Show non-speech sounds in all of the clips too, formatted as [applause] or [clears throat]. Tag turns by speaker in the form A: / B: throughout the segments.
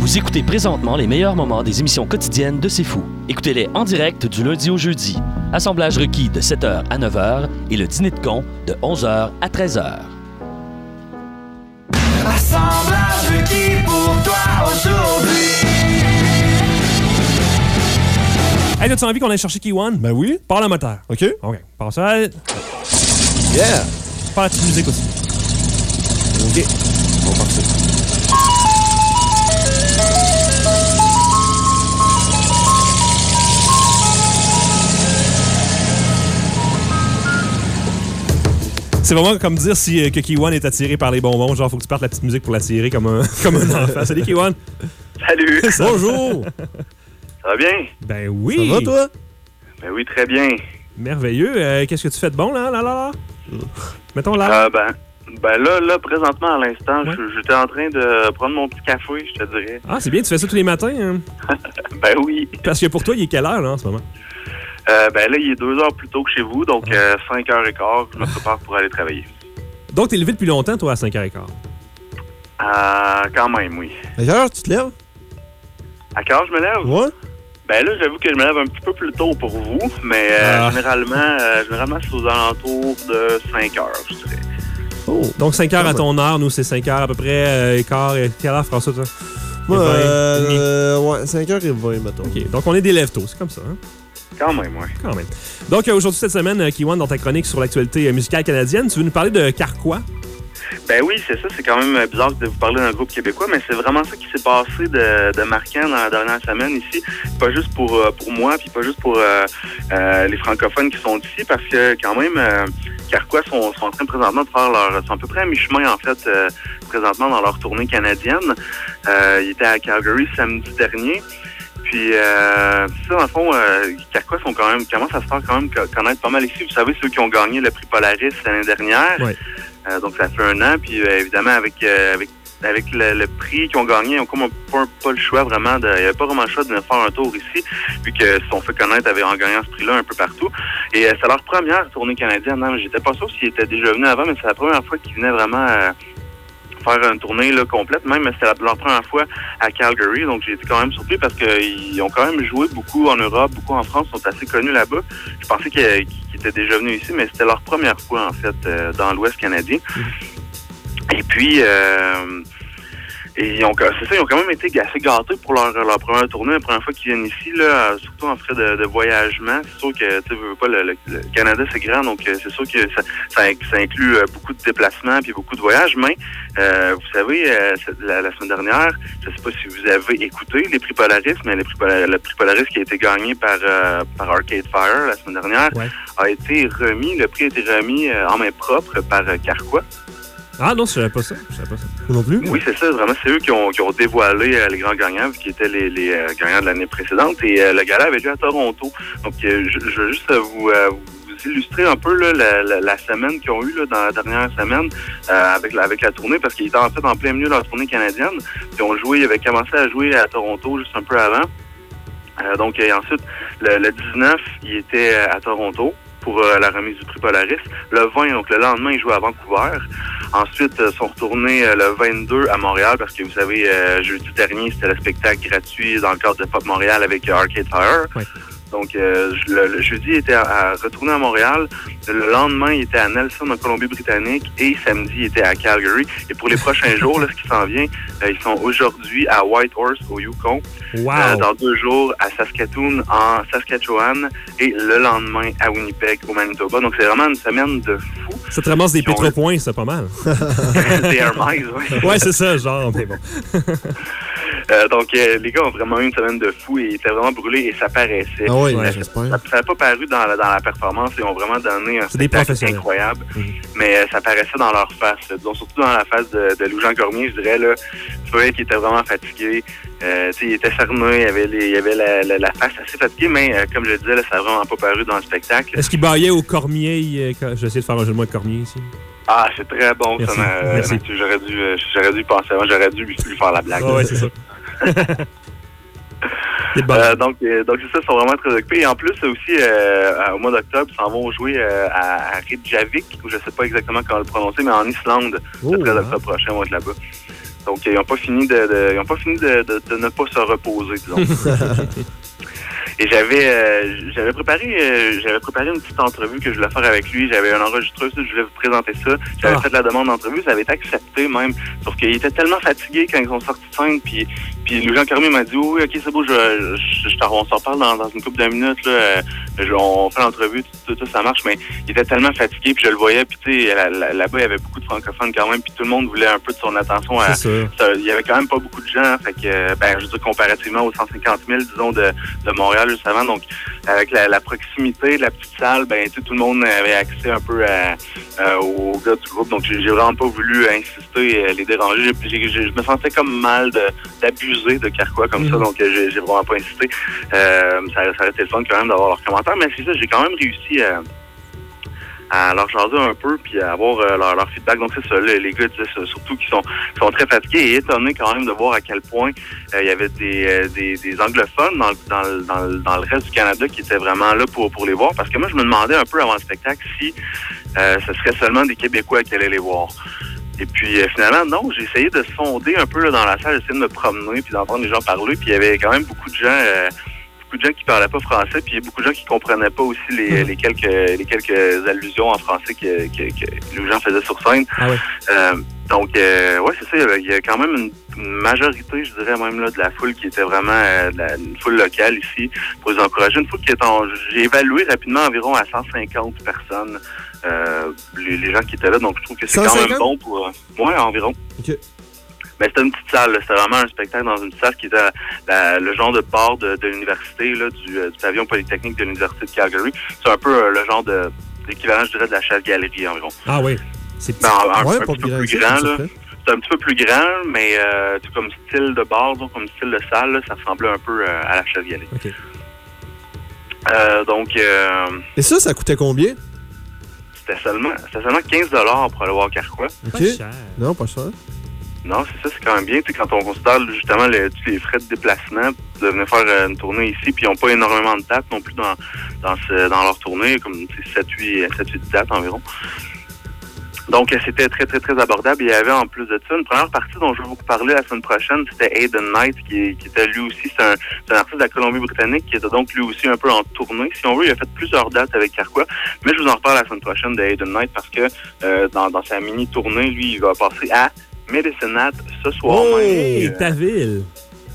A: Vous écoutez présentement les meilleurs moments des émissions quotidiennes de C'est Fou. Écoutez-les en direct du lundi au jeudi. Assemblage requis de 7h à 9h et le dîner de con de 11h à 13h.
B: Assemblage requis pour toi aujourd'hui.
C: Hey, as-tu envie qu'on aille chercher Key-One?
D: Ben oui.
C: Parle le moteur.
D: OK.
C: OK. Passe ça.
D: Yeah.
C: Pas la petite musique aussi.
D: OK.
C: C'est vraiment comme dire si euh, que Key-One est attiré par les bonbons. Genre, faut que tu partes la petite musique pour l'attirer comme un, [laughs] comme un enfant. [laughs] Salut, Key-One.
E: Salut! [laughs]
D: Bonjour.
E: Ça va bien?
C: Ben oui.
D: Ça va, toi?
E: Ben oui, très bien.
C: Merveilleux. Euh, Qu'est-ce que tu fais de bon, là, là, là, là? Mettons là.
E: Euh, ben, ben là, là, présentement, à l'instant,
C: Ouais.
E: j'étais en train de prendre mon petit café, je te dirais.
C: Ah, c'est bien, tu fais ça tous les matins. hein?
E: Ben oui.
C: Parce que pour toi, il est quelle heure, là, en ce moment?
E: Euh, ben là, il est deux heures plus tôt que chez vous, donc euh, cinq heures et quart, je me prépare pour aller travailler.
C: Donc, t'es levé depuis longtemps, toi, à 5h15.
E: Euh, quand même, oui.
D: À quelle heure tu te lèves?
E: À quelle heure je me lève?
D: Ouais.
E: Ben là, j'avoue que je me lève un petit peu plus tôt pour vous, mais euh,
D: Ah.
E: généralement, euh, généralement, c'est aux alentours de 5 heures, je dirais.
D: Oh.
C: Donc, 5 heures à
D: ouais.
C: ton heure, nous, c'est 5 heures à peu près, euh, et quart. Et quelle heure, François, toi?
D: Moi,
C: Et vingt,
D: euh,
C: demi?
D: euh, ouais, 5h20, mettons.
C: OK, donc on est des lève tôt, c'est comme ça, hein?
E: Quand même, oui.
C: Quand même. Donc, euh, aujourd'hui, cette semaine, euh, Kiwan, dans ta chronique sur l'actualité euh, musicale canadienne, tu veux nous parler de Carquois?
E: Ben oui, c'est ça. C'est quand même bizarre de vous parler d'un groupe québécois, mais c'est vraiment ça qui s'est passé de, de marquant dans la dernière semaine ici. Pas juste pour pour moi, puis pas juste pour euh, euh, les francophones qui sont ici, parce que quand même, euh, Carquois sont, sont en train présentement de faire leur... sont à peu près à mi-chemin, en fait, présentement dans leur tournée canadienne. Ils étaient à Calgary samedi dernier. Puis, euh, ça, dans le fond, euh, Carquois sont quand même, commencent à se faire quand même co- connaître pas mal ici. Vous savez, ceux qui ont gagné le prix Polaris l'année dernière.
C: Ouais.
E: Euh, donc, ça fait un an. Puis, euh, évidemment, avec euh, avec avec le, le prix qu'ils ont gagné, ils ont comme un- pas, pas le choix vraiment. De, il n'y avait pas vraiment le choix de venir faire un tour ici, vu que se sont fait connaître avec, en gagnant ce prix-là un peu partout. Et euh, c'est leur première tournée canadienne. Hein. J'étais pas sûr s'ils étaient déjà venus avant, mais c'est la première fois qu'ils venaient vraiment euh, faire une tournée là, complète. Même c'était la- leur première fois à Calgary, donc j'ai été quand même surpris parce qu'ils ont quand même joué beaucoup en Europe, beaucoup en France, sont assez connus là-bas. Je pensais qu'ils étaient déjà venus ici, mais c'était leur première fois en fait euh, dans l'Ouest canadien. Et puis, euh, et ils ont, c'est ça, ils ont quand même été assez gâtés pour leur, leur première tournée, la première fois qu'ils viennent ici, là, surtout en frais de, de voyagement. C'est sûr que, tu sais, veux pas, le, le- le Canada, c'est grand, donc euh, c'est sûr que ça, ça, ça inclut euh, beaucoup de déplacements puis beaucoup de voyages, mais euh, vous savez, euh, la, la semaine dernière, je sais pas si vous avez écouté les prix Polaris, mais les prix Pola- le prix Polaris qui a été gagné par, euh, par Arcade Fire la semaine dernière
C: Ouais.
E: a été remis, le prix a été remis euh, en main propre par Carquois.
C: Ah non, je savais pas ça. Je savais pas ça.
D: Non plus?
E: Oui, c'est ça. Vraiment, c'est eux qui ont, qui ont dévoilé euh, les grands gagnants, qui étaient les, les euh, gagnants de l'année précédente. Et euh, le gala avait lieu à Toronto. Donc, euh, je, je veux juste vous, euh, vous illustrer un peu là, la, la- la semaine qu'ils ont eue là, dans la dernière semaine euh, avec, la, avec la tournée, parce qu'ils étaient en fait en plein milieu de leur tournée canadienne. Ils ont joué, ils avaient commencé à jouer à Toronto juste un peu avant. Euh, donc, et ensuite, le, le 19, ils étaient euh, à Toronto pour euh, la remise du prix Polaris. Le 20, donc le lendemain, ils jouaient à Vancouver. Ensuite, ils sont retournés euh, le 22 à Montréal parce que vous savez, euh, jeudi dernier, c'était le spectacle gratuit dans le cadre de Pop Montréal avec euh, Arcade Fire. Donc, euh, le, le jeudi, il était à, à retourner à Montréal. Le lendemain, il était à Nelson, en Colombie-Britannique. Et samedi, il était à Calgary. Et pour les [laughs] prochains jours, là, ce qui s'en vient, euh, ils sont aujourd'hui à Whitehorse, au Yukon.
C: Wow!
E: Euh, dans deux jours à Saskatoon, en Saskatchewan. Et le lendemain à Winnipeg, au Manitoba. Donc, c'est vraiment une semaine de fou.
C: Ça te ramasse des pétropoints, c'est pas mal. [laughs] [laughs]
E: des Air Miles, ouais.
C: Ouais, c'est ça, genre, mais bon.
E: Euh, donc, euh, les gars ont vraiment eu une semaine de fou et ils étaient vraiment brûlés et ça paraissait.
D: Ah oui,
C: Ouais.
D: j'espère.
E: Ça n'a pas paru dans la, dans la performance. Ils ont vraiment donné un spectacle incroyable.
C: Mhm.
E: Mais euh, ça paraissait dans leur face. Disons, surtout dans la face de, de Lou-Jean Cormier, je dirais. Là, tu voyais qu'il était vraiment fatigué. Euh, il était cerné, il avait, les, il avait la, la- la face assez fatiguée, mais euh, comme je le disais, là, ça n'a vraiment pas paru dans le spectacle.
C: Est-ce qu'il baillait au Cormier? quand- Je vais essayer de faire un jeu de mots Cormier ici.
E: Ah, c'est très bon. J'aurais dû, j'aurais dû penser avant. J'aurais dû lui, faire la blague.
C: Ouais, c'est ça. [laughs] Bon.
E: Euh, donc, euh, donc c'est ça, ils sont vraiment très occupés. Et en plus, aussi, euh, au mois d'octobre, ils s'en vont jouer à, à Reykjavik, ou je sais pas exactement comment le prononcer, mais en Islande.
D: Oh,
E: le 13
D: wow.
E: octobre prochain, on va être là-bas. Donc, ils n'ont pas fini de, de- ils ont pas fini de, de- de ne pas se reposer, disons. [laughs] Et j'avais j'avais préparé j'avais préparé une petite entrevue que je voulais faire avec lui. J'avais un enregistreuse, je voulais vous présenter ça. J'avais
C: Ah.
E: fait la demande d'entrevue, ça avait été accepté même. Sauf qu'il était tellement fatigué quand ils ont sorti de scène, puis puis le Jean Carmé m'a dit oui, ok c'est beau, je, je, je t'en- on s'en parle dans, dans une couple de minutes là. Euh, je- on fait l'entrevue, tout, tout, tout, ça marche, mais il était tellement fatigué, puis je le voyais, puis tu sais là- là- là-bas il y avait beaucoup de francophones quand même, puis tout le monde voulait un peu de son attention à, ça- il y avait quand même pas beaucoup de gens, fait que, euh, ben, je veux dire, comparativement aux 150 000, disons, de, de Montréal juste avant. Donc, avec la, la proximité de la petite salle, ben, tu sais, tout le monde avait accès un peu à, euh, aux gars du groupe. Donc, j'ai vraiment pas voulu insister, euh, les déranger. Je me sentais comme mal de- d'abuser de, Carquois comme ça,
C: Mhm.
E: donc euh, j'ai vraiment pas insisté. Euh, ça, ça aurait été le fun quand même d'avoir leurs commentaires, mais c'est ça, j'ai quand même réussi à à leur jaser un peu puis à avoir euh, leur, leur feedback. Donc c'est ça, là, les gars disaient surtout qu'ils sont, sont très fatigués et étonnés quand même de voir à quel point euh, il y avait des, euh, des, des anglophones dans, le- dans, dans, dans le reste du Canada qui étaient vraiment là pour, pour les voir. Parce que moi, je me demandais un peu avant le spectacle si euh, ce serait seulement des Québécois qui allaient les voir. Et puis euh, finalement, non, j'ai essayé de sonder un peu là, dans la salle, j'ai essayé de me promener puis d'entendre les gens parler. Puis il y avait quand même beaucoup de gens, euh, beaucoup de gens qui parlaient pas français, puis il y a beaucoup de gens qui comprenaient pas aussi les, les quelques les quelques allusions en français que, que, que les gens faisaient sur scène.
C: Ah ouais.
E: Euh, donc, ouais, c'est ça. il y a quand même une, une majorité, je dirais même là, de la foule qui était vraiment la- une foule locale ici pour les encourager. Une foule qui est en, j'ai évalué rapidement environ à 150 personnes euh, les, les gens qui étaient là. Donc, je trouve que c'est quand
D: 150?
E: même bon pour, euh, ouais, environ. Mais c'était une petite salle, c'était vraiment un spectacle dans une salle qui était la- le genre de bar de, de l'université, du, euh, du pavillon polytechnique de l'université de Calgary. C'est un peu euh, le genre de l'équivalent, je dirais, de la chasse galerie environ.
C: Ah oui. C'est petit.
E: Ben, un,
D: Ouais,
E: un petit peu plus grand, là. C'est un petit peu plus grand, mais euh, tout comme style de bar, donc comme style de salle, là, ça ressemblait un peu à la chasse galerie.
C: OK.
E: Donc,
D: Et ça, ça coûtait combien?
E: C'était seulement, seulement 15 pour aller voir Carquois.
C: Pas
D: OK.
C: cher.
D: Non, pas cher.
E: Non, c'est ça, c'est quand même bien. Tu sais, quand on considère justement le- tous les frais de déplacement de venir faire euh, une tournée ici, puis ils n'ont pas énormément de dates non plus dans, dans, ce- dans leur tournée, comme 7-8 dates environ. Donc, euh, c'était très, très, très abordable. Il y avait en plus de ça une première partie dont je vais vous parler la semaine prochaine. C'était Aiden Knight, qui, qui était lui aussi, c'est un, un artiste de la Colombie-Britannique qui était donc lui aussi un peu en tournée. Si on veut, il a fait plusieurs dates avec Carquois. Mais je vous en reparle la semaine prochaine de Aiden Knight parce que euh, dans, dans sa mini-tournée, lui, il va passer à Medicinat ce soir
D: Oh!
E: même.
C: Hey,
E: Euh,
C: ta ville.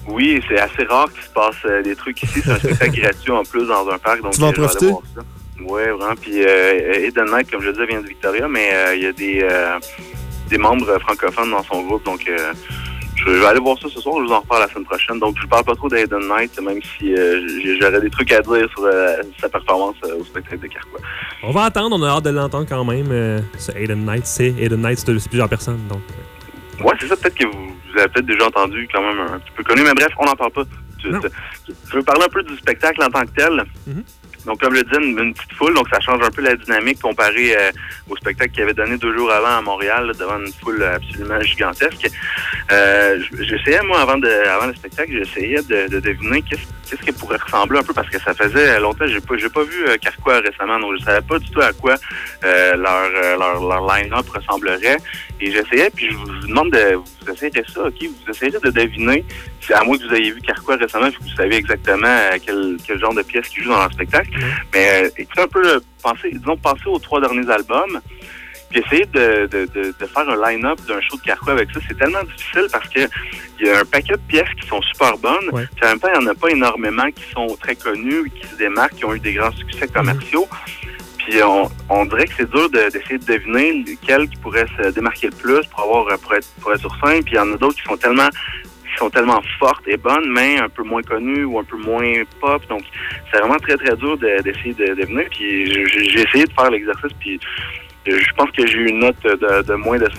E: oui, c'est assez rare qu'il se passe euh, des trucs ici. C'est un [laughs] spectacle gratuit en plus dans un parc. Donc,
D: Tu vas en
E: euh, je vais aller
D: profiter?
E: Ouais, vraiment. Puis euh, Eden Knight, comme je le disais, vient de Victoria, mais euh, il y a des, euh, des membres francophones dans son groupe. Donc, euh, je vais aller voir ça ce soir. Je vous en reparle la semaine prochaine. Donc, je ne parle pas trop d'Aiden Knight, même si euh, j'aurais des trucs à dire sur euh, sa performance euh, au spectacle de Carquois.
C: On va attendre, on a hâte de l'entendre quand même. ce Aiden Knight, c'est Aiden Knight, c'est plusieurs personnes. Donc, euh,
E: Ouais, c'est ça. Peut-être que vous, vous avez peut-être déjà entendu quand même un petit peu connu. Mais bref, on n'en parle pas. Je, je- je veux parler un peu du spectacle en tant que tel.
C: Mhm.
E: Donc, comme le disais, une, petite foule. Donc, ça change un peu la dynamique comparé euh, au spectacle qu'il avait donné deux jours avant à Montréal, devant une foule absolument gigantesque. Euh, j'essayais, moi, avant, de, avant le spectacle, j'essayais de, de deviner qu'est-ce qu'est-ce qui pourrait ressembler un peu parce que ça faisait longtemps. J'ai pas, j'ai pas vu euh, Carquois récemment, donc je savais pas du tout à quoi euh, leur, euh, leur, leur line-up ressemblerait. Et j'essayais, puis je vous, demande de vous essayerez ça, ok? Vous essayerez de deviner, si à moins que vous ayez vu Carquois récemment, puis que vous savez exactement euh, quel, quel genre de pièce qui joue dans leur spectacle. Mais euh, écoutez un peu, pensez, disons, pensez aux trois derniers albums. Puis essayez de, de, de, de faire un line-up d'un show de Carquois avec ça. C'est tellement difficile parce que il y a un paquet de pièces qui sont super bonnes.
C: Ouais.
E: Puis en même temps, il n'y en a pas énormément qui sont très connues, qui se démarquent, qui ont eu des grands succès commerciaux. Puis on, on dirait que c'est dur de- d'essayer de, deviner lequel qui pourrait se démarquer le plus pour avoir euh, pour être, pour être sur scène. Puis il y en a d'autres qui sont tellement qui sont tellement fortes et bonnes, mais un peu moins connues ou un peu moins pop. Donc c'est vraiment très très dur de- d'essayer de, deviner. Puis j'ai j'ai essayé de faire l'exercice. Puis je pense que j'ai eu une note de, de moins de 50%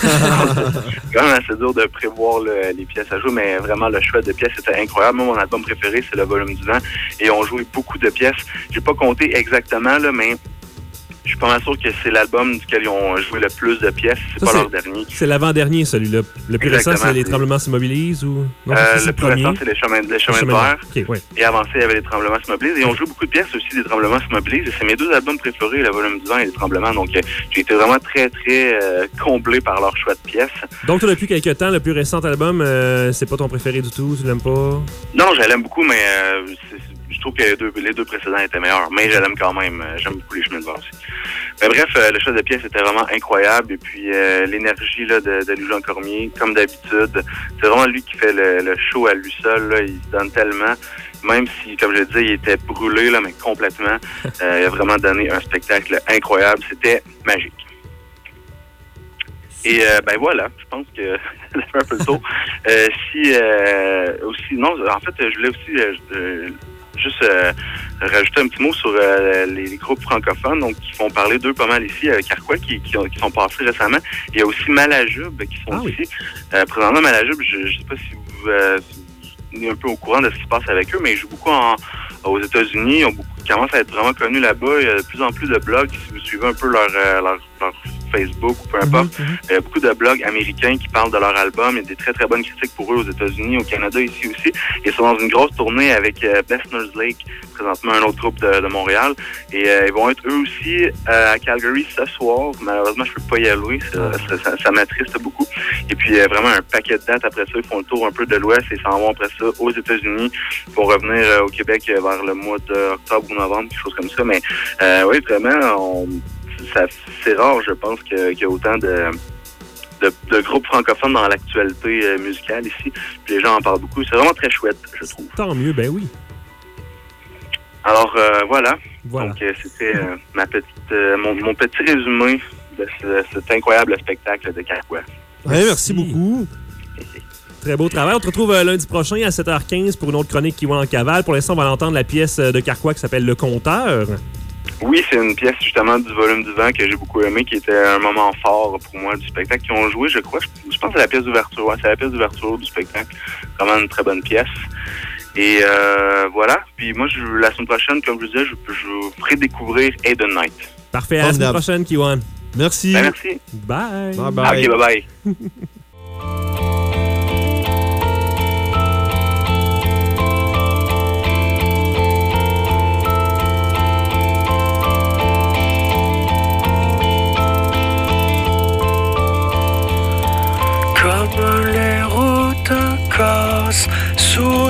E: C'est [laughs] [laughs] quand même assez dur de prévoir le- les pièces à jouer, mais vraiment le choix de pièces était incroyable. Moi, mon album préféré, c'est le volume du vent. Et on joué beaucoup de pièces. J'ai pas compté exactement, là, mais Je suis pas mal sûr que c'est l'album duquel ils ont joué le plus de pièces. C'est pas leur dernier.
C: C'est l'avant-dernier, celui-là. Le plus récent, c'est Les tremblements s'immobilisent ou? Non,
E: Euh, le plus récent, c'est les chemins, les chemins de
C: ouais.
E: Et avancé, il y avait les tremblements s'immobilisent. Et on joue beaucoup de pièces aussi, des tremblements s'immobilisent. Et c'est mes deux albums préférés, le volume du vent et les tremblements. Donc, euh, j'ai été vraiment très, très euh, comblé par leur choix de pièces.
C: Donc, toi, depuis quelques temps, le plus récent album, euh, c'est pas ton préféré du tout, tu l'aimes pas?
E: Non, je l'aime beaucoup, mais euh, je trouve que les deux, les deux précédents étaient meilleurs. Mais je l'aime quand même. Euh, J'aime beaucoup les chemins de verre aussi. Mais bref, euh, le choix de pièces était vraiment incroyable. Et puis, euh, l'énergie là, de, de Louis-Jean Cormier, comme d'habitude, c'est vraiment lui qui fait le, le show à lui seul. Là. Il se donne tellement. Même si, comme je le disais, il était brûlé, là, mais complètement. [laughs] Euh, il a vraiment donné un spectacle incroyable. C'était magique. Et euh, ben voilà, je pense que [laughs] ça fait un peu le tour. [laughs] Euh, si euh, aussi, non, en fait, je voulais aussi juste euh, rajouter un petit mot sur euh, les, les groupes francophones, donc qui font parler d'eux pas mal ici, euh, Carquois, qui, qui, ont- qui sont passés récemment. Il y a aussi Malajube qui sont
C: Ah oui.
E: ici. Euh, présentement, Malajube, je ne sais pas si vous, euh, si vous êtes un peu au courant de ce qui se passe avec eux, mais ils jouent beaucoup en- aux États-Unis. Ils ont beaucoup, ils commencent à être vraiment connus là-bas. Il y a de plus en plus de blogs. Si vous suivez un peu leur, euh, leur, leur Facebook ou peu importe,
C: Mhm, mhm.
E: il y a beaucoup de blogs américains qui parlent de leur album. Il y a des très, très bonnes critiques pour eux aux États-Unis, au Canada, ici aussi. Ils sont dans une grosse tournée avec euh, Bessner's Lake, présentement un autre groupe de, de Montréal. Et euh, ils vont être eux aussi euh, à Calgary ce soir. Malheureusement, je peux pas y aller. Ça, ça, ça- ça m'attriste beaucoup. Et puis, euh, vraiment un paquet de dates après ça. Ils font le tour un peu de l'Ouest et s'en vont après ça aux États-Unis pour revenir au Québec vers le mois d'octobre ou novembre, quelque chose comme ça. Mais oui, vraiment, on, c'est rare, je pense, qu'il y a autant de, de, de groupes francophones dans l'actualité euh, musicale ici. Puis les gens en parlent beaucoup. C'est vraiment très chouette, je trouve.
C: Tant mieux, ben oui.
E: Alors euh, voilà.
C: Voilà.
E: Donc euh, c'était euh, ma petite, euh, mon, mon petit résumé de ce- cet incroyable spectacle de Carquois.
D: Ouais, merci beaucoup.
C: Très beau travail. On te retrouve euh, lundi prochain à 7h15 pour une autre chronique qui va en cavale. Pour l'instant, on va entendre la pièce de Carquois qui s'appelle Le Compteur.
E: Oui, c'est une pièce justement du volume du vent que j'ai beaucoup aimé, qui était un moment fort pour moi du spectacle qu'ils ont joué, je crois. Je, je pense que c'est la pièce d'ouverture. Ouais, c'est la pièce d'ouverture du spectacle. Vraiment une très bonne pièce. Et euh, voilà. Puis moi, je, la semaine prochaine, comme je vous disais, je, je vous ferai découvrir Aiden Knight.
C: Parfait. À la semaine prochaine, Kiwan.
D: Merci.
E: Ben, merci.
C: Bye.
D: Bye bye.
E: ok, bye bye. [laughs]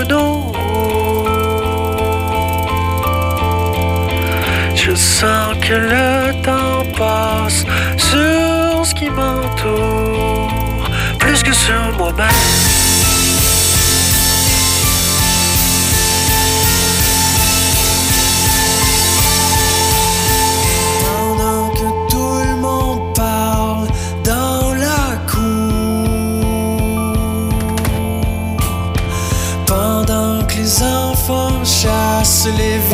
B: nos roues. Je sens que le temps passe sur ce qui m'entoure, plus que sur moi-même. Chassent les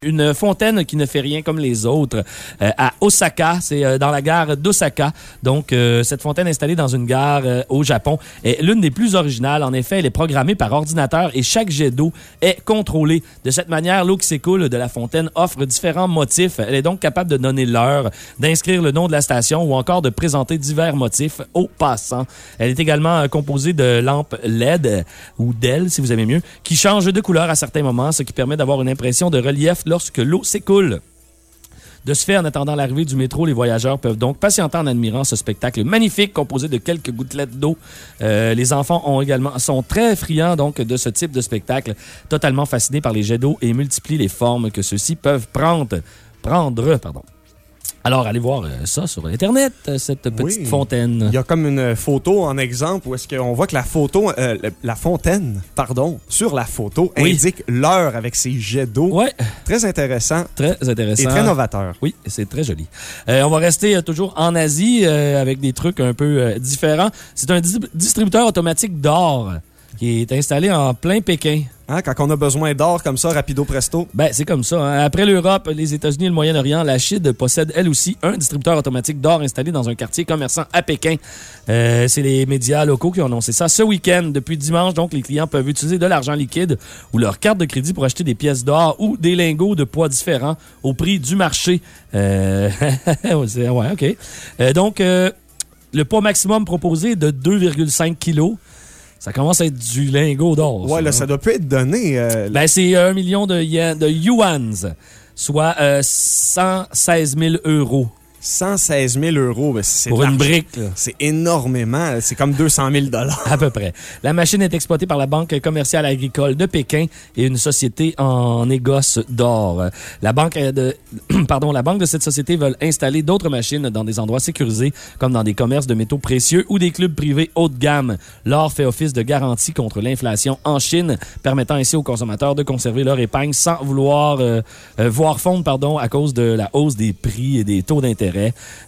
F: Une fontaine qui ne fait rien comme les autres euh, à Osaka. C'est euh, dans la gare d'Osaka. Donc, euh, cette fontaine installée dans une gare euh, au Japon est l'une des plus originales. En effet, elle est programmée par ordinateur et chaque jet d'eau est contrôlé. De cette manière, l'eau qui s'écoule de la fontaine offre différents motifs. Elle est donc capable de donner l'heure, d'inscrire le nom de la station ou encore de présenter divers motifs aux passants. Elle est également euh, composée de lampes LED ou d'ailes, si vous aimez mieux, qui changent de couleur à certains moments, ce qui permet d'avoir une impression de relief lorsque l'eau s'écoule. De ce fait, en attendant l'arrivée du métro, les voyageurs peuvent donc patienter en admirant ce spectacle magnifique composé de quelques gouttelettes d'eau. Euh, les enfants ont également, sont très friands donc de ce type de spectacle, totalement fascinés par les jets d'eau et multiplient les formes que ceux-ci peuvent prendre. Alors, allez voir euh, ça sur Internet, euh, cette petite
D: Oui.
F: fontaine.
D: Il y a comme une photo en exemple où est-ce qu'on voit que la photo, euh, la fontaine, pardon, sur la photo
F: Oui.
D: indique l'heure avec ses jets d'eau.
F: Ouais,
D: Très intéressant
F: très intéressant.
D: et très novateur.
F: Oui, c'est très joli. Euh, on va rester toujours en Asie euh, avec des trucs un peu différents. C'est un dis- distributeur automatique d'or qui est installé en plein Pékin.
D: Hein, quand on a besoin d'or comme ça, rapido presto.
F: Ben, c'est comme ça. hein. Après l'Europe, les États-Unis et le Moyen-Orient, la Chine possède elle aussi un distributeur automatique d'or installé dans un quartier commerçant à Pékin. Euh, c'est les médias locaux qui ont annoncé ça ce week-end. Depuis dimanche, donc, les clients peuvent utiliser de l'argent liquide ou leur carte de crédit pour acheter des pièces d'or ou des lingots de poids différents au prix du marché. Euh, [laughs] ouais, OK. Euh, donc, le poids maximum proposé est de 2,5 kilos. Ça commence à être du lingot d'or.
D: Ouais, là,
F: hein.
D: ça doit plus être donné. euh,
F: Ben, c'est un million de, yen- de yuans, soit euh, 116 000 euros
D: 116 000 euros. ben, c'est
F: pour une brique, là,
D: C'est énormément. C'est comme 200 000
F: à peu près. La machine est exploitée par la Banque commerciale agricole de Pékin et une société en négoce d'or. La banque de, [clears throat] pardon, la banque de cette société veut installer d'autres machines dans des endroits sécurisés, comme dans des commerces de métaux précieux ou des clubs privés haut de gamme. L'or fait office de garantie contre l'inflation en Chine, permettant ainsi aux consommateurs de conserver leur épargne sans vouloir euh, euh, voir fondre pardon, à cause de la hausse des prix et des taux d'intérêt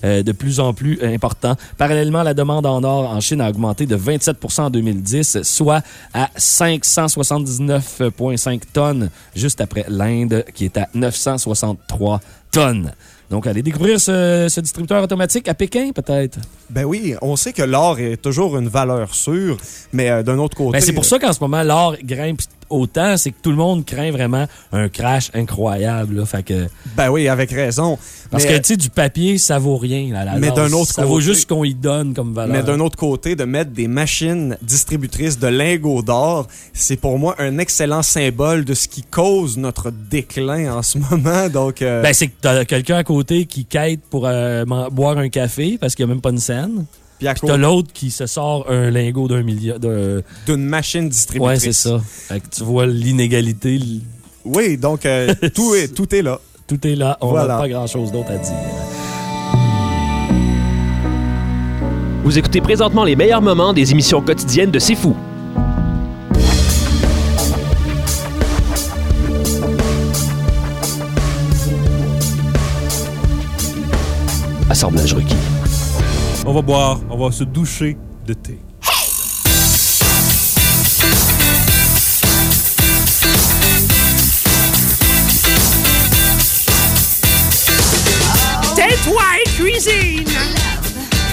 F: euh, de plus en plus importants. Parallèlement, la demande en or en Chine a augmenté de 27% en 2010, soit à 579,5 tonnes, juste après l'Inde qui est à 963 tonnes. Donc, allez découvrir ce distributeur automatique à Pékin, peut-être?
D: Ben oui, on sait que l'or est toujours une valeur sûre, mais euh, d'un autre côté.
F: Ben, c'est pour ça qu'en ce moment, l'or grimpe autant, c'est que tout le monde craint vraiment un crash incroyable. là. Fait que,
D: Ben oui, avec raison.
F: parce
D: Mais,
F: que, tu sais, du papier, ça vaut rien. là, à la
D: Mais d'un autre
F: Ça vaut juste ce qu'on y donne comme valeur.
D: Mais d'un autre côté, de mettre des machines distributrices de lingots d'or, c'est pour moi un excellent symbole de ce qui cause notre déclin en ce [laughs] moment. Donc, euh,
F: Ben, c'est que t'as quelqu'un à côté qui quête pour euh, boire un café parce qu'il n'y a même pas une scène.
D: Puis à
F: Puis
D: cause
F: t'as l'autre qui se sort un lingot d'un million. de-
D: d'une machine distributrice.
F: Ouais, c'est ça. Fait que tu vois l'inégalité. l-
D: Oui, donc euh, [laughs] tout, est, tout est là.
F: Tout est là. On n'a
D: Voilà.
F: pas grand chose d'autre à dire.
G: Vous écoutez présentement les meilleurs moments des émissions quotidiennes de C'est Fou. Assemblage requis.
C: On va boire, on va se doucher de thé.
H: Tais-toi et cuisine!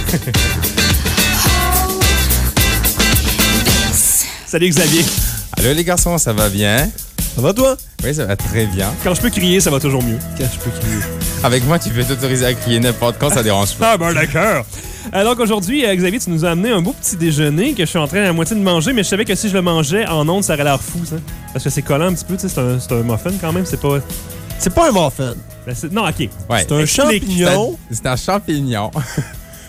H: [laughs]
C: Salut Xavier.
I: Allô les garçons, ça va bien?
C: Ça va toi?
I: Oui, ça va très bien.
C: Quand je peux crier, ça va toujours mieux. Quand je peux crier.
I: Avec moi, tu peux t'autoriser à crier n'importe quand, ça dérange pas.
C: Ah ben d'accord. Euh, donc aujourd'hui, euh, Xavier, tu nous as amené un beau petit déjeuner que je suis en train à moitié de manger, mais je savais que si je le mangeais en ondes, ça aurait l'air fou, ça. Parce que c'est collant un petit peu, tu sais, c'est un, c'est un muffin quand même, c'est pas...
J: C'est pas un muffin.
C: ben, c'est- non, ok.
I: Ouais.
J: C'est un
C: Explique.
J: champignon.
I: C'est un champignon. [laughs]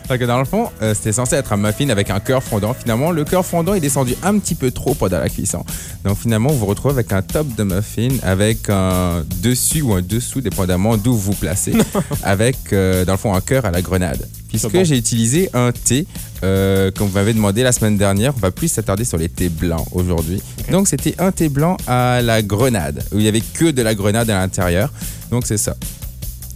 I: Fait que dans le fond, euh, c'était censé être un muffin avec un cœur fondant. Finalement, le cœur fondant est descendu un petit peu trop pendant la cuisson. Donc finalement, vous vous retrouvez avec un top de muffin avec un dessus ou un dessous, dépendamment d'où vous placez, [laughs] avec euh, dans le fond un cœur à la grenade. Puisque
C: bon.
I: j'ai utilisé un thé, euh, comme vous m'avez demandé la semaine dernière, on va plus s'attarder sur les thés blancs aujourd'hui. Donc c'était un thé blanc à la grenade, où il y avait que de la grenade à l'intérieur. Donc c'est ça.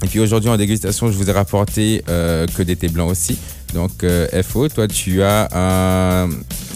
I: Et puis aujourd'hui en dégustation, je vous ai rapporté euh, que des thés blancs aussi. Donc euh, FO, toi tu as un,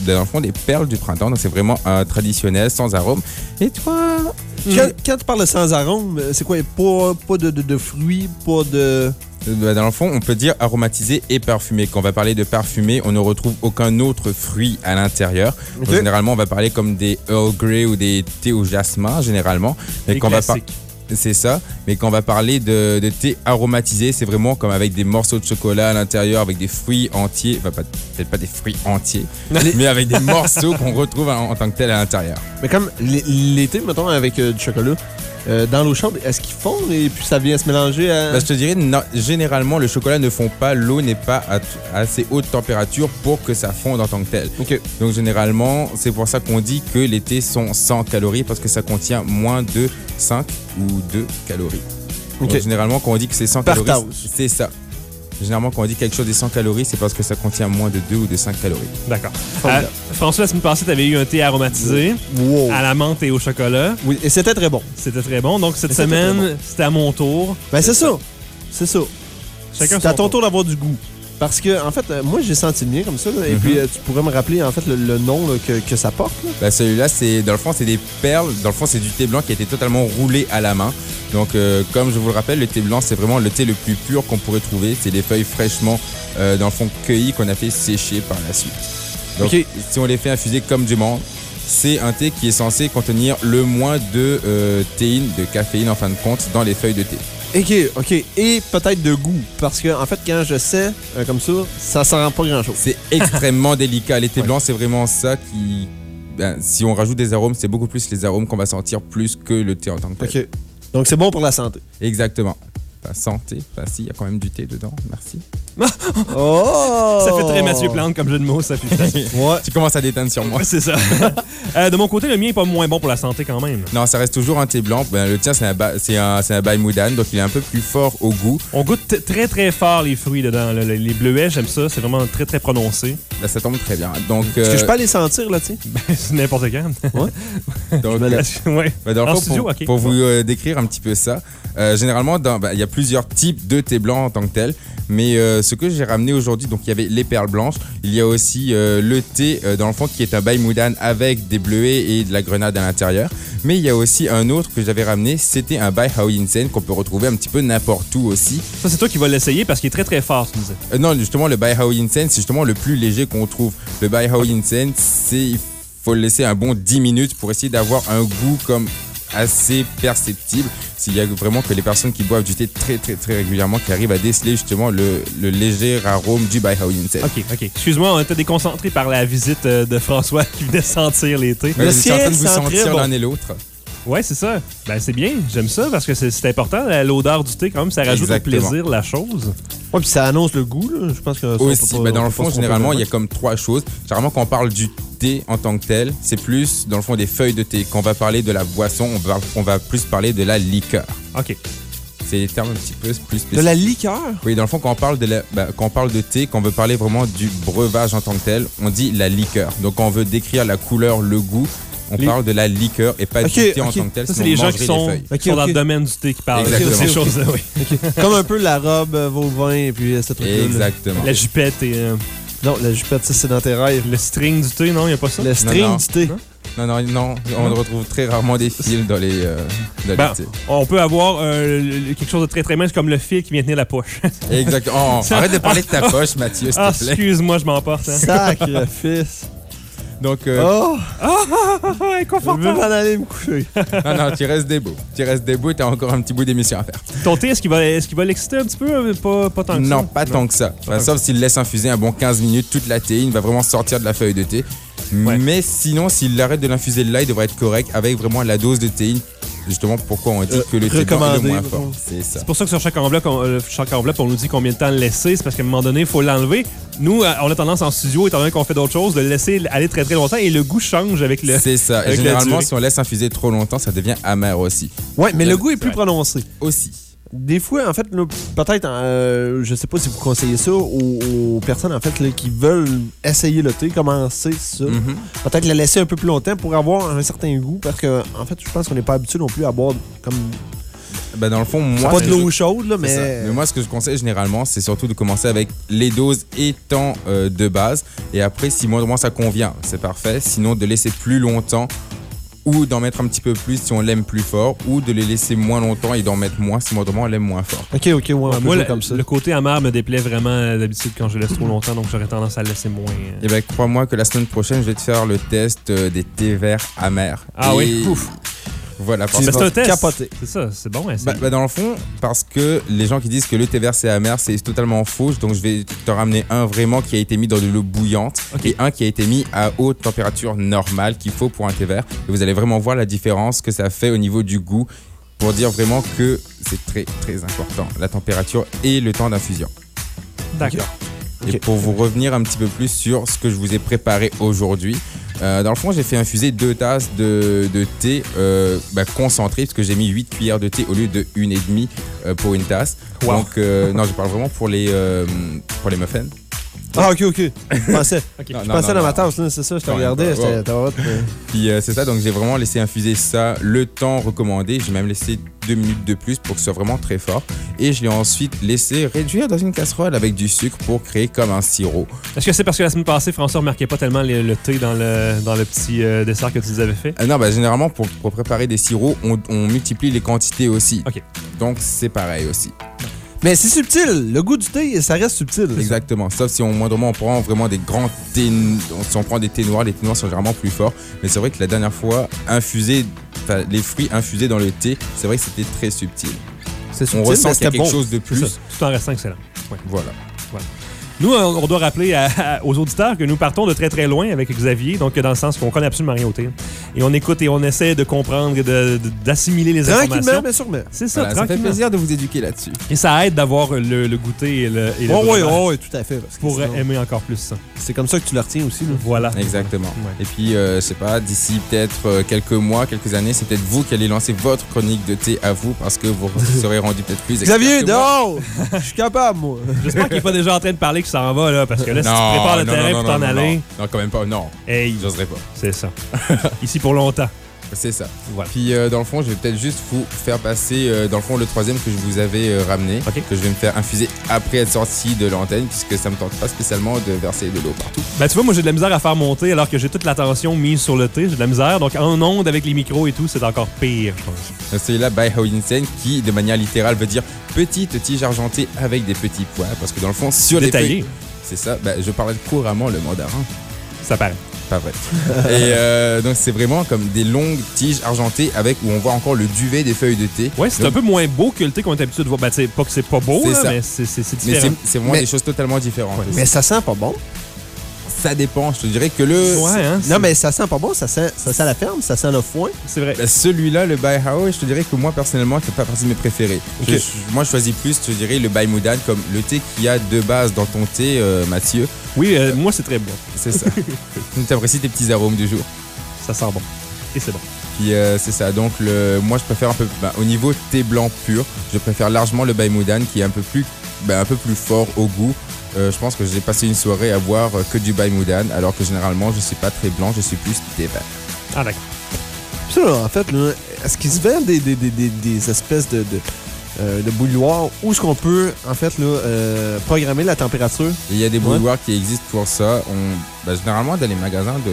I: dans le fond des perles du printemps, donc c'est vraiment un traditionnel sans arôme. Et toi,
J: Quand, quand tu parles de sans arôme, c'est quoi? Pas, pas de, de- de fruits, pas de...
I: Euh, Dans le fond, on peut dire aromatisé et parfumé. Quand on va parler de parfumé, on ne retrouve aucun autre fruit à l'intérieur. Donc,
J: Ok.
I: Généralement, on va parler comme des Earl Grey ou des thés au jasmin, généralement. Mais quand on va par-
C: classiques.
I: C'est ça. Mais quand on va parler de, de thé aromatisé, c'est vraiment comme avec des morceaux de chocolat à l'intérieur, avec des fruits entiers. Enfin, peut-être pas des fruits entiers, mais avec des morceaux qu'on retrouve en, en tant que tel à l'intérieur.
J: Mais comme l'été, mettons, avec euh, du chocolat, euh, dans l'eau chaude, est-ce qu'ils font et puis ça vient se mélanger à...
I: Bah, je te dirais, non, généralement, le chocolat ne fond pas, l'eau n'est pas à, assez haute température pour que ça fonde en tant que tel. Donc, généralement, c'est pour ça qu'on dit que les thés sont sans calories parce que ça contient moins de 5 ou 2 calories. Donc, généralement, quand on dit que c'est 100
J: Par
I: calories, c'est ça. Généralement, quand on dit quelque chose est 100 calories, c'est parce que ça contient moins de 2 ou de 5 calories.
C: D'accord. Euh, François, la semaine passée, tu avais eu un thé aromatisé
J: Wow.
C: à la menthe et au chocolat.
J: Oui, et c'était très bon.
C: C'était très bon. Donc, cette semaine, c'était à mon tour.
J: Ben, c'est ça. C'est ça.
C: Chacun
J: C'est à ton
C: tour.
J: tour d'avoir du goût. Parce que, en fait, euh, moi, j'ai senti le mien comme ça. là, Et
I: Mhm.
J: puis, euh, tu pourrais me rappeler, en fait, le, le nom là, que, que ça porte. là?
I: Bah, celui-là, c'est dans le fond, c'est des perles. Dans le fond, c'est du thé blanc qui a été totalement roulé à la main. Donc, euh, comme je vous le rappelle, le thé blanc, c'est vraiment le thé le plus pur qu'on pourrait trouver. C'est des feuilles fraîchement, euh, dans le fond, cueillies qu'on a fait sécher par la suite. Donc,
J: Ok.
I: si on les fait infuser comme du monde, c'est un thé qui est censé contenir le moins de euh, théine, de caféine en fin de compte, dans les feuilles de thé.
J: OK, OK. Et peut-être de goût. Parce que, en fait, quand je sais euh, comme ça, ça sent pas grand-chose.
I: C'est [laughs] extrêmement délicat. Les thés blancs, c'est vraiment ça qui. ben, si on rajoute des arômes, c'est beaucoup plus les arômes qu'on va sentir plus que le thé en tant que tel.
J: OK. Donc, c'est bon pour la santé.
I: Exactement. Enfin, santé. Enfin, si, il y a quand même du thé dedans. Merci. [laughs]
J: Oh!
C: Ça fait très Mathieu Plante comme jeu de mots, ça fait. [laughs]
J: Ouais.
I: Tu commences à déteindre sur moi.
C: C'est ça. [laughs] Euh, de mon côté, le mien est pas moins bon pour la santé quand même.
I: Non, ça reste toujours un thé blanc. Ben, le tien, c'est un, ba- c'est un, c'est un Bai Moudan, donc il est un peu plus fort au goût.
C: On goûte très très fort les fruits dedans. Les bleuets, j'aime ça. C'est vraiment très très prononcé.
I: Là, ça tombe très bien. Donc,
J: Est-ce que
I: euh,
J: je peux aller sentir, là, tu sais?
C: C'est n'importe quand.
I: donc,
C: ouais.
I: Ben, dans le
C: En
I: fond,
C: studio,
I: pour,
C: ok.
I: pour vous euh, décrire un petit peu ça, euh, généralement, dans- ben, il y a plusieurs types de thé blanc en tant que tel. Mais euh, ce que j'ai ramené aujourd'hui, donc il y avait les perles blanches. Il y a aussi euh, le thé, euh, dans le fond, qui est un Bai Moudan avec des bleuets et de la grenade à l'intérieur. Mais il y a aussi un autre que j'avais ramené, c'était un Bai Hao Yinsen qu'on peut retrouver un petit peu n'importe où aussi.
C: Ça, c'est toi qui vas l'essayer parce qu'il est très très fort, tu disais.
I: Euh, non, justement, le Bai Hao Yinsen, c'est justement le plus léger qu'on trouve. Le Bai Hao Yinsen, c'est il faut le laisser un bon 10 minutes pour essayer d'avoir un goût comme assez perceptible. S'il y a vraiment que les personnes qui boivent du thé très très très régulièrement qui arrivent à déceler justement le, le léger arôme du Bai Hao Yinsen.
C: Ok, ok. Excuse-moi, on était déconcentré par la visite euh, de François qui venait sentir les thés.
I: Ouais, vous êtes en train de vous sentir
J: bon.
I: l'un et l'autre.
C: Ouais, c'est ça. Ben, c'est bien. J'aime ça parce que c'est important. L'odeur du thé, quand même, ça rajoute
I: Exactement.
C: au plaisir la chose.
J: Ouais, puis ça annonce le goût, là. Je pense que.
I: Aussi,
J: peut pas-
I: ben, dans le fond, généralement, il y a comme trois choses. Généralement, quand on parle du thé en tant que tel, c'est plus, dans le fond, des feuilles de thé. Quand on va parler de la boisson, on va, on va plus parler de la liqueur.
C: Ok.
I: C'est des termes un petit peu plus spécifiques.
J: De la liqueur?
I: Oui, dans le fond, quand on parle de, la- ben, quand on parle de thé, quand on veut parler vraiment du breuvage en tant que tel, on dit la liqueur. Donc, quand on veut décrire la couleur, le goût, on
C: Les-
I: parle de la liqueur et pas du thé en tant que tel.
C: C'est les gens qui sont,
I: les feuilles.
J: Ok,
C: qui sont dans le domaine du thé qui parlent de ces choses-là. [laughs] Oui.
J: Comme un peu la robe euh, va au vin et puis ce truc-là. là.
I: Exactement.
C: La jupette et euh,
J: Non, la jupette, ça, c'est dans tes rêves.
C: le string du thé, non? Il n'y a pas ça?
J: Le string
I: non.
J: du thé.
I: Non, non, non, on retrouve très rarement des fils dans les, euh, dans les
C: Ben,
I: thés.
C: on peut avoir euh, quelque chose de très très mince comme le fil qui vient tenir la poche.
I: Exactement. Oh, [laughs] arrête de parler de ta poche, Mathieu, s'il
C: ah,
I: te plaît.
C: excuse-moi, je m'emporte. Hein.
J: Sacrifice.
I: Donc, euh,
J: Oh!
C: Ah,
J: Je veux
C: inconfortable.
J: m'en aller me coucher.
I: non, non, tu restes debout. Tu restes debout et t'as encore un petit bout d'émission à faire.
C: Ton thé, est-ce qu'il va, est va l'exciter un petit peu? euh, Pas, pas tant que ça?
I: Non, pas tant que ça. Enfin, sauf s'il laisse infuser un bon 15 minutes toute la théine, va vraiment sortir de la feuille de thé.
C: Ouais.
I: Mais sinon, s'il arrête de l'infuser là, il devrait être correct avec vraiment la dose de théine justement pourquoi on dit
J: Euh,
I: que le thé blanc est le moins fort. C'est ça.
C: C'est pour ça que sur chaque enveloppe, on, euh, chaque enveloppe, on nous dit combien de temps le laisser. C'est parce qu'à un moment donné, il faut l'enlever. Nous, euh, on a tendance en studio, étant donné qu'on fait d'autres choses, de le laisser aller très très longtemps et le goût change avec le.
I: C'est ça. Et
C: avec la
I: généralement, si on laisse infuser trop longtemps, ça devient amer aussi.
J: Ouais, mais le goût est plus
C: vrai.
J: prononcé.
I: Aussi.
J: Des fois, en fait, peut-être, euh, je sais pas si vous conseillez ça aux, aux personnes en fait là, qui veulent essayer le thé, commencer ça.
I: Mhm.
J: Peut-être le laisser un peu plus longtemps pour avoir un certain goût, parce que en fait, je pense qu'on n'est pas habitué non plus à boire comme
I: Ben, dans le fond, moi,
J: pas de l'eau chaude là, mais
I: Mais moi, ce que je conseille généralement, c'est surtout de commencer avec les doses étant euh, de base. Et après, si moi, moi ça convient, c'est parfait. Sinon, de laisser plus longtemps ou d'en mettre un petit peu plus si on l'aime plus fort, ou de les laisser moins longtemps et d'en mettre moins si moi, on l'aime moins fort.
J: ok, ok, ouais, peut
C: moi, le,
J: comme ça.
C: le côté amer me déplaît vraiment euh, d'habitude quand je laisse trop longtemps, donc j'aurais tendance à le laisser moins.
I: Et ben, crois-moi que la semaine prochaine, je vais te faire le test euh, des thés verts amers.
C: Ah
I: Et
C: oui, ouf.
I: Voilà, parce
C: Mais
I: que-
C: c'est un test.
J: capoter.
C: C'est ça, c'est bon. hein,
I: Bah, bah, dans le fond, parce que les gens qui disent que le thé vert c'est amer, c'est totalement faux. Donc je vais te ramener un vraiment qui a été mis dans de l'eau bouillante et un qui a été mis à haute température normale qu'il faut pour un thé vert. Et vous allez vraiment voir la différence que ça fait au niveau du goût pour dire vraiment que c'est très très important, la température et le temps d'infusion.
C: D'accord.
I: Et pour vous revenir un petit peu plus sur ce que je vous ai préparé aujourd'hui, euh, dans le fond, j'ai fait infuser deux tasses de, de thé euh, bah, concentré, parce que j'ai mis 8 cuillères de thé au lieu de une et demie euh, pour une tasse.
C: Wow.
I: Donc, euh, non, je parle vraiment pour les, pour les muffins.
J: Ah, ok, ok. Je pensais, [laughs]
C: Ok.
I: Non,
J: je
I: non,
J: pensais
I: non,
J: dans ma tasse, c'est ça, je te regardais.
I: Puis c'est ça, donc j'ai vraiment laissé infuser ça le temps recommandé. J'ai même laissé deux minutes de plus pour que ce soit vraiment très fort. Et je l'ai ensuite laissé réduire dans une casserole avec du sucre pour créer comme un sirop.
C: Est-ce que c'est parce que la semaine passée, François remarquait pas tellement le, le thé dans le, dans le petit euh, dessert que tu nous avais fait?
I: Euh, non, bah, généralement, pour, pour préparer des sirops, on, on multiplie les quantités aussi.
C: Ok.
I: Donc, c'est pareil aussi.
J: Mais c'est subtil. Le goût du thé, ça reste subtil.
I: Exactement. Sauf si on, moindrement, on prend vraiment des grands thés, si on prend des thés noirs, les thés noirs sont généralement plus forts. Mais c'est vrai que la dernière fois, infusé, enfin, les fruits infusés dans le thé, c'est vrai que c'était très subtil.
J: C'est
I: On
J: subtil,
I: ressent qu'il y a quelque
J: bon.
I: chose de plus.
C: tout en restant excellent.
I: Voilà.
C: Nous, on doit rappeler à- à- aux auditeurs que nous partons de très très loin avec Xavier, donc dans le sens qu'on connaît absolument rien au thé. Et on écoute et on essaie de comprendre et d'assimiler les
J: Tranquillement,
C: informations.
J: mais sûrement.
C: C'est ça,
I: Voilà, ça fait
C: tranquillement.
I: plaisir de vous éduquer là-dessus.
C: Et ça aide d'avoir le, le goûter et le, et le
J: Oh, oui, oh, oui, tout à fait. parce que
C: pour
J: sinon,
C: aimer encore plus ça.
J: C'est comme ça que tu le retiens aussi. Là.
C: Voilà.
I: Exactement.
C: Ouais.
I: Et puis, euh, je sais pas, d'ici peut-être euh, quelques mois, quelques années, c'est peut-être vous qui allez lancer votre chronique de thé à vous parce que vous [laughs] serez rendu peut-être plus
J: Xavier, non! Je suis capable, moi.
C: J'espère qu'il est pas déjà en train de parler qu'il s'en va, là, parce que là, si tu prépares le
I: non,
C: terrain
I: non,
C: pour t'en aller,
I: non, quand même pas. Non,
C: hey,
I: j'oserais pas.
C: c'est ça. [laughs] Ici pour longtemps.
I: C'est ça.
C: Voilà.
I: Puis euh, dans le fond, je vais peut-être juste vous faire passer euh, dans le fond le troisième que je vous avais euh, ramené, que je vais me faire infuser après être sorti de l'antenne, puisque ça me tente pas spécialement de verser de l'eau partout.
C: Ben, tu vois, moi, j'ai de la misère à faire monter alors que j'ai toute l'attention mise sur le thé. J'ai de la misère. Donc, en onde avec les micros et tout, c'est encore pire, je pense.
I: Donc, Celui-là, by Howinsen, qui de manière littérale veut dire petite tige argentée avec des petits pois, parce que dans le fond, sur les
C: Détaillé.
I: feuilles, c'est ça. Ben, je parle couramment le mandarin.
C: Ça paraît.
I: Pas vrai. [laughs] Et euh, donc c'est vraiment comme des longues tiges argentées avec où on voit encore le duvet des feuilles de thé.
C: Ouais, c'est un peu moins beau que le thé qu'on est habitué de voir. Ben, pas que c'est pas beau, là, mais c'est
I: Mais
C: différent.
I: c'est vraiment
J: Mais-
I: des choses totalement différentes.
J: Mais ça sent pas bon.
I: Ça dépend. Je te dirais que le
C: Ouais, hein,
J: Non, mais ça sent pas bon. Ça sent, ça sent la ferme, ça sent le foin.
C: c'est vrai.
I: Ben, Celui-là, le By How, je te dirais que moi personnellement, c'est pas partie de mes préférés. Je- moi, je choisis plus, je te dirais, le By Moudan comme le thé qu'il y a de base dans ton thé, euh, Mathieu.
C: Oui, euh, moi, c'est très bon.
I: C'est ça. [laughs] Tu apprécies tes petits arômes du jour.
C: Ça sent bon. Et c'est bon.
I: Puis euh, c'est ça. Donc le, moi, je préfère un peu. ben, au niveau thé blanc pur, je préfère largement le By Moudan qui est un peu plus, ben, un peu plus fort au goût. Euh, je pense que j'ai passé une soirée à boire euh, que du By Moudan, alors que généralement, je suis pas très blanc, je suis plus thé vert.
C: Ah, d'accord.
J: Ça, en fait, là, est-ce qu'il se vend des, des, des, des, des espèces de, de, euh, de bouilloires? Où est-ce qu'on peut, en fait, là, euh, programmer la température?
I: Il y a des
J: Ouais.
I: bouilloires qui existent pour ça. On, ben, généralement, dans les magasins de.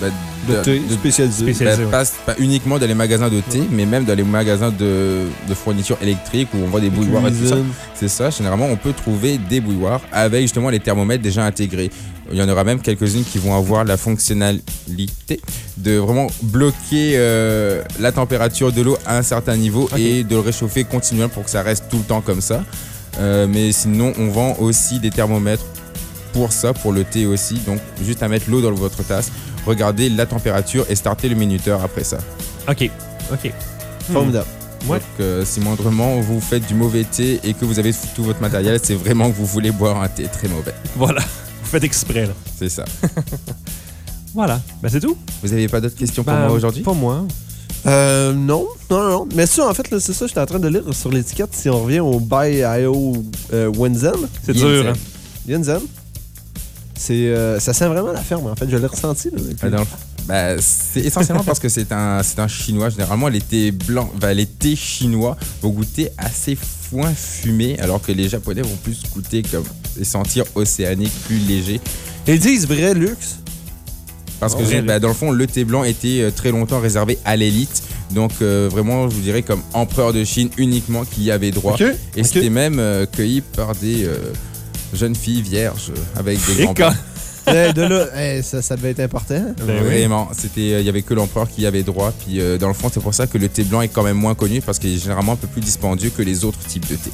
I: ben,
J: de thé spécialisé?
C: spécialisé.
I: ben,
C: ouais.
I: pas, pas uniquement dans les magasins de thé, mais même dans les magasins de, de fourniture électrique où on voit des bouilloires et tout ça. C'est ça, généralement, on peut trouver des bouilloires avec justement les thermomètres déjà intégrés. Il y en aura même quelques-unes qui vont avoir la fonctionnalité de vraiment bloquer euh, la température de l'eau à un certain niveau et de le réchauffer continuellement pour que ça reste tout le temps comme ça. Euh, mais sinon, on vend aussi des thermomètres pour ça, pour le thé aussi. Donc, juste à mettre l'eau dans votre tasse, regarder la température et starter le minuteur après ça.
C: OK. OK.
J: Formidable.
C: Ouais.
I: Donc, euh, si moindrement vous faites du mauvais thé et que vous avez tout votre matériel, c'est vraiment que vous voulez boire un thé très mauvais.
C: Voilà. [laughs] Vous faites exprès, là.
I: C'est ça. [laughs]
C: Voilà. Ben, c'est tout.
I: Vous n'aviez pas d'autres questions pour
C: Ben,
I: moi aujourd'hui?
C: Pas moi.
J: Euh, non, non, non, non. Mais ça, en fait, là, c'est ça, j'étais en train de lire sur l'étiquette. Si on revient au Buy IO euh, Wenzen,
C: C'est dur, hein.
J: Yenzen, c'est, euh, ça sent vraiment la ferme, en fait. Je l'ai ressenti. Là, depuis-
I: Ah, dans le- bah, c'est essentiellement parce que c'est un, c'est un chinois. Généralement, les thés blancs, bah, les thés chinois vont goûter assez foin fumé, alors que les japonais vont plus goûter comme et sentir océanique, plus léger.
J: Ils disent vrai luxe.
I: Parce que
J: Oh,
I: bah, dans le fond, le thé blanc était euh, très longtemps réservé à l'élite. Donc euh, vraiment, je vous dirais comme empereur de Chine uniquement qui y avait droit.
J: Ok,
I: Et
J: ok.
I: c'était même euh, cueilli par des euh, jeunes filles vierges avec des grands
J: de là, eh, ça, ça devait être important.
C: Ben oui.
I: Vraiment, c'était, euh, il y avait que l'empereur qui y avait droit. Puis euh, dans le fond, c'est pour ça que le thé blanc est quand même moins connu parce qu'il est généralement un peu plus dispendieux que les autres types de thé.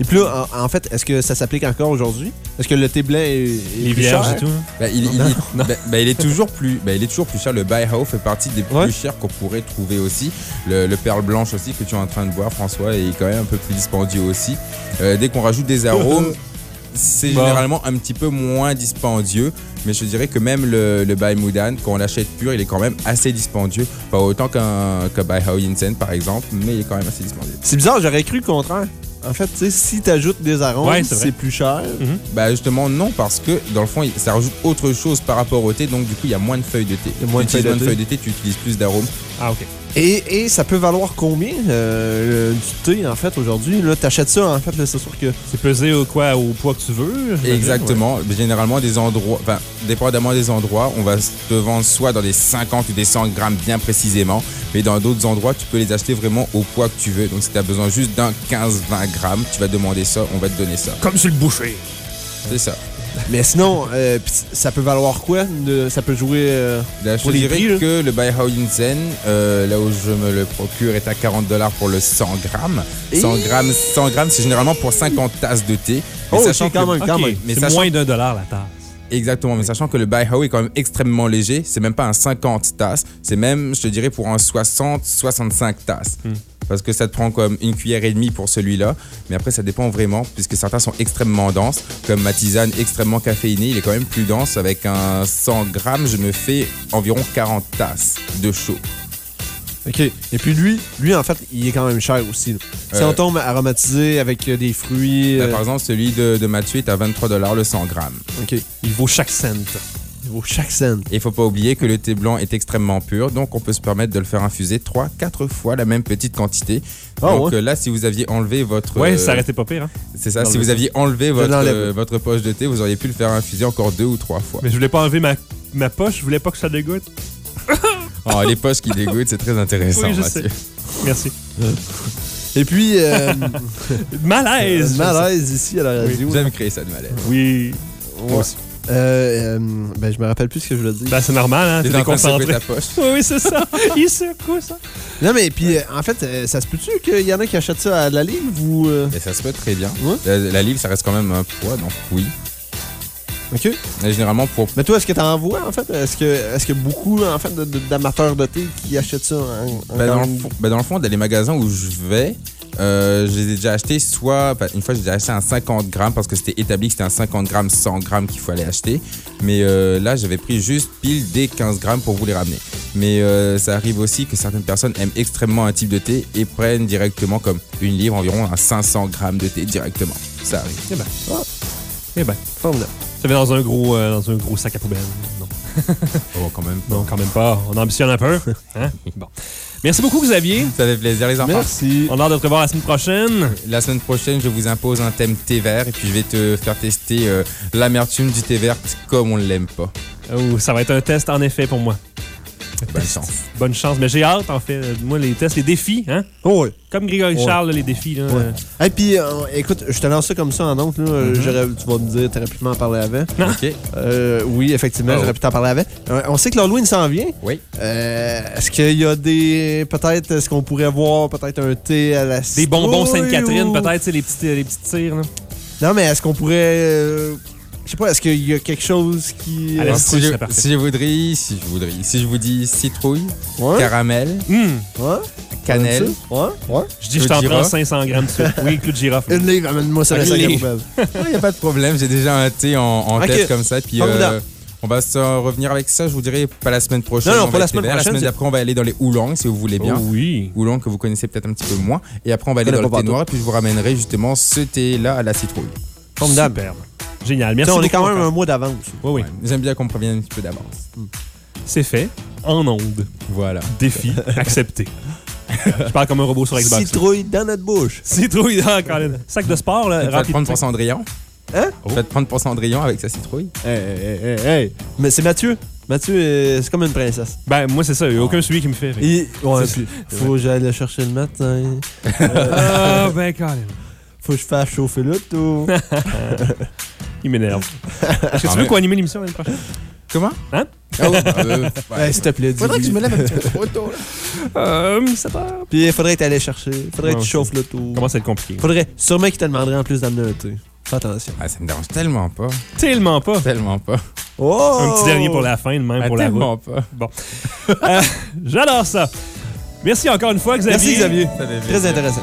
J: Et puis là, en, en fait, est-ce que ça s'applique encore aujourd'hui? Est-ce que le thé blanc est, plus cher?
C: et tout? hein.
I: Bah, il, il- il- il est toujours plus, il est toujours plus cher. Le Baihao fait partie des plus chers qu'on pourrait trouver aussi. Le, le perle blanche aussi que tu es en train de boire, François, est quand même un peu plus dispendieux aussi. Euh, dès qu'on rajoute des arômes, [laughs] c'est
C: Bon.
I: généralement un petit peu moins dispendieux. Mais je dirais que même le, le Bai Mudan, quand on l'achète pur, il est quand même assez dispendieux. Pas autant qu'un que Baihao Yinsen par exemple, mais il est quand même assez dispendieux.
J: C'est bizarre, j'aurais cru le contraire. En fait, tu sais, si t'ajoutes des arômes,
C: Ouais, c'est
J: plus cher.
I: Bah justement non parce que dans le fond il- ça rajoute autre chose par rapport au thé donc du coup il y a moins de feuilles de thé.
J: Moins de
I: tu utilises
J: feuilles de
I: moins de
J: thé.
I: feuilles de thé, tu utilises plus d'arômes.
C: Ah, OK.
J: Et, et ça peut valoir combien euh, du thé, en fait, aujourd'hui? Là, t'achètes ça, en fait, c'est sûr que...
C: C'est pesé au, quoi, au poids que tu veux.
I: Exactement. Généralement des endroits, enfin dépendamment des endroits, on va te vendre soit dans des 50 ou des 100 grammes bien précisément, mais dans d'autres endroits tu peux les acheter vraiment au poids que tu veux. Donc si tu as besoin juste d'un 15-20 grammes, tu vas demander ça, on va te donner ça.
C: Comme sur le boucher.
I: C'est ça.
J: Mais sinon, euh, ça peut valoir quoi? De- ça peut jouer... euh,
I: Là, je
J: Pour
I: te
J: les
I: dirais
J: prix, là?
I: que le Baihao Yinsen, euh, là où je me le procure, est à 40 dollars pour le 100 grammes. 100 grammes, 100 grammes, c'est généralement pour 50 tasses de thé. Mais
J: Oh,
I: sachant
J: quand
I: que-
J: même, quand
C: OK.
J: même.
I: Mais
C: C'est
I: sachant-
C: moins d'un dollar la tasse.
I: Exactement, mais sachant que le Baihao est quand même extrêmement léger, c'est même pas un 50 tasses, c'est même, je te dirais, pour un 60-65 tasses.
C: Hmm.
I: Parce que ça te prend comme une cuillère et demie pour celui-là, mais après ça dépend vraiment, puisque certains sont extrêmement denses, comme ma tisane extrêmement caféinée, il est quand même plus dense, avec un 100 grammes, je me fais environ 40 tasses de chaud.
J: OK. Et puis lui, lui, en fait, il est quand même cher aussi. Si
I: Euh,
J: on tombe aromatisé avec euh, des fruits...
I: Là,
J: euh,
I: par exemple, celui de, de Mathieu est à 23 dollars le 100 grammes.
J: OK.
C: Il vaut chaque cent.
J: Vaut chaque scène.
I: Et il faut pas oublier que le thé blanc est extrêmement pur, donc on peut se permettre de le faire infuser 3-4 fois la même petite quantité.
J: Ah
I: donc
J: ouais?
I: euh, là, si vous aviez enlevé votre...
C: Ouais,
I: euh,
C: ça été pas pire. Hein?
I: C'est ça, si vous aviez enlevé votre, euh, votre poche de thé, vous auriez pu le faire infuser encore deux ou trois fois.
C: Mais je voulais pas enlever ma, ma poche. Je voulais pas que ça dégoûte. [laughs]
I: Oh, les poches qui dégoûtent, c'est très intéressant,
C: Oui, je
I: Mathieu.
C: Merci. [laughs]
J: Et puis, euh,
C: Malaise.
J: malaise ici à la radio.
I: J'aime créer ça de malaise.
C: Oui.
J: Ouais. Euh, euh, ben, je me rappelle plus ce que je voulais dire.
C: Ben, c'est normal, hein? T'es déconcentré. [laughs] Oui, oui, c'est ça. [laughs] Il secoue ça.
J: Non, mais puis, euh, en fait, euh, ça se peut-tu qu'il y en a qui achètent ça à la livre ou. euh,
I: Et ça se peut très bien.
J: Ouais.
I: La, la livre, ça reste quand même un poids, donc oui.
J: OK.
I: Et généralement, pour
J: Mais toi, est-ce que t'en vois, en fait? Est-ce que, est-ce que beaucoup, en fait, de- de- d'amateurs de thé qui achètent ça en, en
I: Ben, dans, le fond, ben, dans le fond, dans les magasins où je vais, euh, je les ai déjà achetés soit. ben, une fois, j'ai déjà acheté un 50 grammes parce que c'était établi que c'était un 50 grammes, 100 grammes qu'il fallait acheter. Mais euh, là, j'avais pris juste pile des 15 grammes pour vous les ramener. Mais euh, ça arrive aussi que certaines personnes aiment extrêmement un type de thé et prennent directement comme une livre, environ un 500 grammes de thé directement. Ça arrive.
C: Eh ben. Eh ben.
J: Formidable.
C: Ça va dans un gros, euh, dans un gros sac à poubelle. Non? [laughs]
I: Oh, quand même.
C: Non, quand même pas. On ambitionne un peu. [laughs] Hein? Bon. Merci beaucoup, Xavier.
I: Ça fait plaisir, les enfants.
J: Merci.
C: On a hâte de te revoir la semaine prochaine.
I: La semaine prochaine, je vous impose un thème thé vert et puis je vais te faire tester euh, l'amertume du thé vert comme on ne l'aime pas.
C: Oh, ça va être un test, en effet, pour moi.
I: Bonne chance.
C: Bonne chance. Mais j'ai hâte, en fait. Moi, les tests, les défis, hein?
J: Oh, ouais.
C: Comme Grégory
J: Ouais.
C: Charles, là, les défis, là.
J: Ouais. Et puis, euh, écoute, je te lance ça comme ça en oncle. là. Euh, j'aurais- Tu vas me dire, t'aurais pu m'en parler avant.
I: OK.
J: Euh, oui, effectivement,
I: Oh.
J: j'aurais pu t'en parler avant. Euh, on sait que l'Halloween s'en vient.
I: Oui.
J: Euh, est-ce qu'il y a des. Peut-être, est-ce qu'on pourrait voir peut-être un thé à la
C: Des bonbons Sainte-Catherine,
J: ou-
C: peut-être, les petits, les petits tirs, là.
J: Non, mais est-ce qu'on pourrait. Je sais pas, est-ce qu'il y a quelque chose qui.
C: La
J: euh,
I: si, je,
C: parfait.
I: si je voudrais, si je voudrais, si je vous dis citrouille,
J: Ouais?
I: caramel,
J: Ouais?
I: cannelle,
J: Ouais? Ouais?
C: Je dis, je t'en prends
I: girofle.
C: 500 grammes de sucre. Oui, clou de girofle.
J: Une livre, amène-moi ça à la
I: il n'y [laughs] a pas de problème. J'ai déjà un thé en, en tête comme ça. Puis euh, on va se revenir avec ça. Je vous dirai pas la semaine prochaine.
J: Non, non,
I: on
J: pas la semaine prochaine,
I: La d'après, on va aller dans les oolongs si vous voulez bien.
C: Oh oui.
I: Oolong que vous connaissez peut-être un petit peu moins. Et après, on va aller dans le thé noir. Et puis je vous ramènerai justement ce thé-là à la citrouille.
J: Formidable.
C: Superbe. Génial. Merci
J: on est quand même
C: encore.
J: un mois d'avance.
C: Oui, oui.
I: Ouais. J'aime bien qu'on prévienne un petit peu d'avance.
C: C'est fait. En onde.
I: Voilà.
C: Défi [laughs] accepté. Je parle comme un robot sur Xbox.
J: Citrouille dans notre bouche.
C: Citrouille dans Colin. Sac de sport, là, rempli
I: prendre pour Cendrillon.
J: Hein?
I: Faites prendre pour Cendrillon avec sa citrouille.
J: Hey, hey, hey, hey. Mais c'est Mathieu. Mathieu, euh, c'est comme une princesse.
C: Ben, moi, c'est ça. Il n'y a aucun suivi qui me fait.
J: Il... Ouais,
C: C'est-
J: puis faut que j'aille le chercher le matin. [laughs]
C: Ah, ben, Colin.
J: Faut que je fasse chauffer l'auto. [laughs]
C: Il m'énerve. Est-ce que
I: Ah,
C: tu veux
I: mais-
C: co-animer l'émission l'année prochaine?
I: Comment?
C: Hein?
I: Ah oui, euh, ouais. [laughs]
J: Hey, S'il te plaît, dis
I: Faudrait que je me lève un petit peu trop tôt. là.
C: Euh, 7 heures.
J: Puis il faudrait que tu allais chercher. Faudrait que tu chauffes l'auto.
C: Commence à être compliqué?
J: Faudrait sûrement qu'il te demanderait en plus d'amener un thé. Fais attention.
I: Ah, ça me dérange tellement pas.
C: Tellement pas.
I: Tellement pas.
J: Oh!
C: Un petit dernier pour la fin, de même
I: Ah,
C: pour la route.
I: tellement pas.
C: Bon. Euh, J'adore ça. Merci encore une fois, Xavier.
J: Merci Xavier.
I: Ça
J: Très intéressant.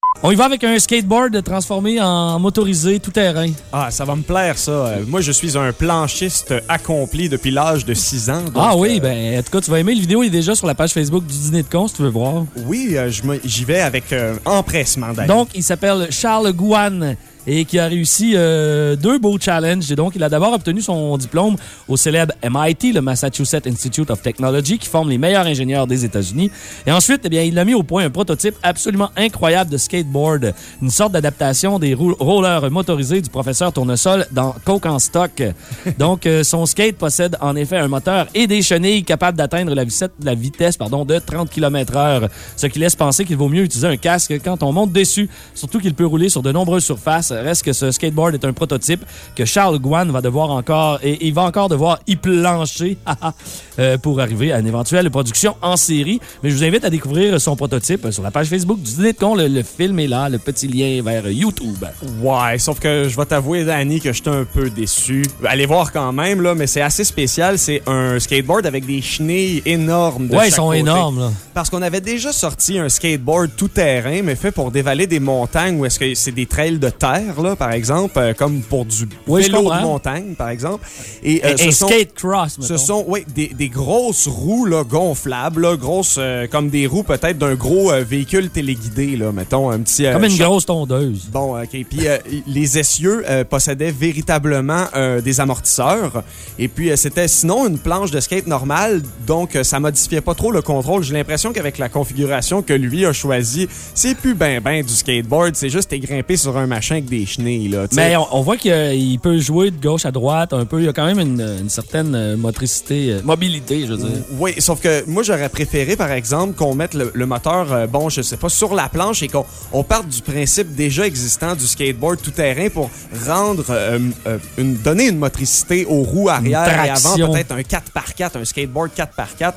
F: On y va avec un skateboard transformé en motorisé tout-terrain.
D: Ah, ça va me plaire, ça. Euh, moi, je suis un planchiste accompli depuis l'âge de 6 ans. donc,
F: ah oui,
D: euh,
F: ben en tout cas, tu vas aimer. La vidéo est déjà sur la page Facebook du Dîner de con si tu veux voir.
D: Oui, euh, j'y vais avec euh, empressement d'aller.
F: Donc, il s'appelle Charles Gouane et qui a réussi euh, deux beaux challenges. Et donc, il a d'abord obtenu son diplôme au célèbre MIT, le Massachusetts Institute of Technology, qui forme les meilleurs ingénieurs des États-Unis. Et ensuite, eh bien, il a mis au point un prototype absolument incroyable de skateboard, une sorte d'adaptation des rollers motorisés du professeur Tournesol dans Coke en stock. [laughs] Donc, euh, son skate possède en effet un moteur et des chenilles capables d'atteindre la, vitesse- la vitesse pardon, de 30 km/h, ce qui laisse penser qu'il vaut mieux utiliser un casque quand on monte dessus, surtout qu'il peut rouler sur de nombreuses surfaces. Reste que ce skateboard est un prototype que Charles Gouin va devoir encore, et il va encore devoir y plancher [laughs] euh, pour arriver à une éventuelle production en série. Mais je vous invite à découvrir son prototype sur la page Facebook du Dîner de Con. Le, le film est là, le petit lien vers YouTube.
D: Ouais, sauf que je vais t'avouer, Danny, que j'étais un peu déçu. Allez voir quand même, là, mais c'est assez spécial. C'est un skateboard avec des chenilles énormes. de
F: Ouais, ils sont
D: côté.
F: énormes, là.
D: Parce qu'on avait déjà sorti un skateboard tout terrain, mais fait pour dévaler des montagnes où est-ce que c'est des trails de terre, là, par exemple, euh, comme pour du
F: Oui,
D: vélo de montagne, par exemple. Et, euh, ce
F: un
D: sont-
F: skate cross,
D: Ce
F: mettons.
D: sont, oui, des, des grosses roues là, gonflables, là, grosses euh, comme des roues peut-être d'un gros véhicule téléguidé, là, mettons un petit.
F: Comme une grosse tondeuse.
D: Bon, ok. Puis les essieux possédaient véritablement des amortisseurs. Et puis c'était sinon une planche de skate normale, donc ça modifiait pas trop le contrôle. J'ai l'impression qu'avec la configuration que lui a choisie, c'est plus ben ben du skateboard, c'est juste t'es grimpé sur un machin des chenilles là.
F: Mais on, on voit qu'il il peut jouer de gauche à droite un peu. Il y a quand même une, une certaine euh, motricité, euh, mobilité, je veux dire.
D: Oui, sauf que moi, j'aurais préféré, par exemple, qu'on mette le, le moteur, euh, bon, je sais pas, sur la planche et qu'on on parte du principe déjà existant du skateboard tout-terrain pour rendre, euh, euh, une, donner une motricité aux roues arrière et avant, peut-être un 4x4, un skateboard 4x4.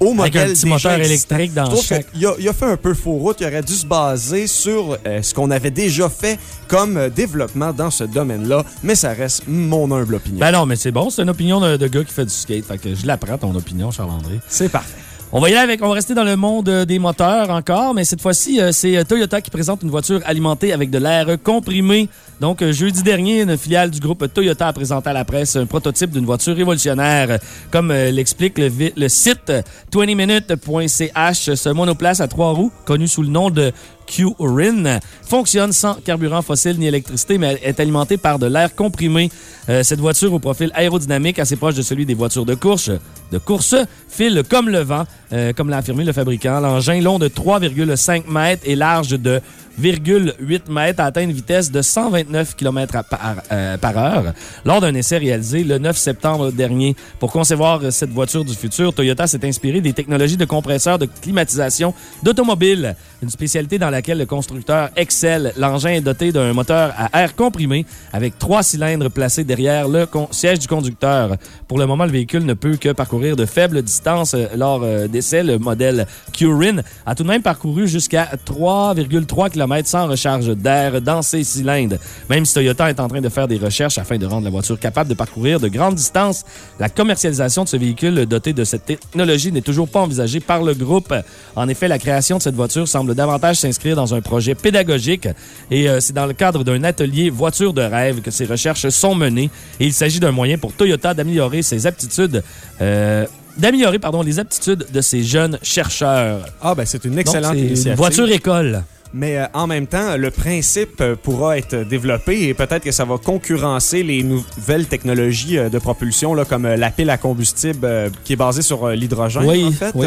D: Au
F: Avec un petit moteur électrique dans chaque.
D: qu'il a, il a fait un peu faux route. Il aurait dû se baser sur euh, ce qu'on avait déjà fait comme euh, développement dans ce domaine-là, mais ça reste mon humble opinion.
F: Ben non, mais c'est bon, c'est une opinion de, de gars qui fait du skate. Fait que je l'apprends, ton opinion, Charles-André.
D: C'est parfait.
F: On va y aller avec, on va rester dans le monde euh, des moteurs encore, mais cette fois-ci, c'est Toyota qui présente une voiture alimentée avec de l'air comprimé. Donc, euh, jeudi dernier, une filiale du groupe Toyota a présenté à la presse un prototype d'une voiture révolutionnaire. Comme euh, l'explique le, le site 20minutes.ch, ce monoplace à trois roues, connu sous le nom de Q-Rin, fonctionne sans carburant fossile ni électricité, mais est alimenté par de l'air comprimé. Euh, cette voiture au profil aérodynamique assez proche de celui des voitures de course, de course file comme le vent euh, comme l'a affirmé le fabricant. L'engin long de 3,5 mètres et large de 0,8 mètres atteint une vitesse de 129 km par, euh, par heure lors d'un essai réalisé le 9 septembre dernier. Pour concevoir euh, cette voiture du futur, Toyota s'est inspiré des technologies de compresseurs de climatisation d'automobile, une spécialité dans laquelle le constructeur excelle. L'engin est doté d'un moteur à air comprimé avec trois cylindres placés derrière le siège du conducteur. Pour le moment, le véhicule ne peut que parcourir de faibles distances euh, lors euh, d'essais. Le modèle Curin a tout de même parcouru jusqu'à 3,3 km sans recharge d'air dans ses cylindres. Même si Toyota est en train de faire des recherches afin de rendre la voiture capable de parcourir de grandes distances, la commercialisation de ce véhicule doté de cette technologie n'est toujours pas envisagée par le groupe. En effet, la création de cette voiture semble davantage s'inscrire dans un projet pédagogique et euh, c'est dans le cadre d'un atelier voiture de rêve que ces recherches sont menées et il s'agit d'un moyen pour Toyota d'améliorer ses aptitudes euh, d'améliorer pardon les aptitudes de ces jeunes chercheurs.
D: Ah, ben c'est une excellente initiative.
F: Une voiture école.
D: Mais euh, en même temps, le principe euh, pourra être développé et peut-être que ça va concurrencer les nouvelles technologies euh, de propulsion, là, comme la pile à combustible qui est basée sur l'hydrogène,
F: Oui,
D: en fait.
F: oui.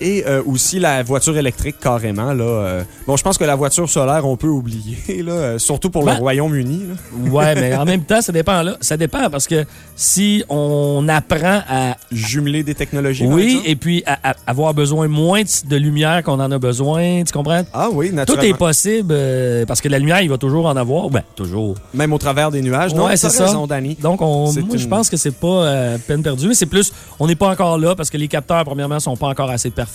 D: Et euh, aussi la voiture électrique, carrément. Là, euh. Bon, je pense que la voiture solaire, on peut oublier, [laughs] là, euh, surtout pour
F: Ben,
D: le Royaume-Uni. là.
F: Ouais, [laughs] mais en même temps, ça dépend là. Ça dépend parce que si on apprend à
D: Jumeler des technologies,
F: oui, et puis à, à avoir besoin moins de, lumière qu'on en a besoin, tu comprends?
D: Ah oui,
F: Tout
D: naturellement.
F: est possible parce que la lumière, il va toujours en avoir. Ben, toujours.
D: Même au travers des nuages. Non,
F: Ouais,
D: t'as
F: c'est ça.
D: raison, Danny.
F: Donc, on, moi, je pense que c'est pas peine perdue, mais c'est plus, on n'est pas encore là parce que les capteurs, premièrement, sont pas encore assez performants.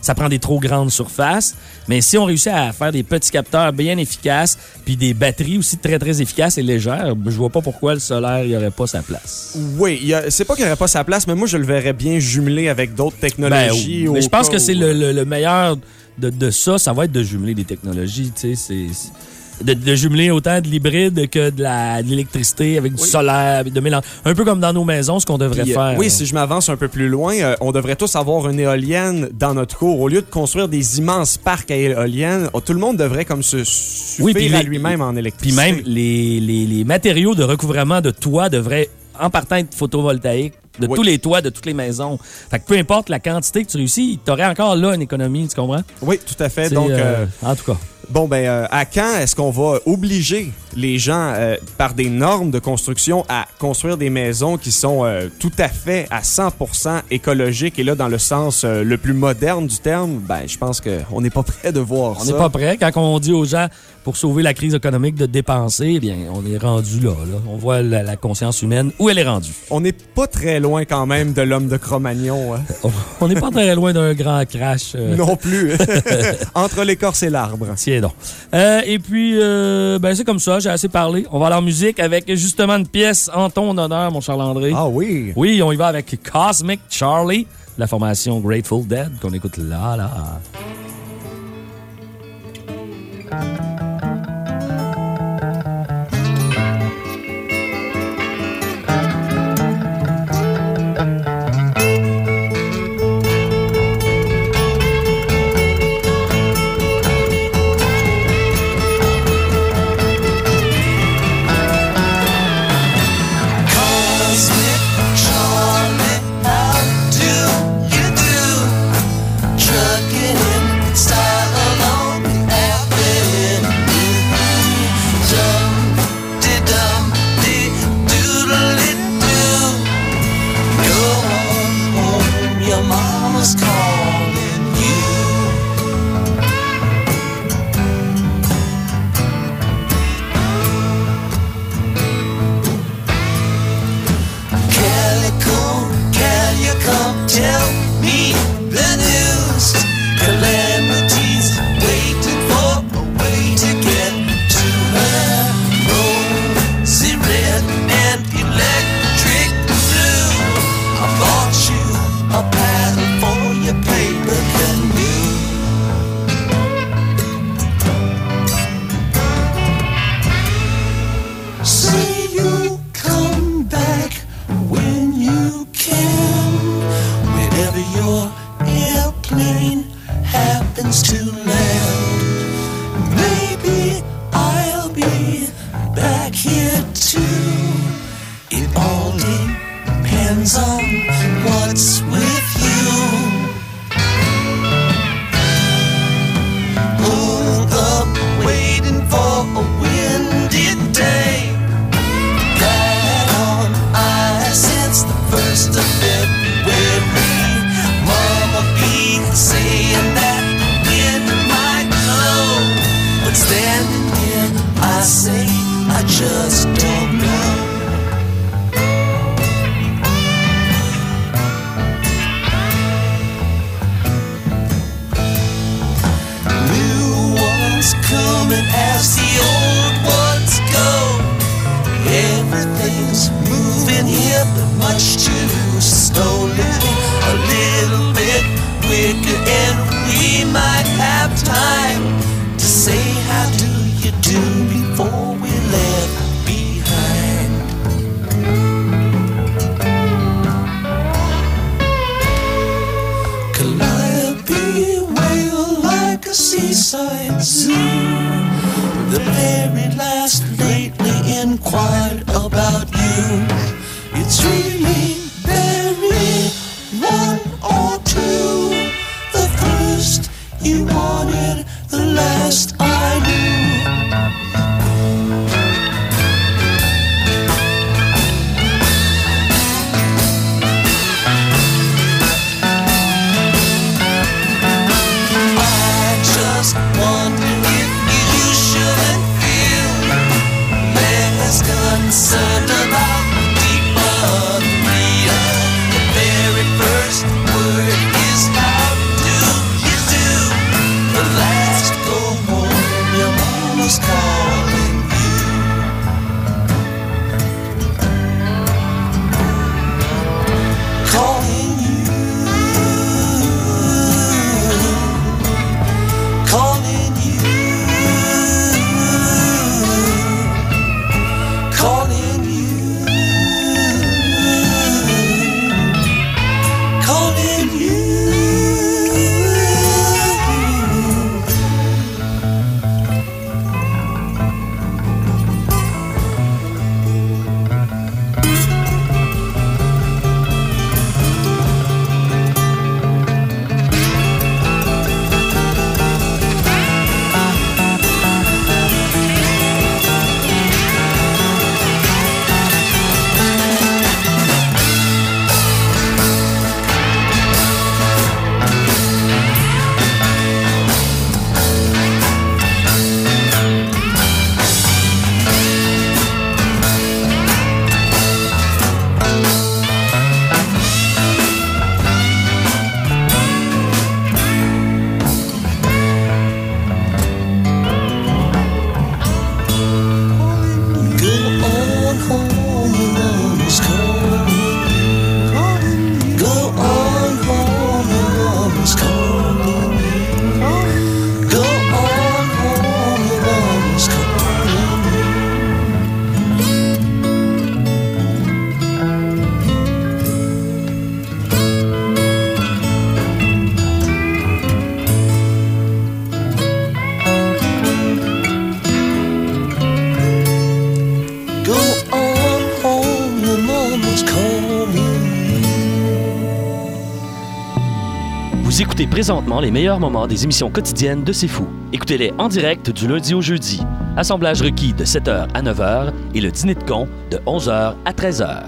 F: Ça prend des trop grandes surfaces. Mais si on réussit à faire des petits capteurs bien efficaces, puis des batteries aussi très, très efficaces et légères, je vois pas pourquoi le solaire, il y aurait pas sa place.
D: Oui, c'est pas qu'il n'y aurait pas sa place, mais moi, je le verrais bien jumelé avec d'autres
F: Ben,
D: technologies.
F: mais je pense que c'est
D: où-
F: le, le- le meilleur de, de ça, ça va être de jumeler des technologies, tu sais, c'est- de, de jumeler autant de l'hybride que de l'électricité avec du solaire, de mélange. Un peu comme dans nos maisons, ce qu'on devrait
D: Puis, euh,
F: faire.
D: oui, si je m'avance un peu plus loin, euh, on devrait tous avoir une éolienne dans notre cour. Au lieu de construire des immenses parcs à éoliennes, oh, tout le monde devrait comme se suffire
F: Oui, puis
D: à lui-même en
F: Puis
D: électricité.
F: même les, les- les matériaux de recouvrement de toit devraient en partant être photovoltaïques de
D: Oui.
F: tous les toits, de toutes les maisons. Fait que peu importe la quantité que tu réussis, tu aurais encore là une économie, tu comprends?
D: Oui, tout à fait. Donc,
F: euh,
D: euh,
F: en tout cas.
D: Bon, ben, euh, à quand est-ce qu'on va obliger les gens, euh, par des normes de construction, à construire des maisons qui sont euh, tout à fait à 100% écologiques et là, dans le sens le plus moderne du terme? Ben, je pense qu'on n'est pas [laughs] prêt de voir
F: On
D: ça.
F: n'est pas prêt. Quand on dit aux gens, pour sauver la crise économique, de dépenser, eh bien, on est rendu là, là. On voit la, la conscience humaine, où elle est rendue.
D: On n'est pas très loin quand même de l'homme de Cro-Magnon. hein. [laughs]
F: On n'est pas très loin d'un grand crash. euh,
D: Non plus. [laughs] Entre l'écorce et l'arbre.
F: Tiens donc. Euh, et puis, euh, ben, c'est comme ça, j'ai assez parlé. On va aller en musique avec justement une pièce en ton honneur, mon Charles-André.
D: Ah oui.
F: Oui, on y va avec Cosmic Charlie, la formation Grateful Dead, qu'on écoute là, là.
A: Présentement les meilleurs moments des émissions quotidiennes de C'est Fou. Écoutez-les en direct du lundi au jeudi. Assemblage requis de 7h à 9h et le dîner de con de 11h à 13h.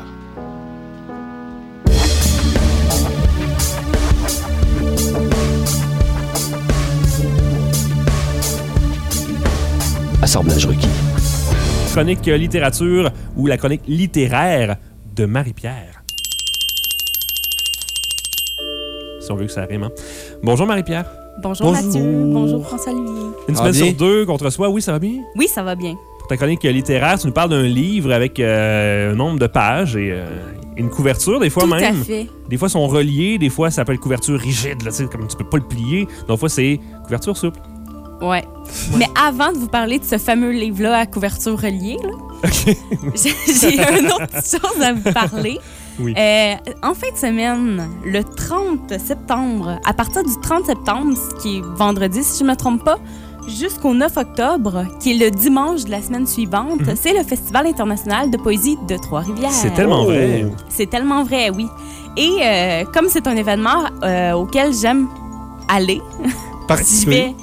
A: Assemblage requis.
C: Chronique littérature ou la chronique littéraire de Marie-Pierre. Si on veut que ça rime. hein. Bonjour Marie-Pierre.
K: Bonjour, Mathieu. Bonjour François-Louis.
C: Une semaine sur deux contre soi, oui, ça va bien?
K: Oui, ça va bien.
C: Pour ta chronique littéraire, tu nous parles d'un livre avec euh, un nombre de pages et euh, une couverture, des fois
K: Tout
C: même.
K: à fait.
C: Des fois, ils sont reliés, des fois, ça peut être couverture rigide, là, comme tu peux pas le plier. D'autres fois, c'est couverture souple.
K: Ouais. Mais avant de vous parler de ce fameux livre-là à couverture reliée, là, [laughs] j'ai j'ai une autre petite chose à vous parler.
C: Oui.
K: Euh, en fin de semaine, le 30 septembre, à partir du 30 septembre, ce qui est vendredi, si je ne me trompe pas, jusqu'au 9 octobre, qui est le dimanche de la semaine suivante,
C: Mhm.
K: c'est le Festival international de poésie de Trois-Rivières.
C: C'est tellement vrai.
K: C'est tellement vrai, oui. Et euh, comme c'est un événement euh, auquel j'aime aller, [laughs] je
C: Participer.
K: vais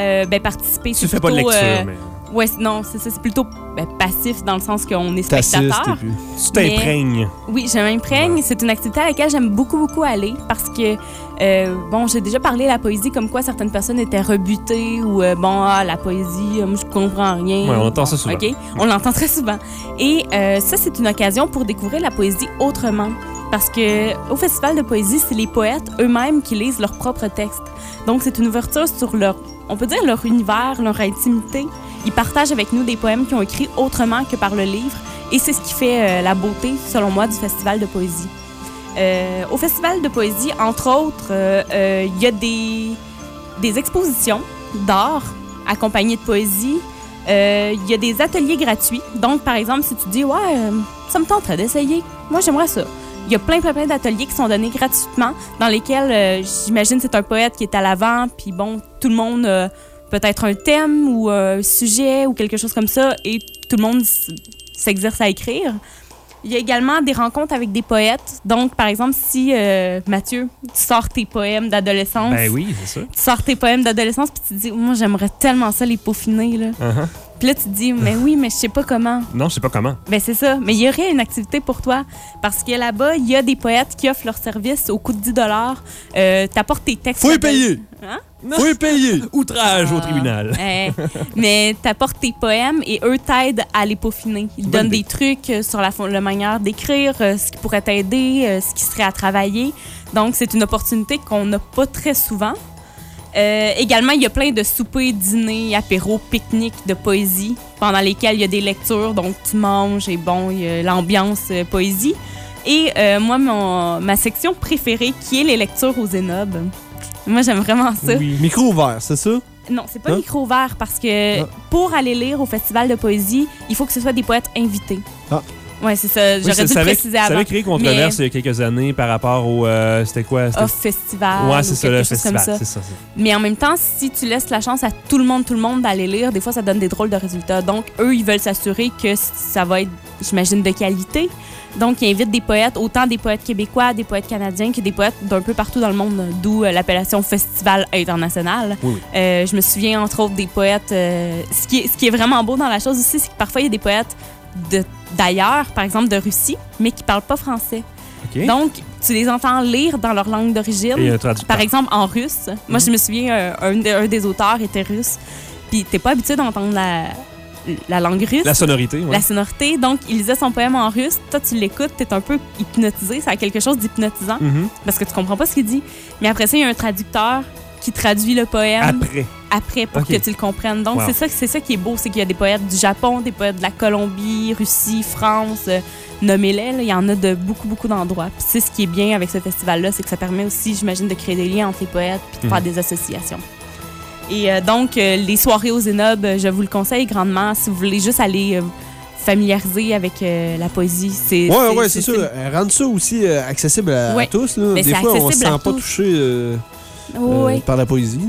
K: euh, ben, participer,
C: Tu fais pas de lecture,
K: euh,
C: mais
K: Ouais, non, c'est ça, c'est plutôt ben, passif dans le sens qu'on est spectateur.
J: puis...
C: tu t'imprègnes.
K: Oui, je m'imprègne. C'est une activité à laquelle j'aime beaucoup, beaucoup aller parce que, euh, bon, j'ai déjà parlé de la poésie comme quoi certaines personnes étaient rebutées ou, euh, bon, ah, la poésie, euh, moi, je comprends rien.
C: Ouais, on entend ça souvent.
K: OK? On l'entend très souvent. Et euh, ça, c'est une occasion pour découvrir la poésie autrement. Parce que au Festival de poésie, c'est les poètes eux-mêmes qui lisent leurs propres textes. Donc, c'est une ouverture sur leur, on peut dire, leur univers, leur intimité. Ils partagent avec nous des poèmes qu'ils ont écrits autrement que par le livre. Et c'est ce qui fait euh, la beauté, selon moi, du Festival de poésie. Euh, au Festival de poésie, entre autres, euh, euh, il y a des, des expositions d'art accompagnées de poésie. Il y a des ateliers gratuits. Donc, par exemple, si tu dis, ouais, ça me tenterait d'essayer, moi, j'aimerais ça. Il y a plein, plein, plein d'ateliers qui sont donnés gratuitement, dans lesquels, euh, j'imagine, c'est un poète qui est à l'avant, puis bon, tout le monde a peut-être un thème ou un sujet ou quelque chose comme ça, et tout le monde s'exerce à écrire. Il y a également des rencontres avec des poètes. Donc, par exemple, si, euh, Mathieu, tu sors tes poèmes d'adolescence,
C: Ben oui, c'est ça.
K: tu sors tes poèmes d'adolescence, puis tu te dis, moi, j'aimerais tellement ça les peaufiner, là.
C: Uh-huh.
K: Puis là, tu te dis, mais oui, mais je sais pas comment.
C: Non, je sais pas comment.
K: Ben c'est ça. Mais il y aurait une activité pour toi. Parce que là-bas, il y a des poètes qui offrent leur service au coût de 10 euh, T'apportes tes textes.
J: Faut y payer.
K: Hein?
J: Faut y payer. [laughs]
C: Outrage au
K: Ah.
C: tribunal. [laughs]
K: Eh, mais t'apportes tes poèmes et eux t'aident à les peaufiner. Ils donnent
C: idée.
K: des trucs euh, sur la, la manière d'écrire, euh, ce qui pourrait t'aider, euh, ce qui serait à travailler. Donc, c'est une opportunité qu'on n'a pas très souvent. Euh, également, il y a plein de soupers, dîners, apéros, pique-niques de poésie pendant lesquels il y a des lectures. Donc, tu manges et bon, il y a l'ambiance euh, poésie. Et euh, moi, mon, ma section préférée, qui est les lectures aux Zénobes. Moi, j'aime vraiment ça.
J: Micro ouvert, c'est ça?
K: Non, c'est pas
J: Hein?
K: micro ouvert parce que
J: Ah.
K: pour aller lire au festival de poésie, il faut que ce soit des poètes invités.
J: Ah.
K: Ouais, c'est ça.
C: Oui,
K: J'aurais
C: ça,
K: dû
C: ça
K: préciser
C: ça
K: avant.
C: avait créé controverse il y a quelques années par rapport au. euh, C'était quoi?
K: Off festival.
C: Ouais,
K: ou
C: c'est ça, le festival.
K: ça.
C: Ça. ça.
K: Mais en même temps, si tu laisses la chance à tout le monde, tout le monde d'aller lire, des fois, ça donne des drôles de résultats. Donc, eux, ils veulent s'assurer que ça va être, j'imagine, de qualité. Donc, ils invitent des poètes, autant des poètes québécois, des poètes canadiens que des poètes d'un peu partout dans le monde, d'où euh, l'appellation Festival international.
C: Oui, oui.
K: Euh, je me souviens, entre autres, des poètes... euh, ce, qui est, ce qui est vraiment beau dans la chose aussi, c'est que parfois, il y a des poètes de- d'ailleurs, par exemple de Russie, mais qui parlent pas français. Donc, tu les entends lire dans leur langue d'origine.
C: Traducteur.
K: Par exemple, en russe. Moi, je me souviens, euh, un, de- un des auteurs était russe. Puis, t'es pas habitué d'entendre la, la langue russe.
C: La sonorité, ouais.
K: La sonorité. Donc, il lisait son poème en russe. Toi, tu l'écoutes, t'es un peu hypnotisé. Ça a quelque chose d'hypnotisant
C: Mhm.
K: parce que tu comprends pas ce qu'il dit. Mais après ça, il y a un traducteur qui traduit le poème
C: Après.
K: après pour
C: Ok.
K: que tu le comprennes. Donc,
C: Wow.
K: c'est ça, c'est ça qui est beau, c'est qu'il y a des poètes du Japon, des poètes de la Colombie, Russie, France, euh, nommez-les. Il y en a de beaucoup, beaucoup d'endroits. Puis c'est ce qui est bien avec ce festival-là, c'est que ça permet aussi, j'imagine, de créer des liens entre les poètes puis de
C: Mhm.
K: faire des associations. Et euh, donc, euh, les soirées aux Zénobes, euh, je vous le conseille grandement si vous voulez juste aller euh, familiariser avec euh, la poésie. C'est,
J: Ouais,
K: c'est-
J: ouais, c'est ça. Rendre ça aussi euh, accessible à, tous. Là. Des fois, on se
K: accessible
J: sent pas
K: tous.
J: touché euh,
K: Oh,
J: euh,
K: ouais.
J: par la poésie.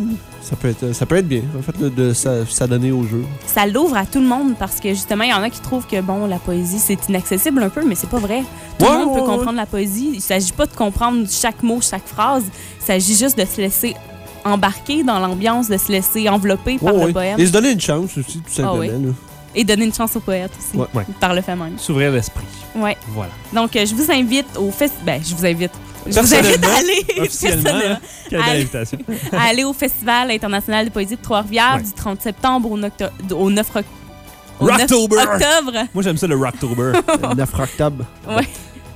J: Ça peut être, ça peut être bien, en fait, de, de s'a- s'adonner au jeu.
K: ça l'ouvre à tout le monde parce que justement, il y en a qui trouvent que bon, la poésie c'est inaccessible un peu, mais c'est pas vrai. Tout
J: Ouais,
K: le monde
J: ouais,
K: peut
J: ouais.
K: comprendre la poésie. Il s'agit pas de comprendre chaque mot, chaque phrase. Il s'agit juste de se laisser embarquer dans l'ambiance, de se laisser envelopper par
J: Ouais,
K: le poème
J: Et se donner une chance aussi, tout simplement.
K: Ah oui.
J: là.
K: et donner une chance au poète aussi
J: Ouais.
C: Ouais.
K: par le fait même.
C: S'ouvrir l'esprit.
K: Ouais.
C: Voilà.
K: Donc, euh, je vous invite au festival. Ben, je vous invite. Je vous invite à aller, [laughs] personnellement,
C: hein?
K: À [laughs] aller au Festival international de poésie de Trois-Rivières
C: Ouais.
K: du 30 septembre au, nocto- au 9, oc- au 9
C: Rocktober.
K: octobre.
C: Moi, j'aime ça, le Rocktober. [laughs]
J: Le 9 octobre.
K: Ouais.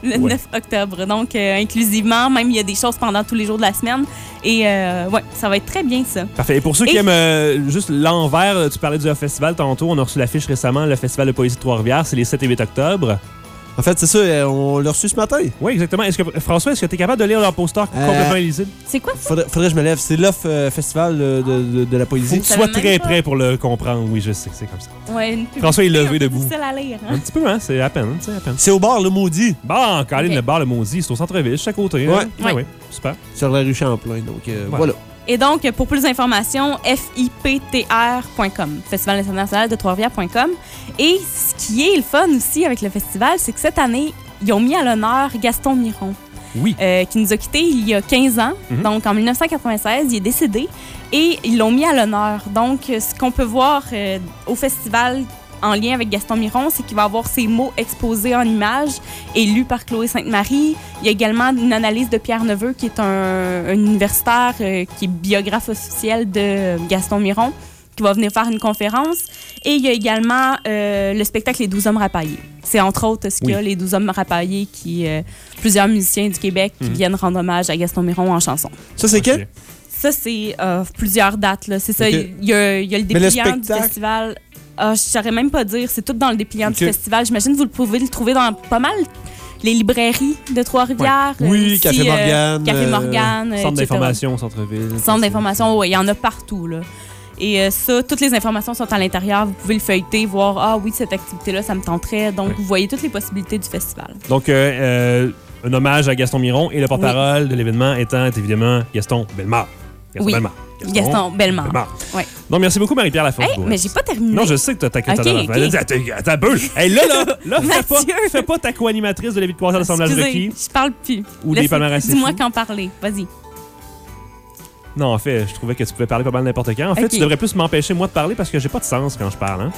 K: Le
C: Ouais.
K: 9 octobre. Donc, euh, inclusivement, même il y a des choses pendant tous les jours de la semaine. Et euh, ouais, ça va être très bien ça.
C: Parfait. Et pour ceux qui aiment euh, juste l'envers, tu parlais du festival tantôt, on a reçu l'affiche récemment, le festival de poésie de Trois-Rivières, c'est les 7 et 8 octobre.
J: En fait, c'est ça, euh, on l'a reçu ce matin.
C: Oui, exactement. Est-ce que, François, est-ce que tu es capable de lire leur poster
J: Euh,
C: complètement illisible?
K: C'est quoi?
J: Faudrait, faudrait que je me lève. C'est l'off euh, festival euh, de, de- de la
C: Faut
J: poésie.
C: que tu
K: Ça
C: sois très
K: pas.
C: prêt pour le comprendre. Oui, je sais que c'est comme ça.
K: Ouais, une
C: François est levé debout.
K: difficile à lire. hein?
C: Un petit peu, hein? C'est à peine, à peine.
J: C'est au bar, le maudit,
C: Bon, Caroline,
K: Ok.
C: le bar, le maudit, c'est au centre-ville, juste à côté.
J: Ouais.
C: hein? Ah
K: Ouais.
C: oui, super.
J: sur la rue Champlain. Donc, euh,
C: Voilà.
J: voilà.
K: Et donc, pour plus d'informations, fiptr.com, Festival international de Trois-Rivières.com. Et ce qui est le fun aussi avec le festival, c'est que cette année, ils ont mis à l'honneur Gaston Miron.
C: Oui.
K: euh, qui nous a quittés il y a 15 ans.
C: Mhm.
K: Donc, en 1996, il est décédé et ils l'ont mis à l'honneur. Donc, ce qu'on peut voir euh, au festival en lien avec Gaston Miron, c'est qu'il va avoir ses mots exposés en images et lus par Chloé Sainte-Marie. Il y a également une analyse de Pierre Neveu, qui est un, un universitaire euh, qui est biographe officiel de Gaston Miron, qui va venir faire une conférence. Et il y a également euh, le spectacle Les 12 hommes rapaillés. C'est entre autres ce qu'il y a,
C: Oui.
K: Les 12 hommes rapaillés, qui euh, plusieurs musiciens du Québec qui
C: Mhm.
K: viennent rendre hommage à Gaston Miron en chanson.
J: Ça, c'est
C: Ok.
J: quel?
K: Ça, c'est euh, plusieurs dates. C'est ça. Il y, a, il y a le dépliant du festival. Ah, je saurais même pas dire. C'est tout dans le dépliant du festival. J'imagine que vous le pouvez le trouver dans pas mal les librairies de Trois-Rivières.
J: Ouais. Oui,
K: Euh,
J: Café
K: euh,
J: Morgane,
K: Café
J: euh,
K: Morgane. euh,
C: Centre d'information, centre-ville.
K: Centre d'information, oui, il y en a partout. Là. Et ça, toutes les informations sont à l'intérieur. Vous pouvez le feuilleter, voir, ah oui, cette activité-là, ça me tenterait. Donc, vous voyez toutes les possibilités du festival.
C: Donc, euh, un hommage à Gaston Miron et le porte-parole de l'événement étant évidemment Gaston Bellemare. Gaston
K: Oui.
C: Bellemare.
K: Gaston Bellemare.
C: Bellemare.
K: Ouais.
C: Donc, merci beaucoup, Marie-Pierre Laforce.
K: Hey, mais j'ai pas terminé.
C: Non, je sais que t'as ta
K: Ok,
C: question.
K: ok.
C: Elle a dit, attends, peu. Hey, là, là, là, fais pas, fais pas ta co-animatrice de la vie de croisière d'assemblage
K: Excusez,
C: requis.
K: je parle plus.
C: Ou des
K: Laissez-
C: palmarès,
K: Dis-moi qu'en parler. Vas-y.
C: Non, en fait, je trouvais que tu pouvais parler pas mal n'importe quand. En fait,
K: Ok.
C: tu devrais plus m'empêcher, moi, de parler parce que j'ai pas de sens quand je parle, hein?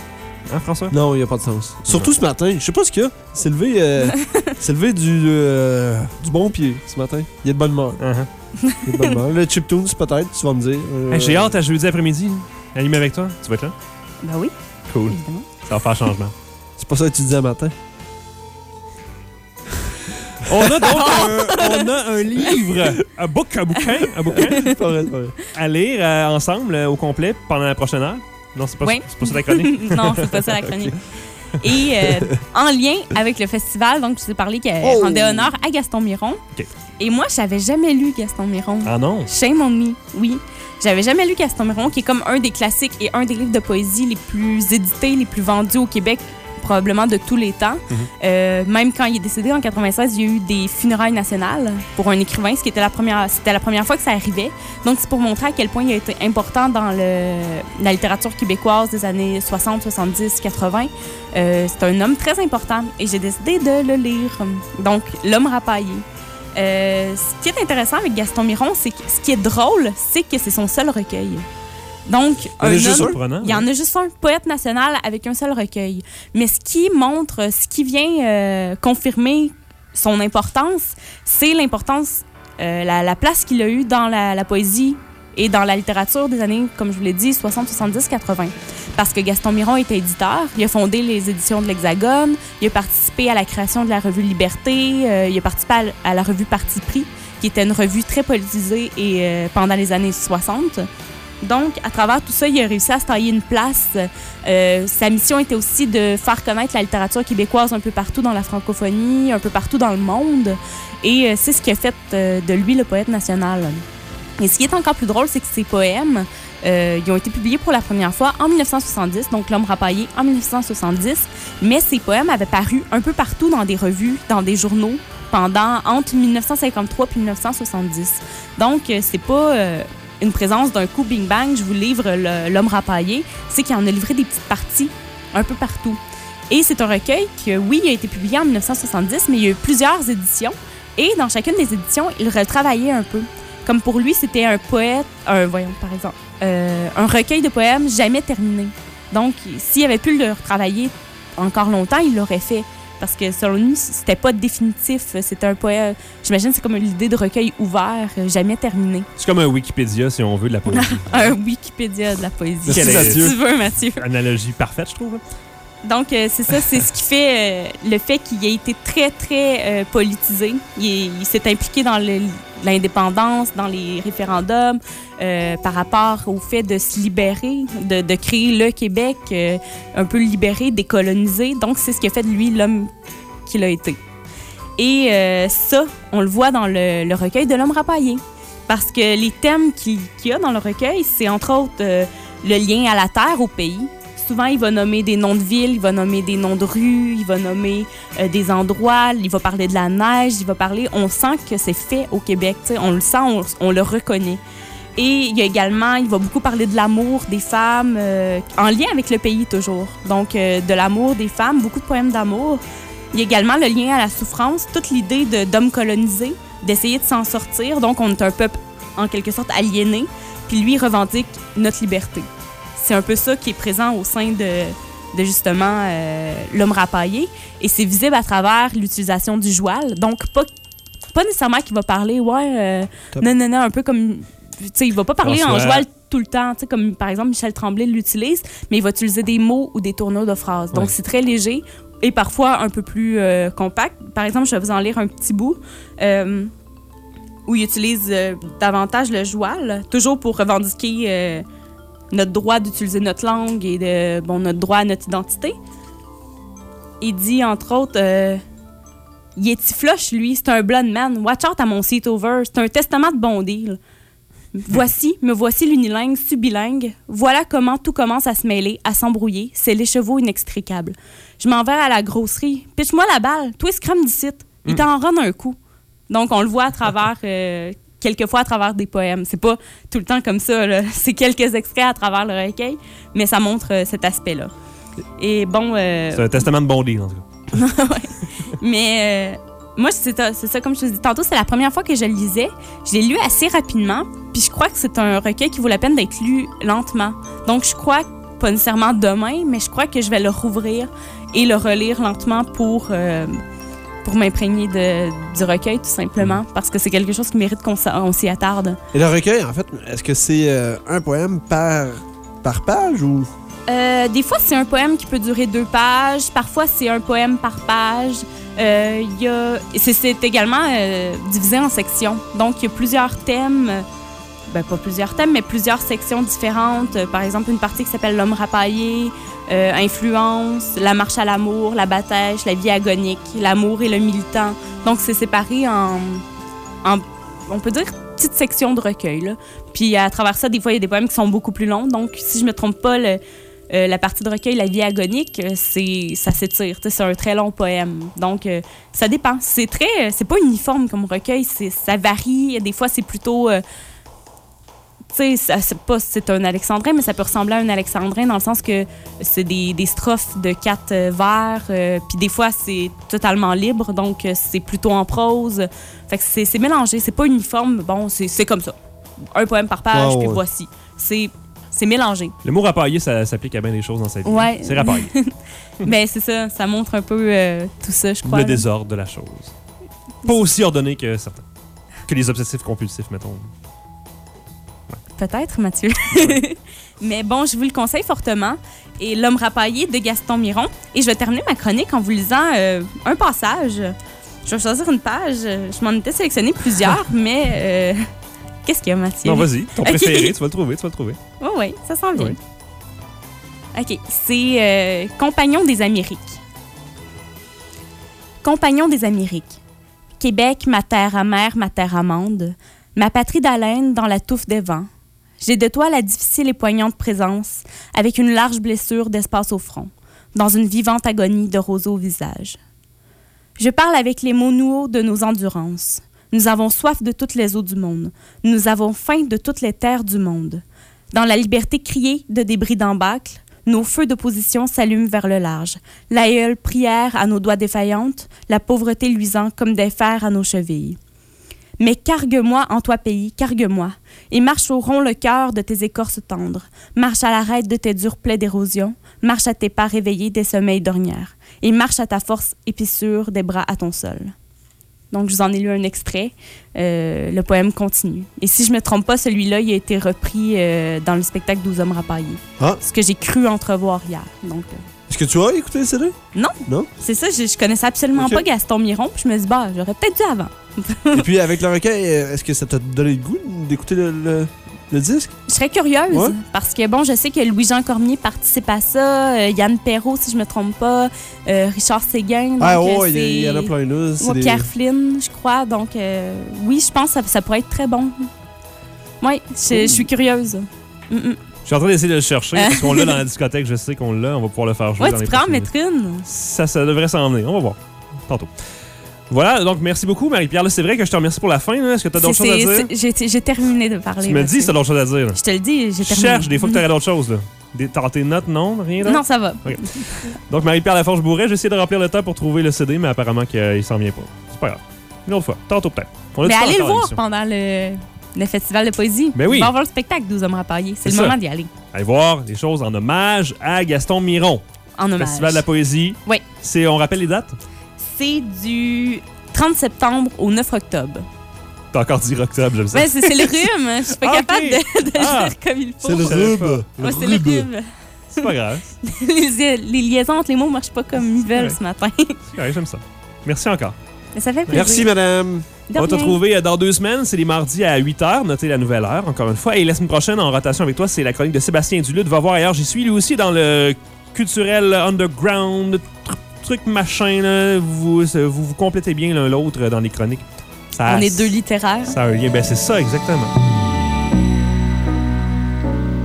C: Hein, François?
J: Non, il n'y a pas de sens. Surtout ce matin. Je sais pas ce qu'il y a. C'est levé, euh, [laughs] levé du, euh, du bon pied ce matin. Il y a de bonne humeur.
C: Uh-huh.
J: Il Le chiptunes, peut-être, tu vas me dire. Euh,
C: Hey, j'ai hâte à jeudi après-midi. Animé avec toi. Tu vas être là?
K: Ben oui,
C: Cool.
K: évidemment.
C: Ça va faire changement.
J: C'est pas ça que tu disais matin.
C: On a donc [laughs] un, on a un livre, un book, un bouquin, un bouquin [laughs]
J: C'est pas vrai, c'est pas vrai.
C: à lire euh, ensemble euh, au complet pendant la prochaine heure. Non, c'est pas,
K: Oui.
C: c'est pas ça la chronique. [laughs]
K: non, c'est pas ça la chronique. Et euh, en lien avec le festival, donc je vous ai parlé qu'elle
J: Oh!
K: rendait honneur à Gaston Miron. Et moi, j'avais jamais lu Gaston Miron.
C: Ah non?
K: Shame on me, oui. J'avais jamais lu Gaston Miron, qui est comme un des classiques et un des livres de poésie les plus édités, les plus vendus au Québec, probablement de tous les temps.
C: Mhm.
K: Euh, même quand il est décédé en 96, il y a eu des funérailles nationales pour un écrivain, ce qui était la première, c'était la première fois que ça arrivait. Donc c'est pour montrer à quel point il a été important dans le, la littérature québécoise des années 60, 70, 80. Euh, c'est un homme très important et j'ai décidé de le lire. Donc l'homme rapaillé. Euh, ce qui est intéressant avec Gaston Miron, c'est que ce qui est drôle, c'est que c'est son seul recueil. Donc,
J: Il y en a
K: un
J: juste
K: homme- il y en a juste un, poète national avec un seul recueil. Mais ce qui montre, ce qui vient euh, confirmer son importance, c'est l'importance, euh, la, la place qu'il a eue dans la, la poésie et dans la littérature des années, comme je vous l'ai dit, 60, 70, 80. Parce que Gaston Miron était éditeur, il a fondé les éditions de l'Hexagone, il a participé à la création de la revue Liberté, euh, il a participé à, à la revue Parti pris, qui était une revue très politisée et pendant les années 60. Donc, à travers tout ça, il a réussi à se tailler une place. Euh, sa mission était aussi de faire connaître la littérature québécoise un peu partout dans la francophonie, un peu partout dans le monde. Et euh, c'est ce qui a fait euh, de lui le poète national. Et ce qui est encore plus drôle, c'est que ses poèmes, ils ont été publiés pour la première fois en 1970, donc L'homme rapaillé en 1970. Mais ces poèmes avaient paru un peu partout dans des revues, dans des journaux, pendant entre 1953 et 1970. Donc, c'est pas une présence d'un coup bing bang, je vous livre L'homme rapaillé. C'est qu'il en a livré des petites parties un peu partout. Et c'est un recueil qui, oui, a été publié en 1970, mais il y a eu plusieurs éditions. Et dans chacune des éditions, il retravaillait un peu. Comme pour lui, c'était un poète, un, voyons, par exemple, euh, un recueil de poèmes jamais terminé. Donc, s'il avait pu le retravailler encore longtemps, il l'aurait fait. Parce que selon lui, c'était pas définitif. C'était un poème. J'imagine que c'est comme l'idée de recueil ouvert, euh, jamais terminé.
C: C'est comme un Wikipédia, si on veut, de la [laughs] poésie.
K: Un Wikipédia de la poésie. Si tu veux, Mathieu.
C: Analogie parfaite, je trouve.
K: Donc, euh, c'est ça, c'est ce qui fait euh, le fait qu'il a été très, très euh, politisé. Il, est- il s'est impliqué dans l'indépendance, dans les référendums, par rapport au fait de se libérer, de, créer le Québec un peu libéré, décolonisé. Donc, c'est ce qui a fait de lui l'homme qu'il a été. Et ça, on le voit dans le, recueil de l'homme rapaillé. Parce que les thèmes qu'il y a dans le recueil, c'est entre autres le lien à la terre, au pays. Souvent, il va nommer des noms de villes, il va nommer des noms de rues, il va nommer euh, des endroits, il va parler de la neige, il va parler. On sent que c'est fait au Québec, on le sent, on, le reconnaît. Et il y a également, il va beaucoup parler de l'amour des femmes, euh, en lien avec le pays toujours. Donc, euh, de l'amour des femmes, beaucoup de poèmes d'amour. Il y a également le lien à la souffrance, toute l'idée d'hommes colonisés, d'essayer de s'en sortir. Donc, on est un peuple en quelque sorte aliéné. Puis lui, revendique notre liberté. C'est un peu ça qui est présent au sein de, de justement euh, l'homme rapaillé. Et c'est visible à travers l'utilisation du joual. Donc, pas, pas nécessairement qu'il va parler, ouais, euh, non, non, non, un peu comme. Tu sais, il va pas parler en joual tout le temps, tu sais, comme par exemple Michel Tremblay l'utilise, mais il va utiliser des mots ou des tournures de phrases. Donc,
C: Ouais.
K: c'est très léger et parfois un peu plus euh, compact. Par exemple, je vais vous en lire un petit bout. euh, où il utilise euh, davantage le joual, toujours pour revendiquer euh, notre droit d'utiliser notre langue et de, bon, notre droit à notre identité. Il dit, entre autres, euh, il est flush, lui, c'est un blonde man. Watch out à mon seat over. C'est un testament de bon deal. Voici, me voici l'unilingue, subilingue. Voilà comment tout commence à se mêler, à s'embrouiller. C'est l'écheveau inextricable. Je m'en vais à la grosserie. Pitch-moi la balle. Toi, scrum d'ici. Il t'en rend un coup. Donc, on le voit à travers, euh, quelquefois à travers des poèmes. C'est pas tout le temps comme ça. là. [laughs] C'est quelques extraits à travers le recueil, mais ça montre euh, cet aspect-là. Et bon. euh,
C: C'est un testament de Bondi, en tout cas. [laughs]
K: mais euh, moi, c'est ça, c'est ça, comme je te dis tantôt, c'est la première fois que je le lisais. Je l'ai lu assez rapidement, puis je crois que c'est un recueil qui vaut la peine d'être lu lentement. Donc, je crois, pas nécessairement demain, mais je crois que je vais le rouvrir et le relire lentement pour, euh, pour m'imprégner du recueil, tout simplement, parce que c'est quelque chose qui mérite qu'on s'y attarde.
J: Et le recueil, en fait, est-ce que c'est euh, un poème par, par page ou?
K: Euh, des fois, c'est un poème qui peut durer deux pages. Parfois, c'est un poème par page. Euh, a... c'est, également divisé en sections. Donc, il y a plusieurs thèmes. Ben, pas plusieurs thèmes, mais plusieurs sections différentes. Par exemple, une partie qui s'appelle L'homme rapaillé, euh, Influence, La marche à l'amour, La bâtèche, La vie agonique, L'amour et le militant. Donc, c'est séparé en, on peut dire, petites sections de recueil. Puis à travers ça, des fois, il y a des poèmes qui sont beaucoup plus longs. Donc, si je me trompe pas, euh, la partie de recueil, La vie agonique, euh, c'est ça s'étire. C'est un très long poème. Donc, ça dépend. C'est très. C'est pas uniforme comme recueil. Ça varie. Des fois, c'est plutôt. Tu sais, c'est pas c'est un alexandrin, mais ça peut ressembler à un alexandrin dans le sens que c'est des, des strophes de quatre euh, vers, euh, puis des fois c'est totalement libre, donc euh, c'est plutôt en prose. Fait que c'est c'est mélangé, c'est pas uniforme. Bon, c'est c'est comme ça. Un poème par page, puis
C: ouais.
K: voici. C'est c'est mélangé.
C: Le mot rapaillé, ça s'applique à bien des choses dans cette vie.
K: Ouais.
C: C'est rapaillé. [laughs]
K: Mais c'est ça, ça montre un peu euh, tout ça, je crois.
C: le
K: là.
C: désordre de la chose. Pas aussi ordonné que certains. Que les obsessifs compulsifs, mettons.
K: Peut-être, Mathieu. [laughs] Mais bon, je vous le conseille fortement. Et L'homme rapaillé de Gaston Miron. Et je vais terminer ma chronique en vous lisant euh, un passage. Je vais choisir une page. Je m'en étais sélectionné plusieurs, [laughs] mais euh, qu'est-ce qu'il y a, Mathieu?
C: Non, vas-y. Ton préféré, tu vas le trouver, tu vas le trouver.
K: Oui, oui, ça s'en vient.
C: Oui.
K: OK, c'est euh, Compagnon des Amériques. Compagnon des Amériques. Québec, ma terre amère, ma terre amande, ma patrie d'haleine dans la touffe des vents. J'ai de toi la difficile et poignante présence, avec une large blessure d'espace au front, dans une vivante agonie de roseau au visage. Je parle avec les mots nouveaux de nos endurances. Nous avons soif de toutes les eaux du monde. Nous avons faim de toutes les terres du monde. Dans la liberté criée de débris d'embâcle, nos feux d'opposition s'allument vers le large. L'aïeul prière à nos doigts défaillantes, la pauvreté luisant comme des fers à nos chevilles. Mais cargue-moi en toi pays, cargue-moi, et marche au rond le cœur de tes écorces tendres, marche à l'arête de tes durs plaies d'érosion, marche à tes pas réveillés des sommeils d'ornières, et marche à ta force épissure des bras à ton sol. Donc, je vous en ai lu un extrait. Euh, le poème continue. Et si je me trompe pas, celui-là, il a été repris euh, dans le spectacle 12 hommes rapaillés.
J: Ah.
K: Ce que j'ai cru entrevoir hier. Donc, euh,
J: Est-ce que tu as écouté le CD?
K: non.
J: Non?
K: C'est ça, je, je connaissais absolument pas Gaston Miron. Puis je me suis dit, bah, j'aurais peut-être dû avant. [laughs]
J: Et puis avec le recueil, euh, est-ce que ça t'a donné le goût d'écouter le, le- le disque?
K: Je serais curieuse
J: Ouais.
K: parce que, bon, je sais que Louis-Jean Cormier participe à ça, euh, Yann Perrault, si je me trompe pas, euh, Richard Séguin.
J: Ah
K: donc,
J: ouais, il y en a plein
K: Ouais,
J: des-
K: Pierre Flynn, je crois. Donc, euh, oui, je pense que ça, ça pourrait être très bon. Oui, je, je suis curieuse. Mm, mm.
C: Je suis en train d'essayer de le chercher
K: Euh.
C: parce qu'on l'a dans la discothèque, je sais qu'on l'a, on va pouvoir le faire jouer
K: Ouais,
C: dans
K: tu
C: les
K: mettre une.
C: Ça, ça devrait s'en venir. On va voir. Tantôt. Voilà, donc merci beaucoup, Marie-Pierre. C'est vrai que je te remercie pour la fin. Est-ce que tu as d'autres choses à dire?
K: J'ai terminé de parler.
C: Tu me dis si tu as d'autres choses à dire. là.
K: Je te le dis, j'ai
C: Je
K: terminé.
C: cherche des fois que tu aurais d'autres choses. Là. Des, t'as tes notes, non? Rien là?
K: Non, ça va.
C: Donc, Marie-Pierre Laforge-Bourret, j'ai essayé de remplir le temps pour trouver le CD, mais apparemment qu'il s'en vient pas. C'est pas grave. Une autre fois. Tantôt peut-être.
K: Mais allez le voir pendant le, le festival de poésie.
C: Ben oui.
K: On va voir le spectacle 12 hommes rapaillés. C'est
C: C'est
K: le
C: ça.
K: moment d'y aller.
C: Allez voir des choses en hommage à Gaston Miron.
K: En hommage.
C: Festival de la poésie.
K: Oui.
C: C'est, on rappelle les dates?
K: C'est du 30 septembre au 9 octobre.
C: T'as encore dit octobre, j'aime ça.
K: Ben, c'est le rhume. Je suis pas [laughs]
C: Ah,
K: capable de, de
C: Ah.
K: dire comme il faut.
J: C'est le
K: Ouais, c'est le
J: rub.
K: rhume.
C: C'est pas grave. [laughs]
K: les, les liaisons entre les mots marchent pas comme ils veulent
C: Ouais.
K: ce matin.
C: Correct, j'aime ça. Merci encore.
K: Mais ça fait plaisir.
J: Merci, madame.
K: De
C: on va te retrouver euh, dans deux semaines. C'est les mardis à 8h. Notez la nouvelle heure, encore une fois. Et la semaine prochaine, en rotation avec toi, c'est la chronique de Sébastien Duluth. Va voir ailleurs. J'y suis lui aussi dans le culturel underground, tr- truc machin. là. Vous, vous vous complétez bien l'un l'autre dans les chroniques. Ça,
K: On est deux littéraires.
C: Ça a un lien. Ben, c'est ça, exactement.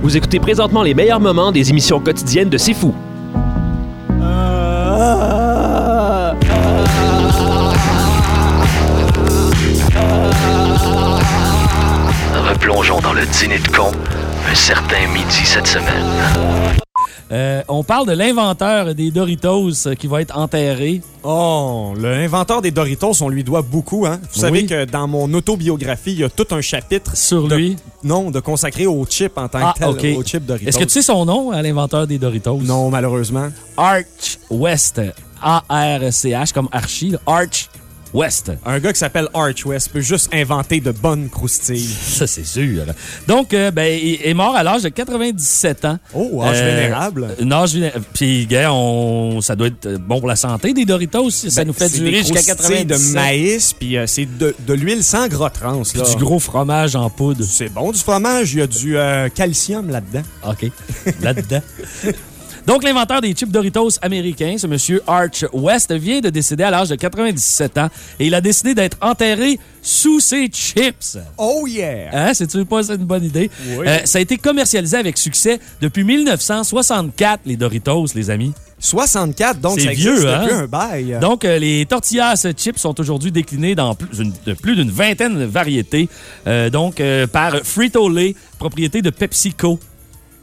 G: Vous écoutez présentement les meilleurs moments des émissions quotidiennes de C'est Fou.
A: Replongeons dans le dîner de con un certain midi cette semaine.
F: Euh, on parle de l'inventeur des Doritos euh, qui va être enterré.
D: Oh, l'inventeur des Doritos, on lui doit beaucoup. Hein? Vous savez
F: Oui.
D: que dans mon autobiographie, il y a tout un chapitre
F: Sur
D: de-
F: lui.
D: Non, de consacré au chip en tant
F: Ah,
D: que tel,
F: OK.
D: au chip Doritos.
F: Est-ce que tu sais son nom à l'inventeur des Doritos?
D: Non, malheureusement.
F: Arch West. A-R-C-H comme Archie. Arch West.
D: Un gars qui s'appelle Arch West peut juste inventer de bonnes croustilles.
F: Ça, c'est sûr. Donc, euh, ben, il est mort à l'âge de 97 ans.
D: Oh, âge
F: Euh,
D: vénérable.
F: Un âge vénérable. Puis, gars, on... ça doit être bon pour la santé des Doritos. Ça
D: Ben,
F: nous fait durer jusqu'à
D: croustilles
F: 97.
D: de maïs, puis euh, c'est de, de l'huile sans gras trans. Là.
F: du gros fromage en poudre.
D: C'est bon du fromage, il y a du euh, calcium là-dedans.
F: OK. Là-dedans. [laughs] Donc, l'inventeur des chips Doritos américains, ce monsieur Arch West, vient de décéder à l'âge de 97 ans et il a décidé d'être enterré sous ses chips.
D: Oh yeah!
F: Hein, c'est-tu pas une bonne idée?
D: Oui.
F: Euh, ça a été commercialisé avec succès depuis 1964, les Doritos, les amis.
D: 64, donc
F: C'est
D: ça existe
F: vieux, hein?
D: depuis un bail.
F: Donc, euh, les tortillas chips sont aujourd'hui déclinées dans plus, une- de plus d'une vingtaine de variétés. Euh, donc, par Frito-Lay, propriété de PepsiCo.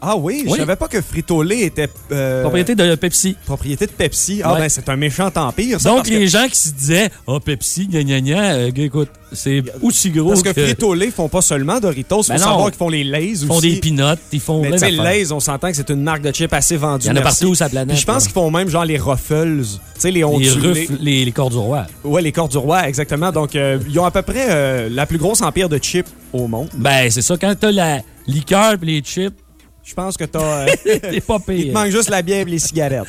D: Ah oui,
F: Oui.
D: je savais pas que Frito-Lay était... euh,
F: Propriété de Pepsi.
D: propriété de Pepsi. Ah
F: Ouais.
D: ben, c'est un méchant empire, ça.
F: Donc, les
D: que,
F: gens qui se disaient « Ah, Pepsi, gna gna gna euh, écoute, c'est aussi gros
D: parce que
F: que...
D: Frito-Lay font pas seulement Doritos, il faut
F: Ben non.
D: savoir qu'ils font les Lays aussi.
F: Ils font des peanuts, ils font
D: Mais tu. Lays, on s'entend que c'est une marque de chips assez vendue.
F: Il y en a
D: merci.
F: partout sur la planète.
D: Puis je pense qu'ils font même genre les Ruffles, tu sais, les
F: Les
D: ondulés.
F: ruffles, les, les cordes du roi.
D: Ouais, les cordes du roi, exactement. Donc, euh, ils ont à peu près euh, la plus grosse empire de chips au monde.
F: Ben, c'est ça, quand t'as la liqueur et les chips,
D: Je pense que t'as... euh, [laughs]
F: t'es pas
D: il
F: pire.
D: te manque juste la bière et les cigarettes.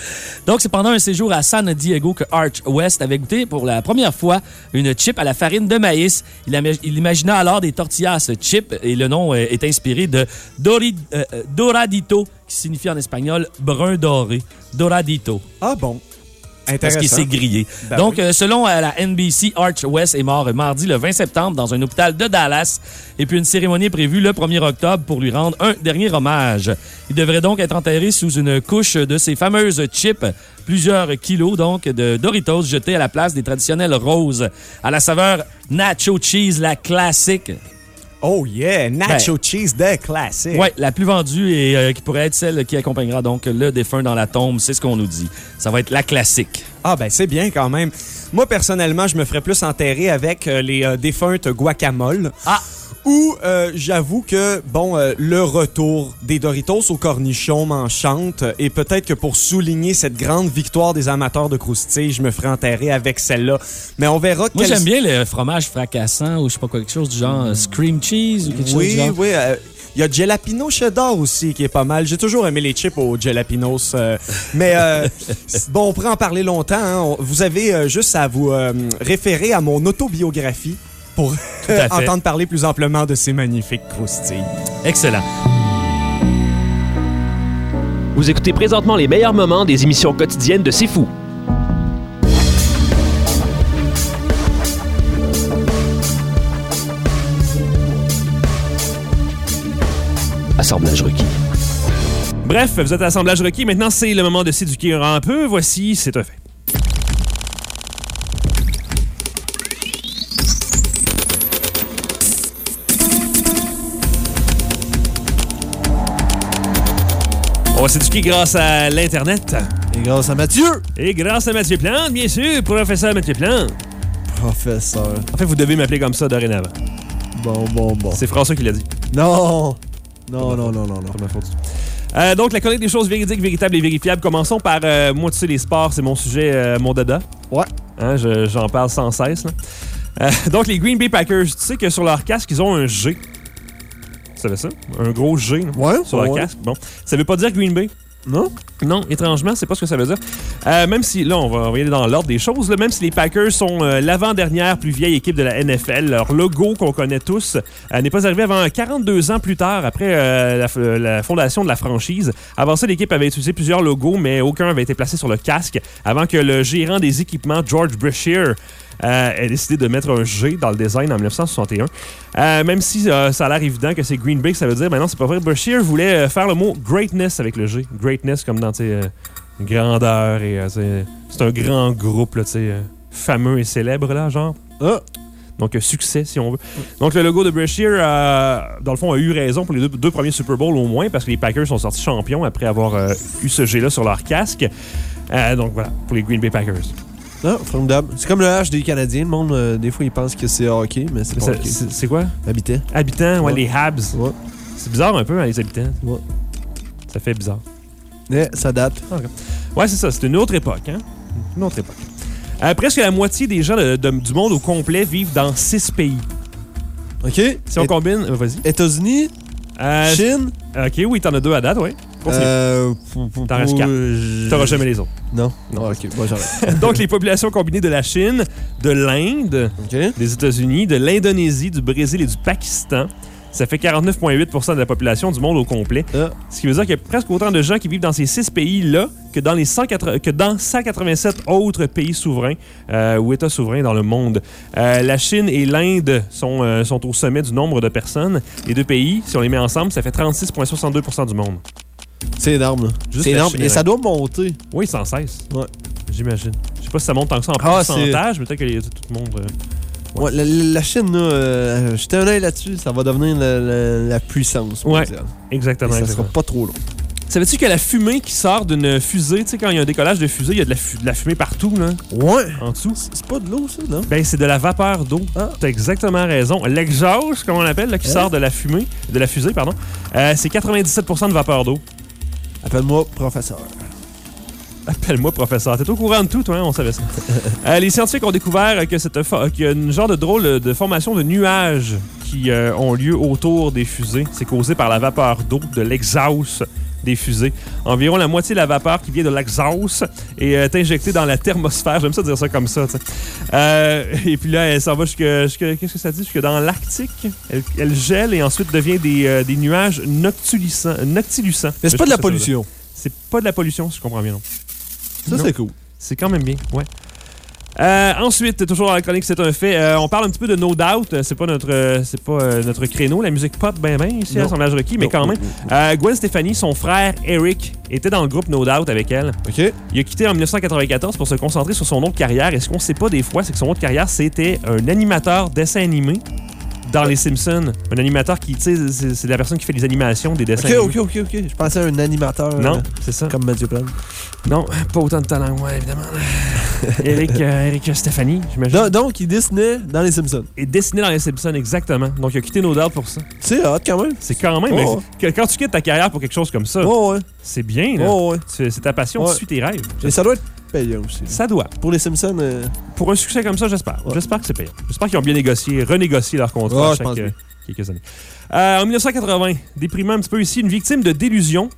F: Donc, c'est pendant un séjour à San Diego que Arch West avait goûté pour la première fois une chip à la farine de maïs. Il, il imagina alors des tortillas chip et le nom euh, est inspiré de Dori- euh, euh, Doradito, qui signifie en espagnol brun doré. Doradito.
D: Ah bon?
F: Parce qu'il s'est grillé.
D: Ben
F: Donc,
D: oui.
F: euh, selon euh, la NBC, Arch West est mort mardi le 20 septembre dans un hôpital de Dallas. Et puis, une cérémonie est prévue le 1er octobre pour lui rendre un dernier hommage. Il devrait donc être enterré sous une couche de ces fameuses chips, plusieurs kilos donc de Doritos jetés à la place des traditionnels roses, à la saveur Nacho Cheese, la classique.
D: Oh yeah, nacho cheese de classique.
F: Ouais, la plus vendue et euh, qui pourrait être celle qui accompagnera donc le défunt dans la tombe, c'est ce qu'on nous dit. Ça va être la classique.
D: Ah ben c'est bien quand même. Moi personnellement, je me ferais plus enterrer avec euh, les euh, défuntes guacamole.
F: Ah!
D: Ou euh, j'avoue que bon euh, le retour des Doritos au cornichon m'enchante et peut-être que pour souligner cette grande victoire des amateurs de croustilles, je me ferais enterrer avec celle-là. Mais on verra
F: Moi, j'aime bien le fromage fracassant ou je sais pas quoi, quelque chose du genre euh, Scream Cheese ou quelque chose du
D: Oui,
F: genre.
D: oui. euh, Il y a Jalapino Cheddar aussi qui est pas mal. J'ai toujours aimé les chips aux Jalapinos. euh, [laughs] mais euh, bon, on pourrait en parler longtemps. hein. Vous avez euh, juste à vous référer à mon autobiographie pour entendre parler plus amplement de ces magnifiques croustilles.
F: Excellent.
G: Vous écoutez présentement les meilleurs moments des émissions quotidiennes de C'est Fou. Assemblage requis.
C: Bref, vous êtes à l'assemblage requis. Maintenant, c'est le moment de s'éduquer un peu. Voici, c'est un fait. On va s'éduquer grâce à l'Internet.
J: Et grâce à Mathieu,
C: Et grâce à Mathieu Plante, bien sûr, professeur Mathieu Plante.
J: professeur.
C: En fait, vous devez m'appeler comme ça dorénavant.
J: Bon, bon, bon.
C: C'est François qui l'a dit.
J: Non! Non, non, non, non, non.
C: Euh, donc, la chronique des choses véridiques, véritables et vérifiables. Commençons par, euh, moi, tu sais, les sports, c'est mon sujet, euh, mon dada.
J: Ouais.
C: Hein, je- J'en parle sans cesse. là. Euh, [laughs] donc, les Green Bay Packers, tu sais que sur leur casque, ils ont un G. Tu savais ça? Un gros G
J: Ouais,
C: sur
J: ouais.
C: casque. Bon. Ça veut pas dire Green Bay.
J: Non?
C: Non, étrangement, c'est pas ce que ça veut dire. Euh, même si, là, on va, on va y aller dans l'ordre des choses, là, même si les Packers sont euh, l'avant-dernière plus vieille équipe de la NFL, leur logo qu'on connaît tous euh, n'est pas arrivé avant 42 ans plus tard, après la fondation de la franchise. Avant ça, l'équipe avait utilisé plusieurs logos, mais aucun avait été placé sur le casque avant que le gérant des équipements, George Brashear, euh, a décidé de mettre un G dans le design en 1961. Euh, même si euh, ça a l'air évident que c'est Green Bay, ça veut dire, mais non, c'est pas vrai. Brashear voulait euh, faire le mot greatness avec le G. Greatness comme dans, tu grandeur et, c'est un grand groupe, là, fameux et célèbre, là, genre.
J: Ah.
C: Donc, succès, si on veut. Donc, le logo de Brashear, euh, dans le fond, a eu raison pour les deux, premiers Super Bowls au moins, parce que les Packers sont sortis champions après avoir eu ce G-là sur leur casque. Donc, voilà, pour les Green Bay Packers.
J: Ah, formidable. C'est comme le H des Canadiens. Le monde, euh, des fois, ils pensent que c'est hockey, mais c'est pas hockey.
C: C'est quoi?
J: Habitant.
C: Habitants, ouais,
J: Ouais.
C: les Habs.
J: Ouais.
C: C'est bizarre un peu, hein, les habitants.
J: Ouais.
C: Ça fait bizarre.
J: Mais ça date.
C: Ouais, c'est ça. C'est une autre époque, hein? Une autre époque. Euh, presque la moitié des gens de- de- du monde au complet vivent dans six pays.
J: OK.
C: Si on
J: Et-
C: combine, euh, vas-y.
J: États-Unis,
C: Euh,
J: Chine.
C: Ok, oui, t'en as deux à date, oui.
J: Euh,
C: T'en restes quatre. T'auras jamais les autres.
J: Non. Non, ok. Bon. [laughs]
C: Donc, les populations combinées de la Chine, de l'Inde, des États-Unis, de l'Indonésie, du Brésil et du Pakistan. Ça fait 49,8% de la population du monde au complet.
J: Ah.
C: Ce qui veut dire qu'il y a presque autant de gens qui vivent dans ces six pays-là que dans les 180 que dans 187 autres pays souverains euh, ou États souverains dans le monde. Euh, la Chine et l'Inde sont, euh, sont au sommet du nombre de personnes. Les deux pays, si on les met ensemble, ça fait 36,62 du monde.
J: C'est énorme, C'est énorme. Et ça doit monter.
C: Oui, sans cesse.
J: Ouais.
C: J'imagine. Je sais pas si ça monte tant que ça en
J: Ah,
C: pourcentage, mais peut-être que tout le monde. euh,
J: Ouais, la, la- la Chine, là, euh, jeter un œil là-dessus, ça va devenir la, la- la puissance
C: Ouais.
J: mondiale.
C: Exactement.
J: Et ça
C: exactement.
J: sera pas trop long.
C: Savais-tu que la fumée qui sort d'une fusée, tu sais, quand il y a un décollage de fusée, il y a de la, fu- de la fumée partout, là,
J: Ouais.
C: en dessous?
J: C'est pas de l'eau, ça, non?
C: Ben, c'est de la vapeur d'eau.
J: Ah.
C: T'as exactement raison. L'exhaust, comme on l'appelle, qui
J: Hein?
C: sort de la fumée, de la fusée, pardon, euh, c'est 97% de vapeur d'eau.
J: Appelle-moi professeur.
C: Appelle-moi professeur. T'es au courant de tout, toi, hein? on savait ça. Euh, les scientifiques ont découvert que cette qu'il y a une genre de drôle de formation de nuages qui euh, ont lieu autour des fusées. C'est causé par la vapeur d'eau de l'exhaust des fusées. Environ la moitié de la vapeur qui vient de l'exhaust est euh, injectée dans la thermosphère. J'aime ça dire ça comme ça. Euh, et puis là, elle s'en va jusque, jusque- qu'est-ce que ça dit? Jusque dans l'Arctique. Elle, elle gèle et ensuite devient des, euh, des nuages noctilucents. noctilucents.
J: Mais c'est pas de la pollution.
C: C'est pas de la pollution, si je comprends bien. non?
J: Ça, c'est cool.
C: C'est quand même bien, ouais. Euh, ensuite, toujours dans la chronique, c'est un fait. euh, on parle un petit peu de No Doubt. Euh, C'est pas notre, euh, c'est pas notre créneau, la musique pop, ben ben ici à. Assemblage Requis, mais quand même. Gwen Stefani, son frère Eric, était dans le groupe No Doubt avec elle.
J: OK.
C: Il a quitté en 1994 pour se concentrer sur son autre carrière. Et ce qu'on sait pas des fois, c'est que son autre carrière, c'était un animateur dessin animé dans Les Simpsons. Un animateur qui, tu sais, c'est- la personne qui fait les animations des dessins
J: OK,
C: animés.
J: OK, OK, OK. Je pensais à un animateur.
C: Non, c'est ça.
J: Comme Mathieu Plante.
C: Non, pas autant de talent moi, évidemment. [laughs] Eric, euh, Eric Stéphanie, j'imagine.
J: Donc, donc, il dessinait dans Les Simpsons.
C: Et dessiné dans les Simpsons, exactement. Donc, il a quitté No Doubt pour ça.
J: C'est hot, quand même.
C: C'est quand même.
J: Oh,
C: mais quand tu quittes ta carrière pour quelque chose comme ça,
J: Oh, ouais.
C: c'est bien. Là.
J: Oh, ouais.
C: C'est ta passion, tu suis tes rêves.
J: Et ça doit être payant aussi.
C: Ça doit.
J: Pour Les Simpsons, euh,
C: Pour un succès comme ça, j'espère. J'espère que c'est payant. J'espère qu'ils ont bien négocié, renégocié leur contrat chaque euh, quelques années. Euh, en 1980, déprimant un petit peu ici, une victime de délusion.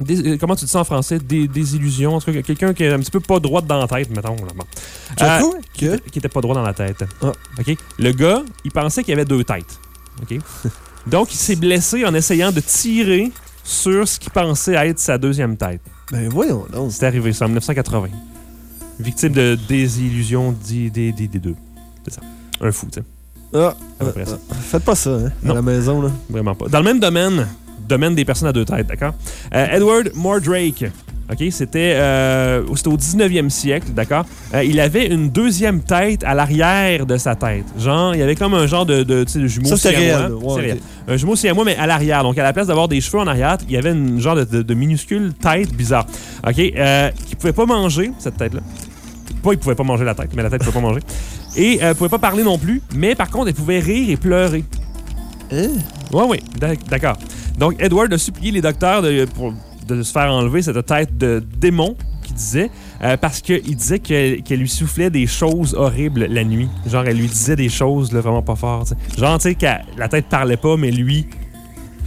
C: Dés- euh, comment tu dis ça en français? Des, désillusions. En tout cas, quelqu'un qui est un petit peu pas droit dans la tête, mettons. Là. Bon. Euh,
J: quoi? Que?
C: qui était pas droit dans la tête.
J: Ah.
C: OK? Le gars, il pensait qu'il y avait deux têtes. OK? [laughs] Donc, il s'est blessé en essayant de tirer sur ce qu'il pensait être sa deuxième tête.
J: Ben, voyons donc.
C: C'est arrivé, ça, en 1980. Victime de désillusion des, des, des, des deux. C'est ça. Un fou, tu sais.
J: Ah,
C: À peu près ça.
J: ah, Faites pas ça, hein,
C: Non.
J: à la maison, là.
C: Vraiment pas. Dans le même domaine, domaine des personnes à deux têtes, d'accord? Euh, Edward Mordrake, OK? C'était euh, c'était au 19e siècle, d'accord? Euh, il avait une deuxième tête à l'arrière de sa tête. Genre, il y avait comme un genre de, de, tu sais, de jumeau
J: Ça, c'est réel. Ouais,
C: C'est
J: ok.
C: réel. Un jumeau siamois, mais à l'arrière. Donc, à la place d'avoir des cheveux en arrière, il y avait une genre de, de- de minuscule tête bizarre. OK? Euh, qui pouvait pas manger, cette tête-là. Pas, il pouvait pas manger la tête, mais la tête pouvait pas manger. Et euh, pouvait pas parler non plus, mais par contre, elle pouvait rire et pleurer.
J: Hein?
C: Oui, oui, d'ac- d'accord. Donc, Edward a supplié les docteurs de, pour- de se faire enlever cette tête de démon qu'il disait, euh, parce qu'il disait qu'elle lui soufflait des choses horribles la nuit. Genre, elle lui disait des choses là, vraiment pas fortes. Genre, tu sais, que la tête parlait pas, mais lui,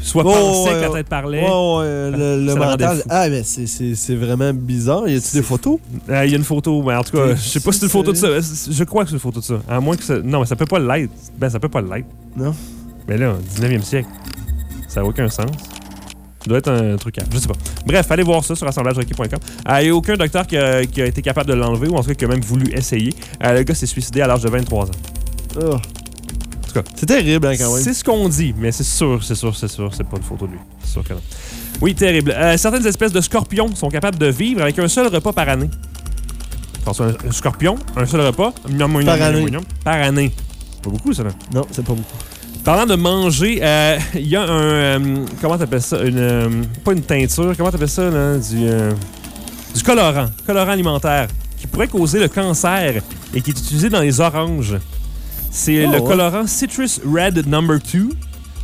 C: soit
J: Oh,
C: pensait
J: ouais,
C: que la tête parlait.
J: Ouais, ouais, le, le mental. Ah, mais c'est- vraiment bizarre. Y a-tu des photos?
C: Euh, Il y a une photo, mais en tout cas, je sais pas si c'est une photo de ça. Je crois que c'est une photo de ça. À moins que ça. Non, mais ça peut pas l'être. Ben, ça peut pas l'être.
J: Non.
C: Mais là, 19e siècle, ça n'a aucun sens. Ça doit être un truc à. Je sais pas. Bref, allez voir ça sur assemblagerequis.com. Euh, Il n'y a aucun docteur qui a, qui a été capable de l'enlever ou en tout cas qui a même voulu essayer. Euh, le gars s'est suicidé à l'âge de 23 ans.
J: Ah.
C: En tout cas,
J: C'est terrible, hein, quand même.
C: c'est ce qu'on dit, mais c'est sûr, c'est sûr, c'est sûr, c'est pas une photo de lui. C'est sûr que non. Oui, terrible. Euh, certaines espèces de scorpions sont capables de vivre avec un seul repas par année. Attention, un, un scorpion, un seul repas,
J: Par année.
C: par année. Pas beaucoup, ça, là.
J: Non, c'est pas beaucoup.
C: Parlant de manger, euh, il y a un. euh, comment t'appelles ça une, euh, Pas une teinture, comment t'appelles ça, là Du. euh, du colorant. Colorant alimentaire. Qui pourrait causer le cancer et qui est utilisé dans les oranges. C'est
J: Oh,
C: le
J: ouais.
C: colorant Citrus Red Number 2.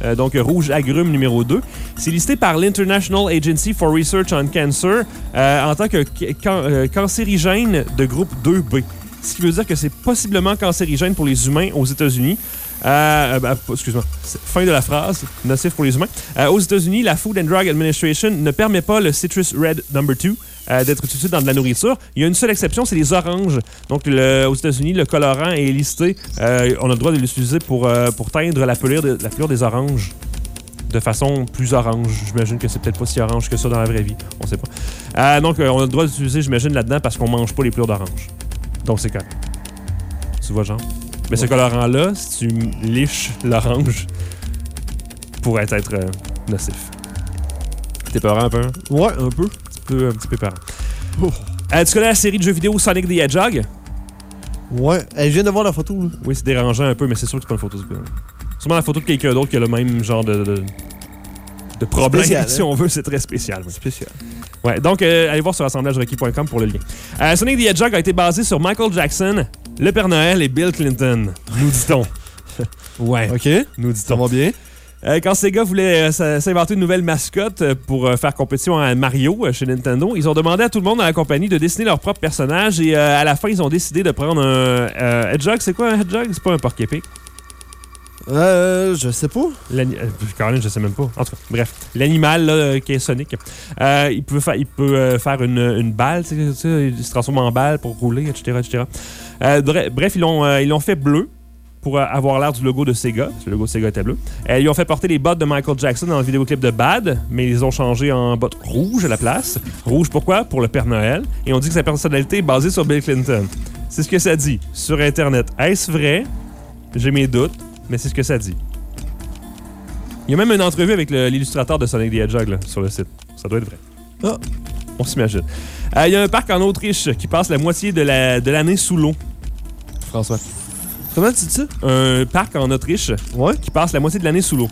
C: euh, donc rouge agrume numéro 2. C'est listé par l'International Agency for Research on Cancer en tant que ca- can- cancérigène de groupe 2B. Ce qui veut dire que c'est possiblement cancérigène pour les humains aux États-Unis. Euh, euh, bah, excuse-moi, fin de la phrase, nocif pour les humains. Euh, aux États-Unis, la Food and Drug Administration ne permet pas le Citrus Red Number 2 euh, d'être utilisé dans de la nourriture. Il y a une seule exception, c'est les oranges. Donc, aux États-Unis, le colorant est listé. On a le droit de l'utiliser pour, pour teindre la pelure, la des oranges de façon plus orange. J'imagine que c'est peut-être pas si orange que ça dans la vraie vie. On sait pas. Donc, on a le droit d'utiliser, j'imagine, là-dedans parce qu'on mange pas les pelures d'orange. Donc, c'est correct. Tu vois, genre? Mais ce colorant-là, si tu liches l'orange, pourrait être euh, nocif. T'es peurant un peu? hein?
J: Ouais, un peu.
C: Un petit peu, un petit peu peurant. Euh, tu connais la série de jeux vidéo Sonic the Hedgehog?
J: Ouais. Hey, je viens de voir la photo, là.
C: Oui, c'est dérangeant un peu, mais c'est sûr que c'est pas une photo du gars. Sûrement la photo de quelqu'un d'autre qui a le même genre de, de, de problème,
J: Spécial,
C: si
J: hein?
C: on veut. C'est très spécial. oui.
J: Spécial.
C: Ouais, donc euh, allez voir sur assemblagerequis.com pour le lien. Euh, Sonic the Hedgehog a été basé sur Michael Jackson, le Père Noël et Bill Clinton, nous dit-on. [laughs] ouais,
J: OK.
C: nous
J: Ça
C: dit-on.
J: va bien?
C: Euh, quand Sega voulait euh, s'inventer une nouvelle mascotte euh, pour euh, faire compétition à Mario chez Nintendo, ils ont demandé à tout le monde dans la compagnie de dessiner leur propre personnage et à la fin, ils ont décidé de prendre un Hedgehog. C'est quoi un Hedgehog? C'est pas un porc-épic.
J: Euh, je sais pas.
C: Euh, Caroline, je sais même pas. En tout cas, bref. L'animal euh, qui est Sonic, euh, il peut, fa- il peut faire une, une balle, il se transforme en balle pour rouler, etc. etc. Bre- bref, ils l'ont ils fait bleu pour avoir l'air du logo de Sega. Le logo de Sega était bleu. Euh, ils ont fait porter les bottes de Michael Jackson dans le vidéoclip de Bad, mais ils les ont changé en bottes rouges à la place. Rouge pourquoi? Pour le Père Noël. Et on dit que sa personnalité est basée sur Bill Clinton. C'est ce que ça dit sur Internet. Est-ce vrai? J'ai mes doutes, mais c'est ce que ça dit. Il y a même une entrevue avec l'illustrateur de Sonic the Hedgehog là, sur le site. Ça doit être vrai.
J: Ah.
C: On s'imagine. Euh, Il y a un parc en Autriche qui passe la moitié de la- de l'année sous l'eau. François.
J: Comment tu dis ça?
C: Un parc en Autriche
J: Ouais.
C: qui passe la moitié de l'année sous l'eau.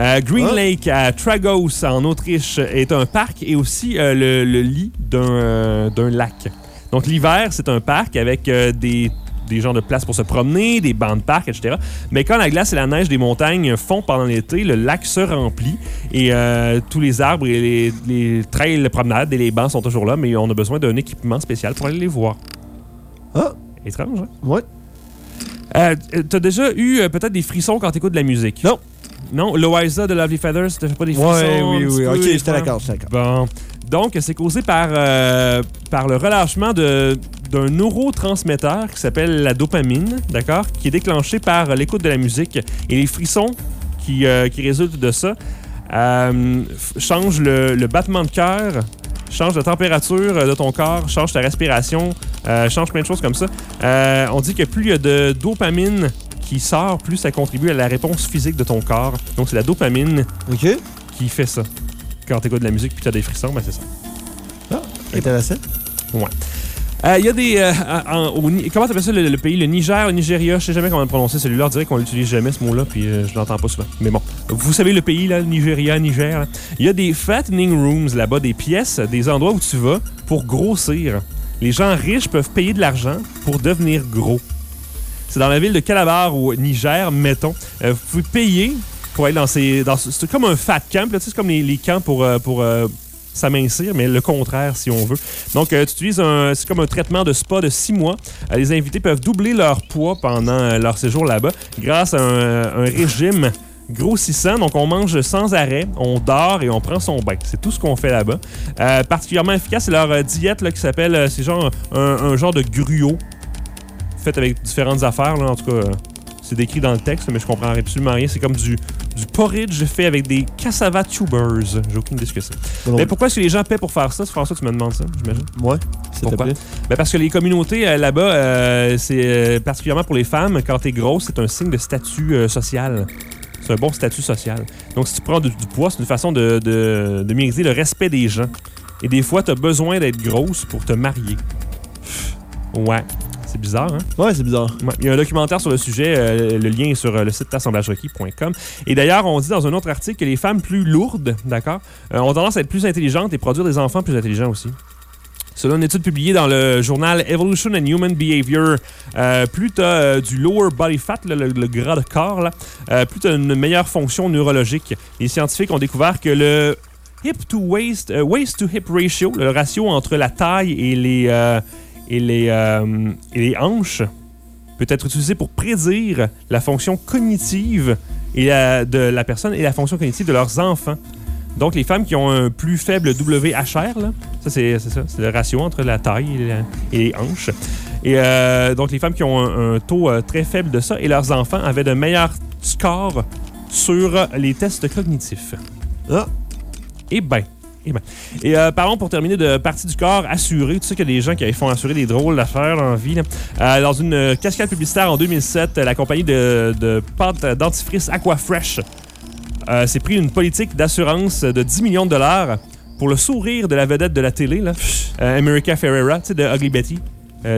C: Euh, Green
J: Ah.
C: Lake à Tragos en Autriche est un parc et aussi euh, le, le lit d'un euh, d'un lac. Donc l'hiver, c'est un parc avec euh, des, des genres de places pour se promener, des bancs de parc, etc. Mais quand la glace et la neige des montagnes fondent pendant l'été, le lac se remplit et euh, tous les arbres et les, les trails de promenade et les bancs sont toujours là, mais on a besoin d'un équipement spécial pour aller les voir.
J: Ah.
C: Étrange, hein?
J: Ouais.
C: Euh, T'as déjà eu euh, peut-être des frissons quand t'écoutes de la musique?
J: Non.
C: Non? Loiza de Lovely Feathers, t'as fait pas des frissons?
J: Ouais, oui, oui. OK, j'étais d'accord, j'étais d'accord.
C: Bon. Donc, c'est causé par, euh, par le relâchement de- d'un neurotransmetteur qui s'appelle la dopamine, d'accord? Qui est déclenché par l'écoute de la musique. Et les frissons qui, euh, qui résultent de ça euh, changent le, le battement de cœur, changent la température de ton corps, changent ta respiration, euh, changent plein de choses comme ça. Euh, on dit que plus il y a de dopamine qui sort, plus ça contribue à la réponse physique de ton corps. Donc, c'est la dopamine qui fait ça. Quand tu écoutes de la musique puis tu as des frissons, ben c'est ça.
J: Intéressant.
C: Ouais. Euh, Il y a des. euh, en- au comment t'appelles ça le, le pays Le Niger, le Nigeria? Je sais jamais comment le prononcer celui-là. On dirait qu'on l'utilise jamais ce mot-là, puis euh, je l'entends pas souvent. Mais bon. Vous savez le pays, là, le Nigeria, Niger. Il y a des fattening rooms là-bas, des pièces, des endroits où tu vas pour grossir. Les gens riches peuvent payer de l'argent pour devenir gros. C'est dans la ville de Calabar au Niger, mettons. Euh, vous pouvez payer c'est comme un fat camp, là, c'est comme les, les camps pour. euh, pour euh, s'amincir, mais le contraire si on veut. Donc, euh, tu utilises un, c'est comme un traitement de spa de six mois. Les invités peuvent doubler leur poids pendant leur séjour là-bas grâce à un, régime grossissant. Donc, on mange sans arrêt, on dort et on prend son bain. C'est tout ce qu'on fait là-bas. Particulièrement efficace, c'est leur diète là, qui s'appelle, c'est genre un, un genre de gruau fait avec différentes affaires. Là, en tout cas, c'est décrit dans le texte, mais je comprends absolument rien. C'est comme du, du porridge fait avec des cassava tubers. J'ai aucune idée ce que c'est. Mais pourquoi est-ce que les gens paient pour faire ça? François, tu me demandes ça, j'imagine?
J: Ouais,
C: Pourquoi? Ben parce que les communautés euh, là-bas, euh, c'est euh, particulièrement pour les femmes, quand t'es grosse, c'est un signe de statut social. C'est un bon statut social. Donc, si tu prends du, du poids, c'est une façon de, de, de mériter le respect des gens. Et des fois, t'as besoin d'être grosse pour te marier. Ouais. C'est bizarre, hein?
J: Ouais, c'est bizarre.
C: Ouais, Il y a un documentaire sur le sujet. euh, le lien est sur euh, le site assemblagerequis.com. Et d'ailleurs, on dit dans un autre article que les femmes plus lourdes, d'accord, euh, ont tendance à être plus intelligentes et produire des enfants plus intelligents aussi. Selon une étude publiée dans le journal Evolution and Human Behavior, euh, plus tu as du lower body fat, le, le gras de corps, là, euh, plus tu as une meilleure fonction neurologique. Les scientifiques ont découvert que le hip to waist, waist to hip ratio, le ratio entre la taille et les, et les, euh, et les hanches, peut être utilisé pour prédire la fonction cognitive et la- de la personne et la fonction cognitive de leurs enfants. Donc, les femmes qui ont un plus faible WHR, là, ça c'est ça, c'est le ratio entre la taille et, la- et les hanches. Et euh, donc, les femmes qui ont un, un taux euh, très faible de ça et leurs enfants avaient de meilleurs scores sur les tests cognitifs.
J: Ah.
C: Eh ben. Eh ben. Et euh, parlons pour terminer de partie du corps assurée. Tu sais qu'il y a des gens qui font assurer des drôles d'affaires en vie. là. Euh, dans une euh, cascade publicitaire en 2007, la compagnie de, de pâte dentifrice Aquafresh euh, s'est pris une politique d'assurance de 10 millions de dollars pour le sourire de la vedette de la télé, là, America Ferrera, tu sais, de Ugly Betty,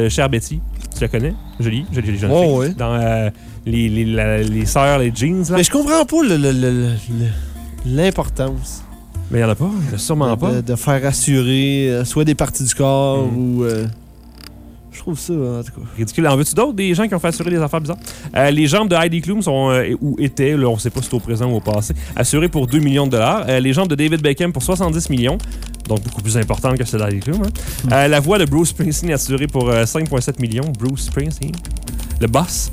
C: chère Betty. Tu la connais? Jolie, jolie, jolie jeune
J: Oh, ouais.
C: Dans les, les, la- les sœurs, les jeans, là.
J: Mais je comprends pas l'importance
C: Mais il n'y en a pas, il en a sûrement
J: de,
C: pas.
J: de- de faire assurer euh, soit des parties du corps
C: Mm.
J: ou. euh, je trouve ça, en tout cas.
C: Ridicule. En veux-tu d'autres des gens qui ont fait assurer des affaires bizarres? Euh, les jambes de Heidi Klum sont, euh, ou étaient, là, on ne sait pas si c'est au présent ou au passé, assurées pour 2 millions de dollars. Euh, les jambes de David Beckham pour 70 millions, donc beaucoup plus importantes que celles d'Heidi Klum. hein. La voix de Bruce Springsteen assurée pour euh, 5,7 millions. Bruce Springsteen, le boss.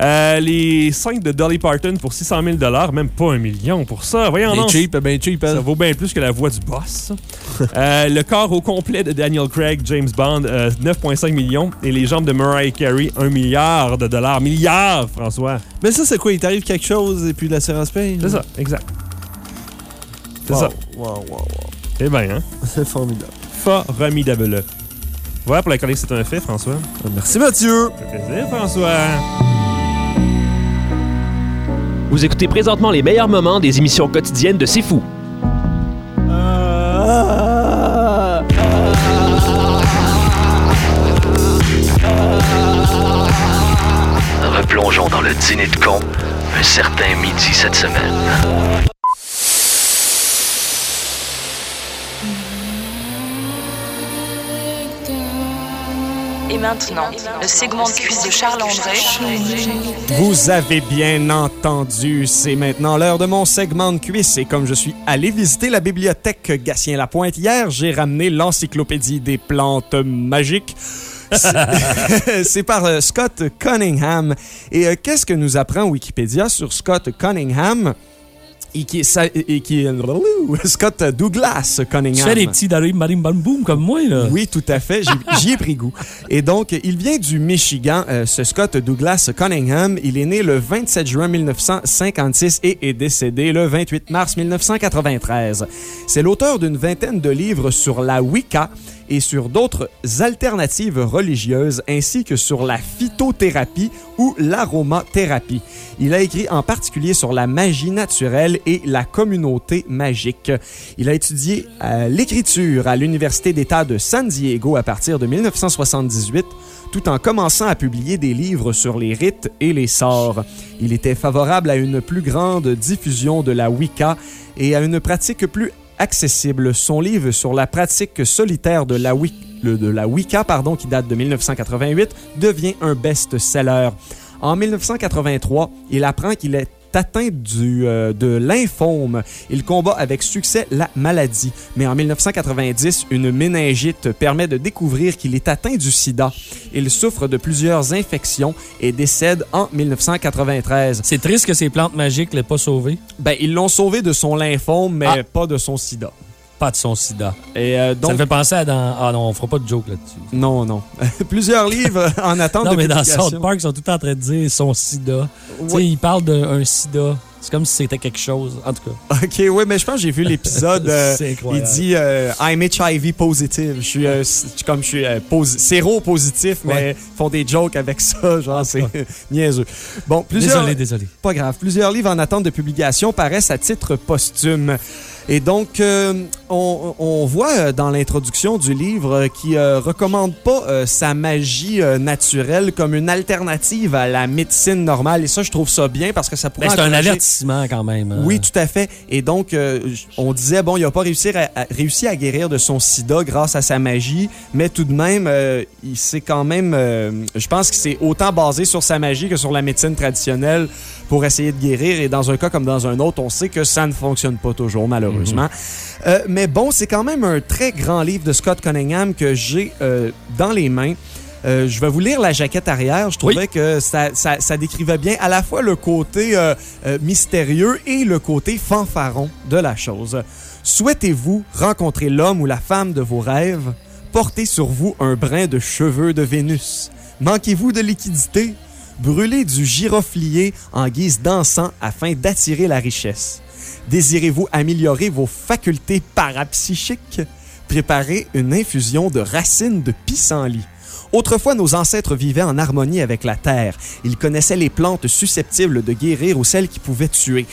C: Euh, les 5 de Dolly Parton pour 600 000 dollars, même pas un million pour ça. Voyons donc.
J: cheap, ben cheap, hein?
C: Ça vaut bien plus que la voix du boss. [laughs] Euh, le corps au complet de Daniel Craig, James Bond, euh, 9,5 millions. Et les jambes de Mariah Carey, 1 milliard de dollars. Milliard, François.
J: Mais ça, c'est quoi? Il t'arrive quelque chose et puis l'assurance paye?
C: C'est ça, exact. C'est
J: Wow,
C: ça.
J: Wow, wow, wow.
C: Eh bien, hein?
J: C'est formidable.
C: Formidable. Voilà pour la chronique, c'est un fait, François.
J: Merci, Mathieu.
C: Ça fait plaisir, François.
G: Vous écoutez présentement les meilleurs moments des émissions quotidiennes de C'est Fou.
B: Replongeons dans le dîner de con un certain midi cette semaine.
L: Et maintenant, le segment de cuisse de Charles André.
D: Vous avez bien entendu, c'est maintenant l'heure de mon segment de cuisse et comme je suis allé visiter la bibliothèque Gatien-Lapointe hier, j'ai ramené l'encyclopédie des plantes magiques. [laughs] C'est par euh, Scott Cunningham. Et euh, qu'est-ce que nous apprend Wikipédia sur Scott Cunningham? Et qui est, sa- et qui est- [laughs] Scott Douglas
F: Tu
D: Cunningham.
F: fais des petits darim barim bam boum comme moi, là.
D: Oui, tout à fait. [laughs] J'y ai pris goût. Et donc, il vient du Michigan, euh, ce Scott Douglas Cunningham. Il est né le 27 juin 1956 et est décédé le 28 mars 1993. C'est l'auteur d'une vingtaine de livres sur la Wicca et sur d'autres alternatives religieuses, ainsi que sur la phytothérapie ou l'aromathérapie. Il a écrit en particulier sur la magie naturelle et la communauté magique. Il a étudié euh, l'écriture à l'Université d'État de San Diego à partir de 1978 tout en commençant à publier des livres sur les rites et les sorts. Il était favorable à une plus grande diffusion de la Wicca et à une pratique plus accessible. Son livre sur la pratique solitaire de la, Wicca, pardon, qui date de 1988, devient un best-seller. En 1983, il apprend qu'il est atteint du, euh, de lymphome. Il combat avec succès la maladie. Mais en 1990, une méningite permet de découvrir qu'il est atteint du sida. Il souffre de plusieurs infections et décède en 1993.
F: C'est triste que ces plantes magiques l'aient pas sauvé.
D: Ben, ils l'ont sauvé de son lymphome, mais
F: Ah.
D: pas de son sida.
F: Pas de son sida.
D: Et euh,
F: Ça
D: donc,
F: me fait penser à dans... Ah non, on fera pas de joke là-dessus.
D: non, non. [laughs] Plusieurs livres en attente
F: Non,
D: de
F: mais dans. South Park, ils sont tout le temps en train de dire son sida. Tu sais,
D: Oui.
F: ils parlent d'un sida. C'est comme si c'était quelque chose, en tout cas.
D: Ok, oui, mais je pense que j'ai vu l'épisode. [laughs] euh, il dit euh, I'm HIV positive. Je suis euh, comme je suis euh, posi- séro-positif, mais
F: Ouais.
D: font des jokes avec ça. [laughs] Genre, c'est niaiseux. Bon, plusieurs.
F: Désolé, désolé.
D: Pas grave. Plusieurs livres en attente de publication paraissent à titre posthume. Et donc, euh, on, on voit euh, dans l'introduction du livre euh, qu'il ne recommande pas euh, sa magie euh, naturelle comme une alternative à la médecine normale. Et ça, je trouve ça bien parce que ça pourrait
F: Ben, c'est un avertissement quand même. hein.
D: oui, tout à fait. Et donc, euh, on disait, bon, il n'a pas réussi à, à- réussi à guérir de son sida grâce à sa magie, mais tout de même, euh, il s'est quand même, euh, je pense qu'il s'est autant basé sur sa magie que sur la médecine traditionnelle pour essayer de guérir. Et dans un cas comme dans un autre, on sait que ça ne fonctionne pas toujours, malheureusement. Euh, mais bon, c'est quand même un très grand livre de Scott Cunningham que j'ai euh, dans les mains. Euh, je vais vous lire la jaquette arrière. Je trouvais que ça, ça- ça décrivait bien à la fois le côté euh, euh, mystérieux et le côté fanfaron de la chose. Souhaitez-vous rencontrer l'homme ou la femme de vos rêves? Portez sur vous un brin de cheveux de Vénus. Manquez-vous de liquidité? Brûlez du giroflier en guise d'encens afin d'attirer la richesse. Désirez-vous améliorer vos facultés parapsychiques? Préparez une infusion de racines de pissenlit. Autrefois, nos ancêtres vivaient en harmonie avec la terre. Ils connaissaient les plantes susceptibles de guérir ou celles qui pouvaient tuer.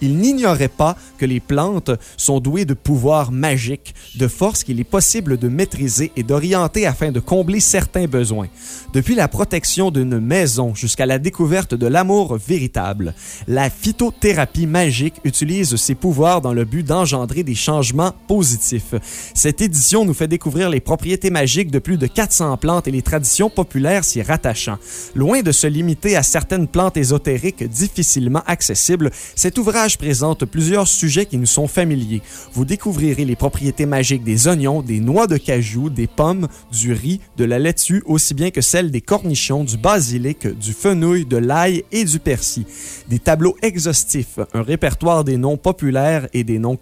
D: Ils n'ignoraient pas que les plantes sont douées de pouvoirs magiques, de forces qu'il est possible de maîtriser et d'orienter afin de combler certains besoins. Depuis la protection d'une maison jusqu'à la découverte de l'amour véritable, la phytothérapie magique utilise ses pouvoirs dans le but d'engendrer des changements positifs. Cette édition nous fait découvrir les propriétés magiques de plus de 400 plantes et les traditions populaires s'y rattachant. Loin de se limiter à certaines plantes ésotériques difficilement accessibles, cet ouvrage présente plusieurs sujets qui nous sont familiers. Vous découvrirez les propriétés magiques des oignons, des noix de cajou, des pommes, du riz, de la laitue, aussi bien que celles des cornichons, du basilic, du fenouil, de l'ail et du persil. Des tableaux exhaustifs, un répertoire des noms populaires et des noms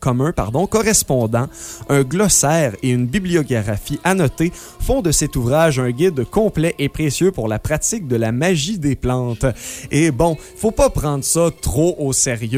D: communs correspondants, un glossaire et une bibliographie annotée font de cet ouvrage un guide complet et précieux pour la pratique de la magie des plantes. Et bon, faut pas prendre ça trop au sérieux.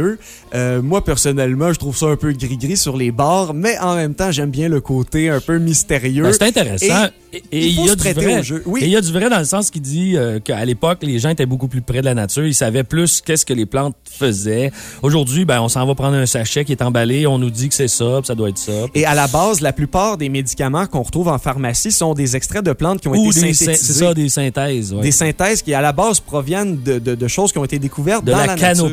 D: Euh, moi, personnellement, je trouve ça un peu gris-gris sur les bords, mais en même temps, j'aime bien le côté un peu mystérieux.
F: Ben, c'est intéressant.
D: Et,
F: Et, et
D: il faut
F: y a
D: se
F: du
D: prêter
F: vrai.
D: au jeu. Oui.
F: Et il y a du vrai dans le sens qu'il dit euh, qu'à l'époque, les gens étaient beaucoup plus près de la nature. Ils savaient plus qu'est-ce que les plantes faisaient. Aujourd'hui, ben, on s'en va prendre un sachet qui est emballé. On nous dit que c'est ça, puis ça doit être ça.
D: Et à la base, la plupart des médicaments qu'on retrouve en pharmacie sont des extraits de plantes qui ont
F: Ou
D: été
F: des,
D: synthétisés.
F: c'est ça, des synthèses. ouais.
D: Des synthèses qui, à la base, proviennent de, de- de choses qui ont été découvertes
F: de
D: dans
F: la,
D: la, nature.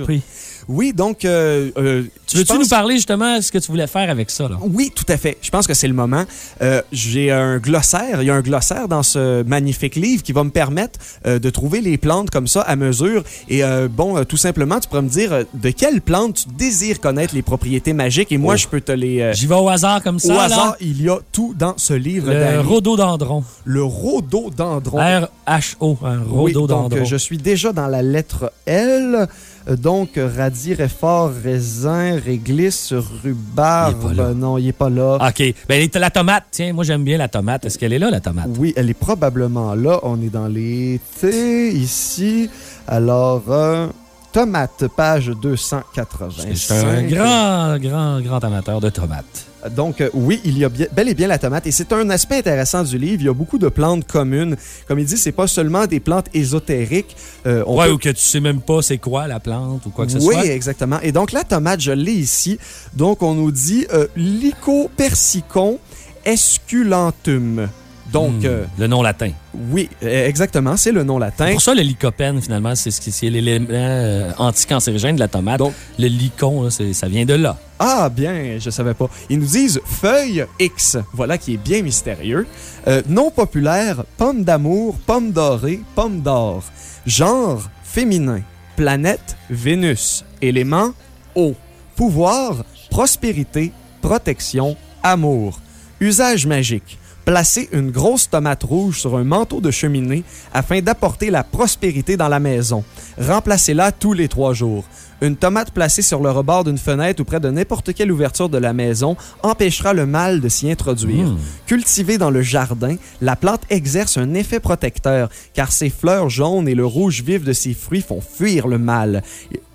D: Oui, donc... euh, euh,
F: Tu veux-tu
D: pense-
F: nous parler justement de ce que tu voulais faire avec ça? Là?
D: Oui, tout à fait. Je pense que c'est le moment. Euh, J'ai un glossaire. Il y a un glossaire dans ce magnifique livre qui va me permettre de trouver les plantes comme ça à mesure. Et bon, tout simplement, tu pourrais me dire de quelle plante tu désires connaître les propriétés magiques? Et moi,
F: Oh.
D: je peux te les...
F: J'y vais au hasard comme ça.
D: au
F: là.
D: hasard, il y a tout dans ce livre.
F: Le rhododendron.
D: Le rhododendron.
F: R-H-O. Un
D: Oui, donc
F: rhododendron.
D: euh, je suis déjà dans la lettre L. Euh, Donc, radis, réfort, raisin, réglisse, rhubarbe.
F: Il est pas là.
D: Non, il est pas là.
F: OK. Ben, la tomate, tiens, moi j'aime bien la tomate. Est-ce qu'elle est là, la tomate?
D: Oui, elle est probablement là. On est dans T ici. Alors, euh, tomate, page 285.
F: Je suis un grand, grand, grand amateur de tomates.
D: Donc, euh, oui, il y a bien- bel et bien la tomate. Et c'est un aspect intéressant du livre. Il y a beaucoup de plantes communes. Comme il dit, c'est pas seulement des plantes ésotériques. Euh, on
F: ouais,
D: peut-
F: ou que tu sais même pas c'est quoi la plante ou quoi que ce
D: oui,
F: soit.
D: exactement. Et donc, la tomate, je l'ai ici. Donc, on nous dit euh, Lycopersicum esculentum. Donc,
F: Hmm,
D: euh,
F: le nom latin.
D: oui, euh, exactement, c'est le nom latin.
F: Pour ça, le lycopène, finalement, c'est ce qui l'élément euh, anticancérigène de la tomate. le licon, là, ça vient de là.
D: Ah, bien, je savais pas. Ils nous disent feuille X. Voilà qui est bien mystérieux. Euh, nom populaire, pomme d'amour, pomme dorée, pomme d'or. Genre, féminin. Planète, Vénus. Élément, eau. Pouvoir, prospérité, protection, amour. Usage magique. Placez une grosse tomate rouge sur un manteau de cheminée afin d'apporter la prospérité dans la maison. Remplacez-la tous les trois jours. Une tomate placée sur le rebord d'une fenêtre ou près de n'importe quelle ouverture de la maison empêchera le mal de s'y introduire.
F: Hmm.
D: Cultivée dans le jardin, la plante exerce un effet protecteur car ses fleurs jaunes et le rouge vif de ses fruits font fuir le mal.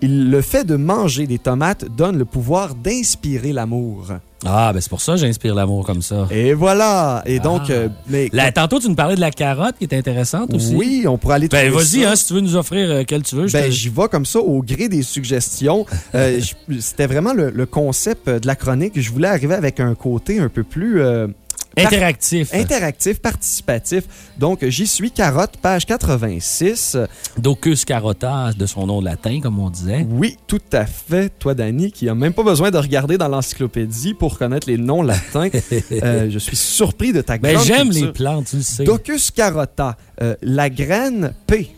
D: Il- le fait de manger des tomates donne le pouvoir d'inspirer l'amour.
F: Ah, ben c'est pour ça que j'inspire l'amour comme ça.
D: Et voilà. Et donc,
F: Ah.
D: euh, mais
F: Là, tantôt, tu nous parlais de la carotte qui est intéressante aussi.
D: oui, on pourrait aller
F: Ben, vas-y, hein, si tu veux nous offrir euh, quel tu veux.
D: Ben, j'y vais comme ça au gré des suggestions. [laughs] Euh, C'était vraiment le, le concept de la chronique. Je voulais arriver avec un côté un peu plus... par-
F: Interactif.
D: Interactif, participatif. Donc, j'y suis, carotte, page 86.
F: Docus carota, de son nom latin, comme on disait.
D: Oui, tout à fait. Toi, Dani, qui a même pas besoin de regarder dans l'encyclopédie pour connaître les noms latins. [laughs] Euh, je suis surpris de ta
F: Ben,
D: grande
F: j'aime
D: culture.
F: les plantes, tu le sais.
D: Docus carota, euh, la graine P.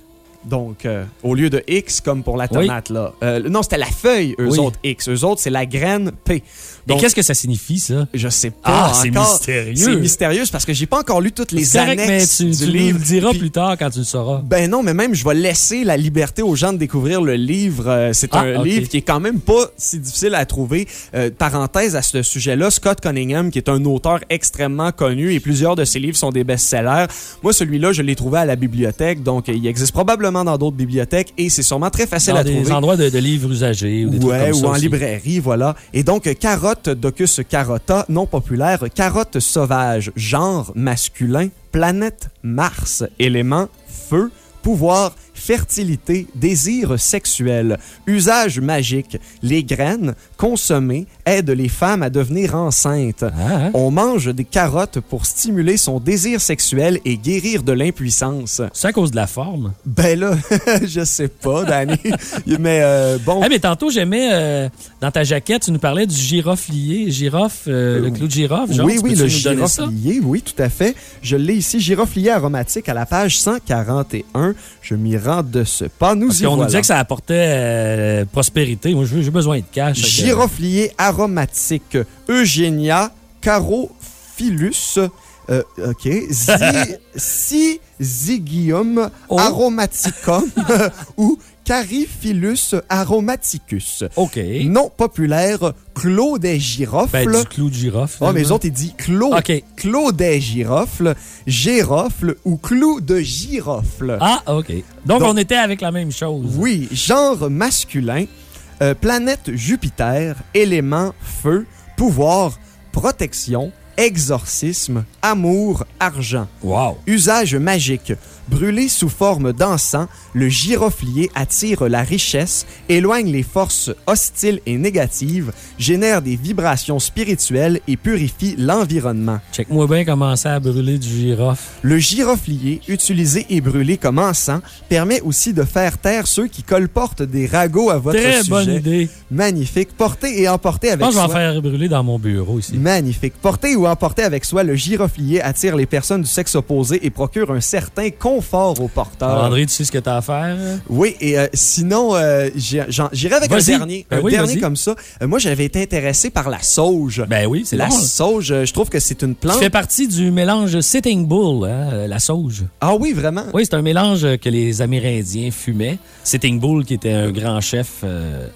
D: Donc, euh, au lieu de X comme pour la
F: Oui.
D: tomate, là. Euh, non, c'était la feuille, eux
F: Oui.
D: autres, X. Eux autres, c'est la graine P. Donc,
F: qu'est-ce que ça signifie, ça?
D: je sais pas
F: Ah, c'est mystérieux.
D: C'est mystérieux parce que j'ai pas encore lu toutes les
F: correct, mais
D: annexes
F: tu,
D: du
F: tu nous le diras
D: Puis-
F: plus tard quand tu le sauras.
D: Ben non, mais même je vais laisser la liberté aux gens de découvrir le livre. Euh, c'est
F: Ah,
D: un livre qui est quand même pas si difficile à trouver. Euh, parenthèse à ce sujet-là, Scott Cunningham, qui est un auteur extrêmement connu et plusieurs de ses livres sont des best-sellers. Moi, celui-là, je l'ai trouvé à la bibliothèque, donc euh, il existe probablement dans d'autres bibliothèques et c'est sûrement très facile
F: Dans
D: à
F: des
D: trouver.
F: endroits de, de livres usagés ou des trucs
D: Ouais,
F: comme
D: ou
F: ça
D: en
F: aussi.
D: librairie, voilà. Et donc, euh, carotte, docus carota, non populaire, carotte sauvage, genre masculin, planète Mars, élément feu, pouvoir, fertilité, désir sexuel, usage magique, les graines consommées aident les femmes à devenir enceintes.
F: Ah, hein?
D: On mange des carottes pour stimuler son désir sexuel et guérir de l'impuissance.
F: C'est à cause de la forme?
D: Ben là, [laughs] je sais pas, Danny. [laughs] Mais euh, bon.
F: Ah, mais tantôt, j'aimais, euh, dans ta jaquette, tu nous parlais du giroflier. Girofle, euh, le clou de girofle, genre,
D: oui, oui, le giroflier, oui, tout à fait. Je l'ai ici, giroflier aromatique à la page 141. Je m'y rends de ce pas. Nous
F: Parce
D: y
F: qu'on nous
D: voilà.
F: disait que ça apportait euh, prospérité. Moi, j'ai besoin de cash. que-
D: Giroflier aromatique Eugenia carophilus. euh, OK. [laughs] Syzygium
F: Oh.
D: aromaticum [laughs] ou Carifilus aromaticus.
F: OK.
D: Nom populaire, Clos des girofles.
F: Ben, du clou de girofle.
D: Ah, mais les autres, ils disent clos.
F: OK.
D: Clos des girofles, girofle ou clou de girofle.
F: Ah, OK. Donc,
D: Donc-
F: on était avec la même chose.
D: Oui, genre masculin, euh, planète Jupiter, élément feu, pouvoir, protection, exorcisme, amour, argent.
F: Wow.
D: Usage magique. Brûlé sous forme d'encens, le giroflier attire la richesse, éloigne les forces hostiles et négatives, génère des vibrations spirituelles et purifie l'environnement.
F: Check-moi bien commencer à brûler du girofle.
D: Le giroflier, utilisé et brûlé comme encens, permet aussi de faire taire ceux qui colportent des ragots à votre
F: Très
D: sujet.
F: bonne idée.
D: Magnifique. Porter et emporter
F: Je
D: avec
F: que je vais
D: soi.
F: en faire brûler dans mon bureau ici.
D: Magnifique. Porter ou emporter avec soi, le giroflier attire les personnes du sexe opposé et procure un certain confort au porteur.
F: André, tu sais ce que t'as à faire?
D: Oui, et euh, sinon, euh, j'irai avec un dernier.
F: Ben
D: un
F: oui,
D: dernier comme ça. Euh, moi, j'avais été intéressé par la sauge.
F: Ben oui, c'est
D: La
F: bon. hein.
D: sauge, je trouve que c'est une
F: Qui
D: plante.
F: fait partie du mélange Sitting Bull, hein, la sauge.
D: Ah oui, vraiment?
F: Oui, c'est un mélange que les Amérindiens fumaient. Sitting Bull, qui était un grand chef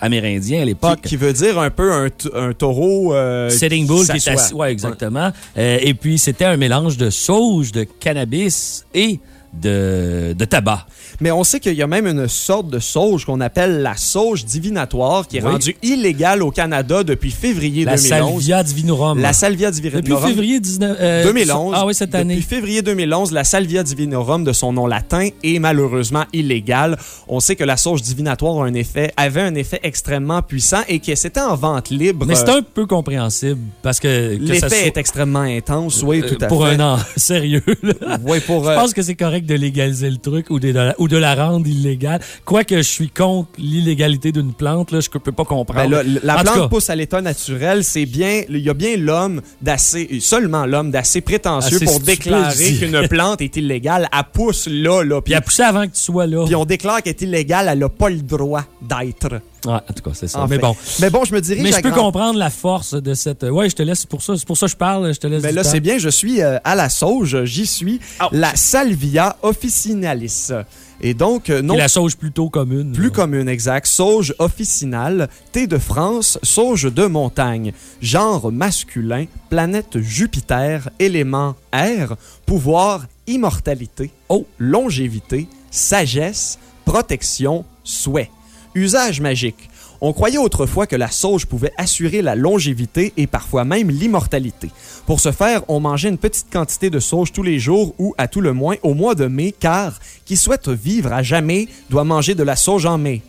F: amérindien à l'époque.
D: Qui, qui veut dire un peu un, taureau.
F: Sitting Bull, qui est assis. Ouais, exactement. Et puis, c'était un mélange de sauge, de cannabis et de, de tabac.
D: Mais on sait qu'il y a même une sorte de sauge qu'on appelle la sauge divinatoire qui est
F: Oui.
D: rendue illégale au Canada depuis février
F: La
D: 2011.
F: Salvia divinorum.
D: La Salvia divinorum.
F: Depuis février 19, euh,
D: 2011.
F: Ah oui, cette année.
D: Depuis février 2011, la Salvia divinorum de son nom latin est malheureusement illégale. On sait que la sauge divinatoire a un effet, avait un effet extrêmement puissant et que c'était en vente libre.
F: Mais c'est un peu compréhensible parce que.
D: L'effet
F: soit-
D: est extrêmement intense, oui,
F: Euh,
D: tout à
F: pour
D: fait.
F: un an, [laughs] sérieux. là.
D: Oui, pour.
F: Je
D: euh,
F: pense que c'est correct de légaliser le truc ou de, la- ou de la rendre illégale. Quoique je suis contre l'illégalité d'une plante, là, je peux pas comprendre.
D: Ben là, la
F: En
D: plante
F: cas,
D: pousse à l'état naturel, c'est bien, il y a bien l'homme d'assez, seulement l'homme d'assez prétentieux
F: Assez
D: pour déclarer qu'une [laughs] plante est illégale. Elle pousse là, là.
F: Puis elle poussait avant que tu sois là.
D: Puis on déclare qu'elle est illégale, elle n'a pas le droit d'être.
F: Ouais, en tout cas, c'est ça. Mais bon.
D: Mais bon, je me dirige
F: Mais je peux
D: grand-
F: comprendre la force de cette. Ouais, je te laisse pour ça. C'est pour ça que je parle. Je te laisse.
D: Ben
F: du
D: là, c'est bien, je suis euh, à la sauge. J'y suis. La Salvia officinalis. Et donc, euh, non.
F: Et la sauge plutôt commune.
D: Plus commune, exact. Sauge officinale, thé de France, sauge de montagne. Genre masculin, planète Jupiter, élément air, pouvoir, immortalité, oh, longévité, sagesse, protection, souhait. Usage magique. On croyait autrefois que la sauge pouvait assurer la longévité et parfois même l'immortalité. Pour ce faire, on mangeait une petite quantité de sauge tous les jours ou à tout le moins au mois de mai, car qui souhaite vivre à jamais doit manger de la sauge en mai.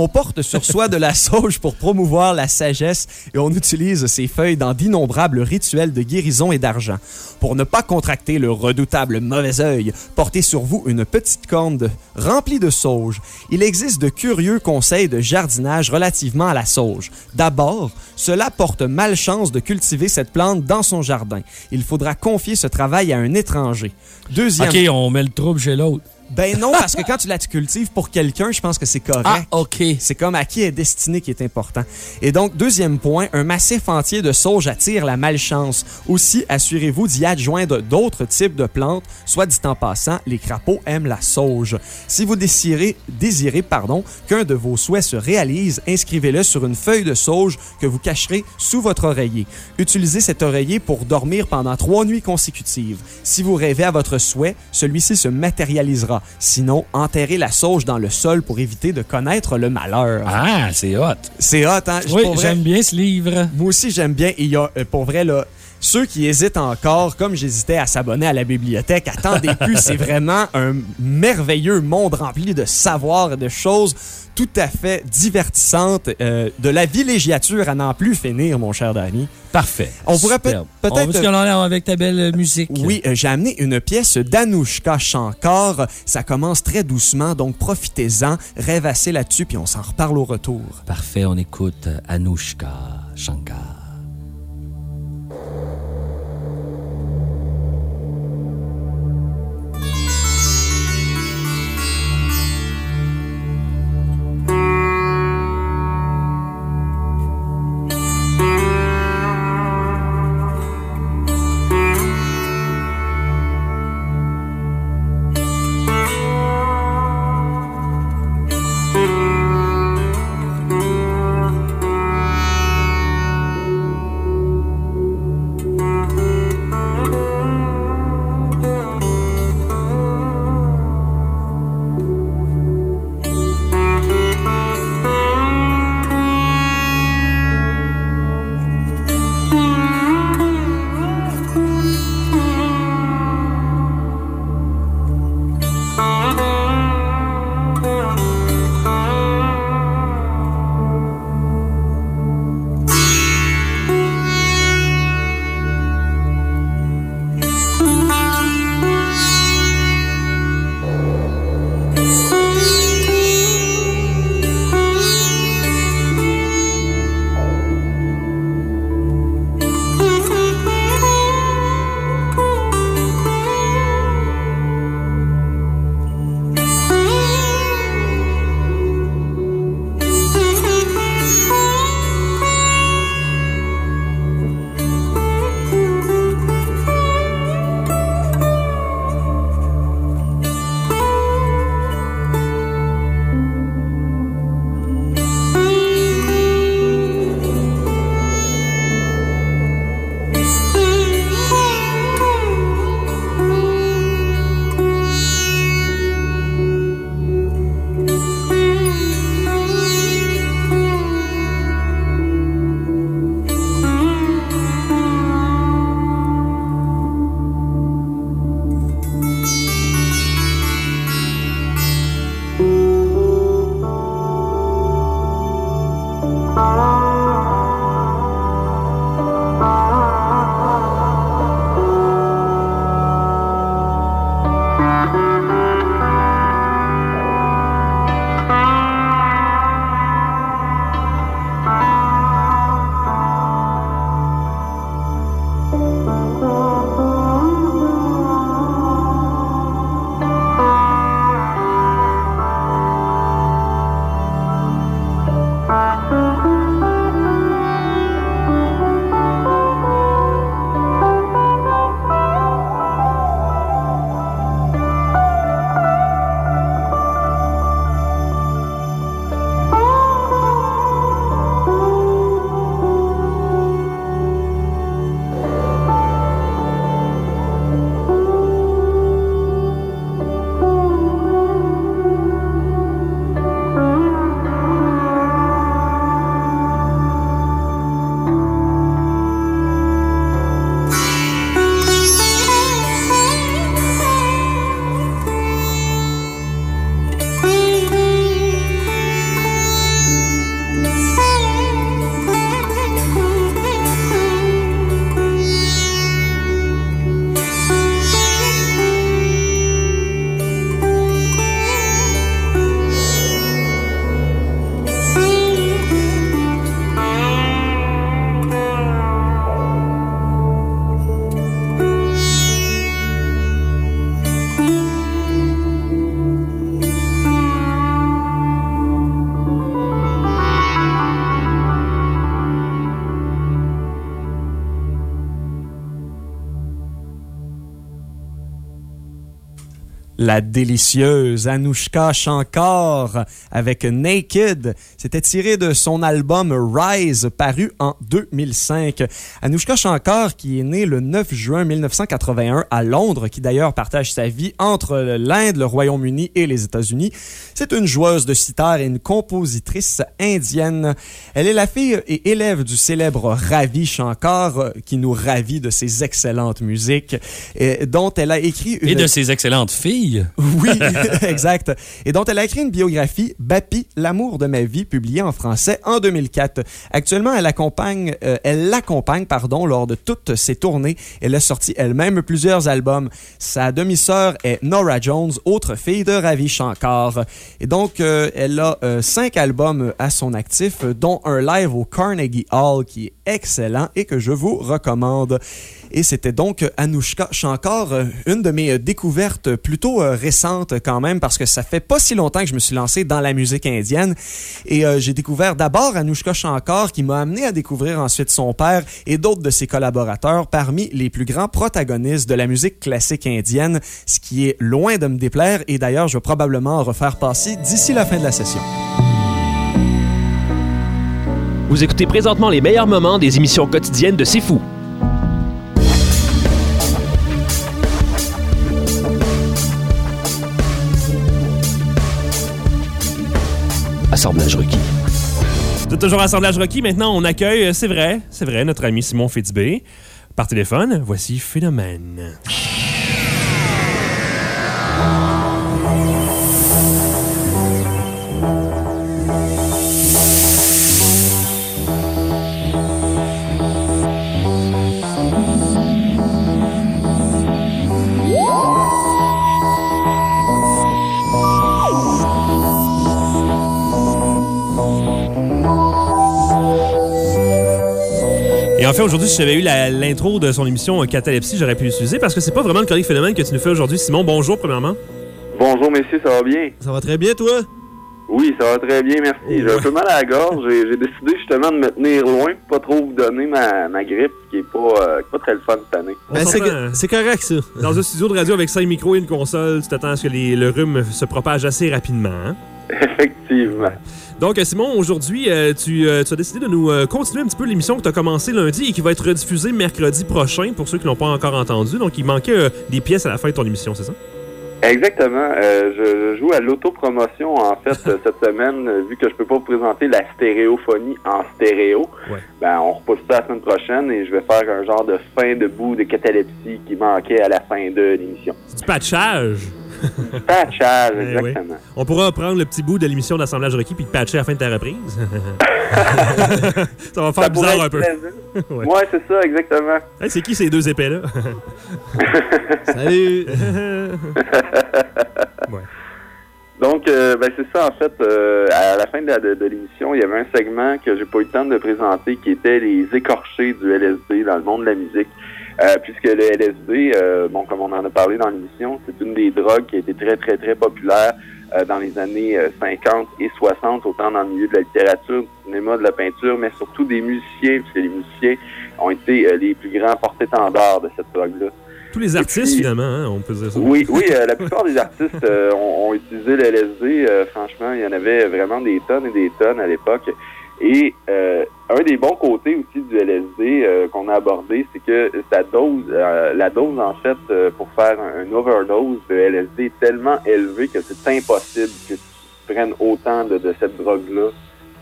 D: On porte sur soi de la sauge pour promouvoir la sagesse et on utilise ces feuilles dans d'innombrables rituels de guérison et d'argent. Pour ne pas contracter le redoutable mauvais œil, portez sur vous une petite corne remplie de sauge. Il existe de curieux conseils de jardinage relativement à la sauge. D'abord, cela porte malchance de cultiver cette plante dans son jardin. Il faudra confier ce travail à un étranger. Deuxième...
F: OK, on met le trouble chez l'autre.
D: Ben non, parce que quand tu la cultives pour quelqu'un, je pense que c'est correct.
F: Ah, OK.
D: C'est comme à qui est destiné qui est important. Et donc, deuxième point, un massif entier de sauge attire la malchance. Aussi, assurez-vous d'y adjoindre d'autres types de plantes. Soit dit en passant, les crapauds aiment la sauge. Si vous désirez, désirez pardon, qu'un de vos souhaits se réalise, inscrivez-le sur une feuille de sauge que vous cacherez sous votre oreiller. Utilisez cet oreiller pour dormir pendant trois nuits consécutives. Si vous rêvez à votre souhait, celui-ci se matérialisera. Sinon, enterrez la sauge dans le sol pour éviter de connaître le malheur.
F: Ah, c'est hot.
D: C'est hot, hein?
F: Oui, j'aime bien ce livre.
D: Moi aussi, j'aime bien. Et y a, euh, pour vrai, là, ceux qui hésitent encore, comme j'hésitais à s'abonner à la bibliothèque, attendez [laughs] plus. C'est vraiment un merveilleux monde rempli de savoir et de choses tout à fait divertissantes. euh, de la villégiature à n'en plus finir, mon cher Danny.
F: Parfait.
D: On pourrait peut- peut-être-
F: On veut ce qu'on en a avec ta belle euh, musique?
D: Oui, euh, j'ai amené une pièce d'Anouchka Shankar. Ça commence très doucement, donc profitez-en, rêvassez là-dessus, puis on s'en reparle au retour.
F: Parfait, on écoute euh, Anushka Shankar.
D: La délicieuse Anushka Shankar avec Naked. C'était tiré de son album Rise paru en 2005. Anushka Shankar qui est née le 9 juin 1981 à Londres, qui d'ailleurs partage sa vie entre l'Inde, le Royaume-Uni et les États-Unis. C'est une joueuse de sitar et une compositrice indienne. Elle est la fille et élève du célèbre Ravi Shankar qui nous ravit de ses excellentes musiques et dont elle a écrit une...
F: Et de ses excellentes filles.
D: Oui, [laughs] [laughs] exact. Et dont elle a écrit une biographie, Bapi, l'amour de ma vie, publiée en français en 2004. Actuellement, elle accompagne, euh, elle l'accompagne, pardon, lors de toutes ses tournées. Elle a sorti elle-même plusieurs albums. Sa demi-sœur est Nora Jones, autre fille de Ravi Shankar. Et donc, euh, elle a euh, cinq albums à son actif, dont un live au Carnegie Hall qui est excellent et que je vous recommande. Et c'était donc Anushka Shankar, une de mes découvertes plutôt euh, récentes quand même, parce que ça fait pas si longtemps que je me suis lancé dans la musique indienne. Et euh, j'ai découvert d'abord Anushka Shankar, qui m'a amené à découvrir ensuite son père et d'autres de ses collaborateurs parmi les plus grands protagonistes de la musique classique indienne, ce qui est loin de me déplaire. Et d'ailleurs, je vais probablement en refaire passer d'ici la fin de la session.
G: Vous écoutez présentement les meilleurs moments des émissions quotidiennes de C'est Fou. Assemblage requis.
C: C'est toujours Assemblage Rocky. Maintenant, on accueille, euh, c'est vrai, c'est vrai, notre ami Simon Fitzbé. Par téléphone, voici Phénomène. En fait, aujourd'hui, si j'avais eu l'intro de son émission euh, Catalepsie, j'aurais pu l'utiliser parce que c'est pas vraiment le chronique phénomène que tu nous fais aujourd'hui. Simon, bonjour, premièrement.
M: Bonjour messieurs, ça va bien?
J: Ça va très bien, toi?
M: Oui, ça va très bien, merci. J'ai un peu mal à la gorge. J'ai j'ai décidé justement de me tenir loin, pas trop vous donner ma, ma grippe, qui est pas, euh, qui est pas très le fun cette année.
C: On s'entend,
J: c'est correct, ça.
C: Dans un studio de radio avec 5 micros et une console, tu t'attends à ce que les- le rhume se propage assez rapidement. hein? [laughs]
M: Effectivement.
C: Donc, euh, Simon, aujourd'hui, euh, tu, euh, tu as décidé de nous euh, continuer un petit peu l'émission que tu as commencé lundi et qui va être rediffusée mercredi prochain pour ceux qui l'ont pas encore entendu. Donc, il manquait des pièces à la fin de ton émission, c'est ça?
M: Exactement. Je, je joue à l'autopromotion en fait [laughs] cette semaine, vu que je peux pas vous présenter la stéréophonie en stéréo.
C: Ouais.
M: Ben, on repousse ça la semaine prochaine et je vais faire un genre de fin de bout de catalepsie qui manquait à la fin de l'émission.
C: Du patchage. [laughs]
M: Patchage,
C: Eh oui.
M: exactement.
C: On pourra prendre le petit bout de l'émission d'assemblage requis puis le patcher à la fin de ta reprise. [laughs] ça va faire
M: Ça
C: bizarre un peu. [laughs] Ouais.
M: Ouais, c'est ça, exactement.
C: Hey, c'est qui ces deux épais-là?
J: Salut!
M: Donc, euh, ben, c'est ça, en fait, euh, à la fin de- de l'émission, il y avait un segment que j'ai pas eu le temps de présenter qui était les écorchés du LSD dans le monde de la musique. Euh, puisque le LSD, euh, bon, comme on en a parlé dans l'émission, c'est une des drogues qui a été très, très, très populaire euh, dans les années euh, 50 et 60, autant dans le milieu de la littérature, du cinéma, de la peinture, mais surtout des musiciens, puisque les musiciens ont été euh, les plus grands porte-étendards de cette drogue-là.
C: Tous les artistes, finalement, hein, on peut dire ça.
M: Oui, oui, euh, la [laughs] plupart des artistes euh, ont, ont utilisé le LSD. euh, franchement, il y en avait vraiment des tonnes et des tonnes à l'époque. Et euh, un des bons côtés aussi du LSD euh, qu'on a abordé, c'est que sa dose, euh, la dose en fait euh, pour faire un, overdose de LSD est tellement élevée que c'est impossible que tu prennes autant de, de cette drogue-là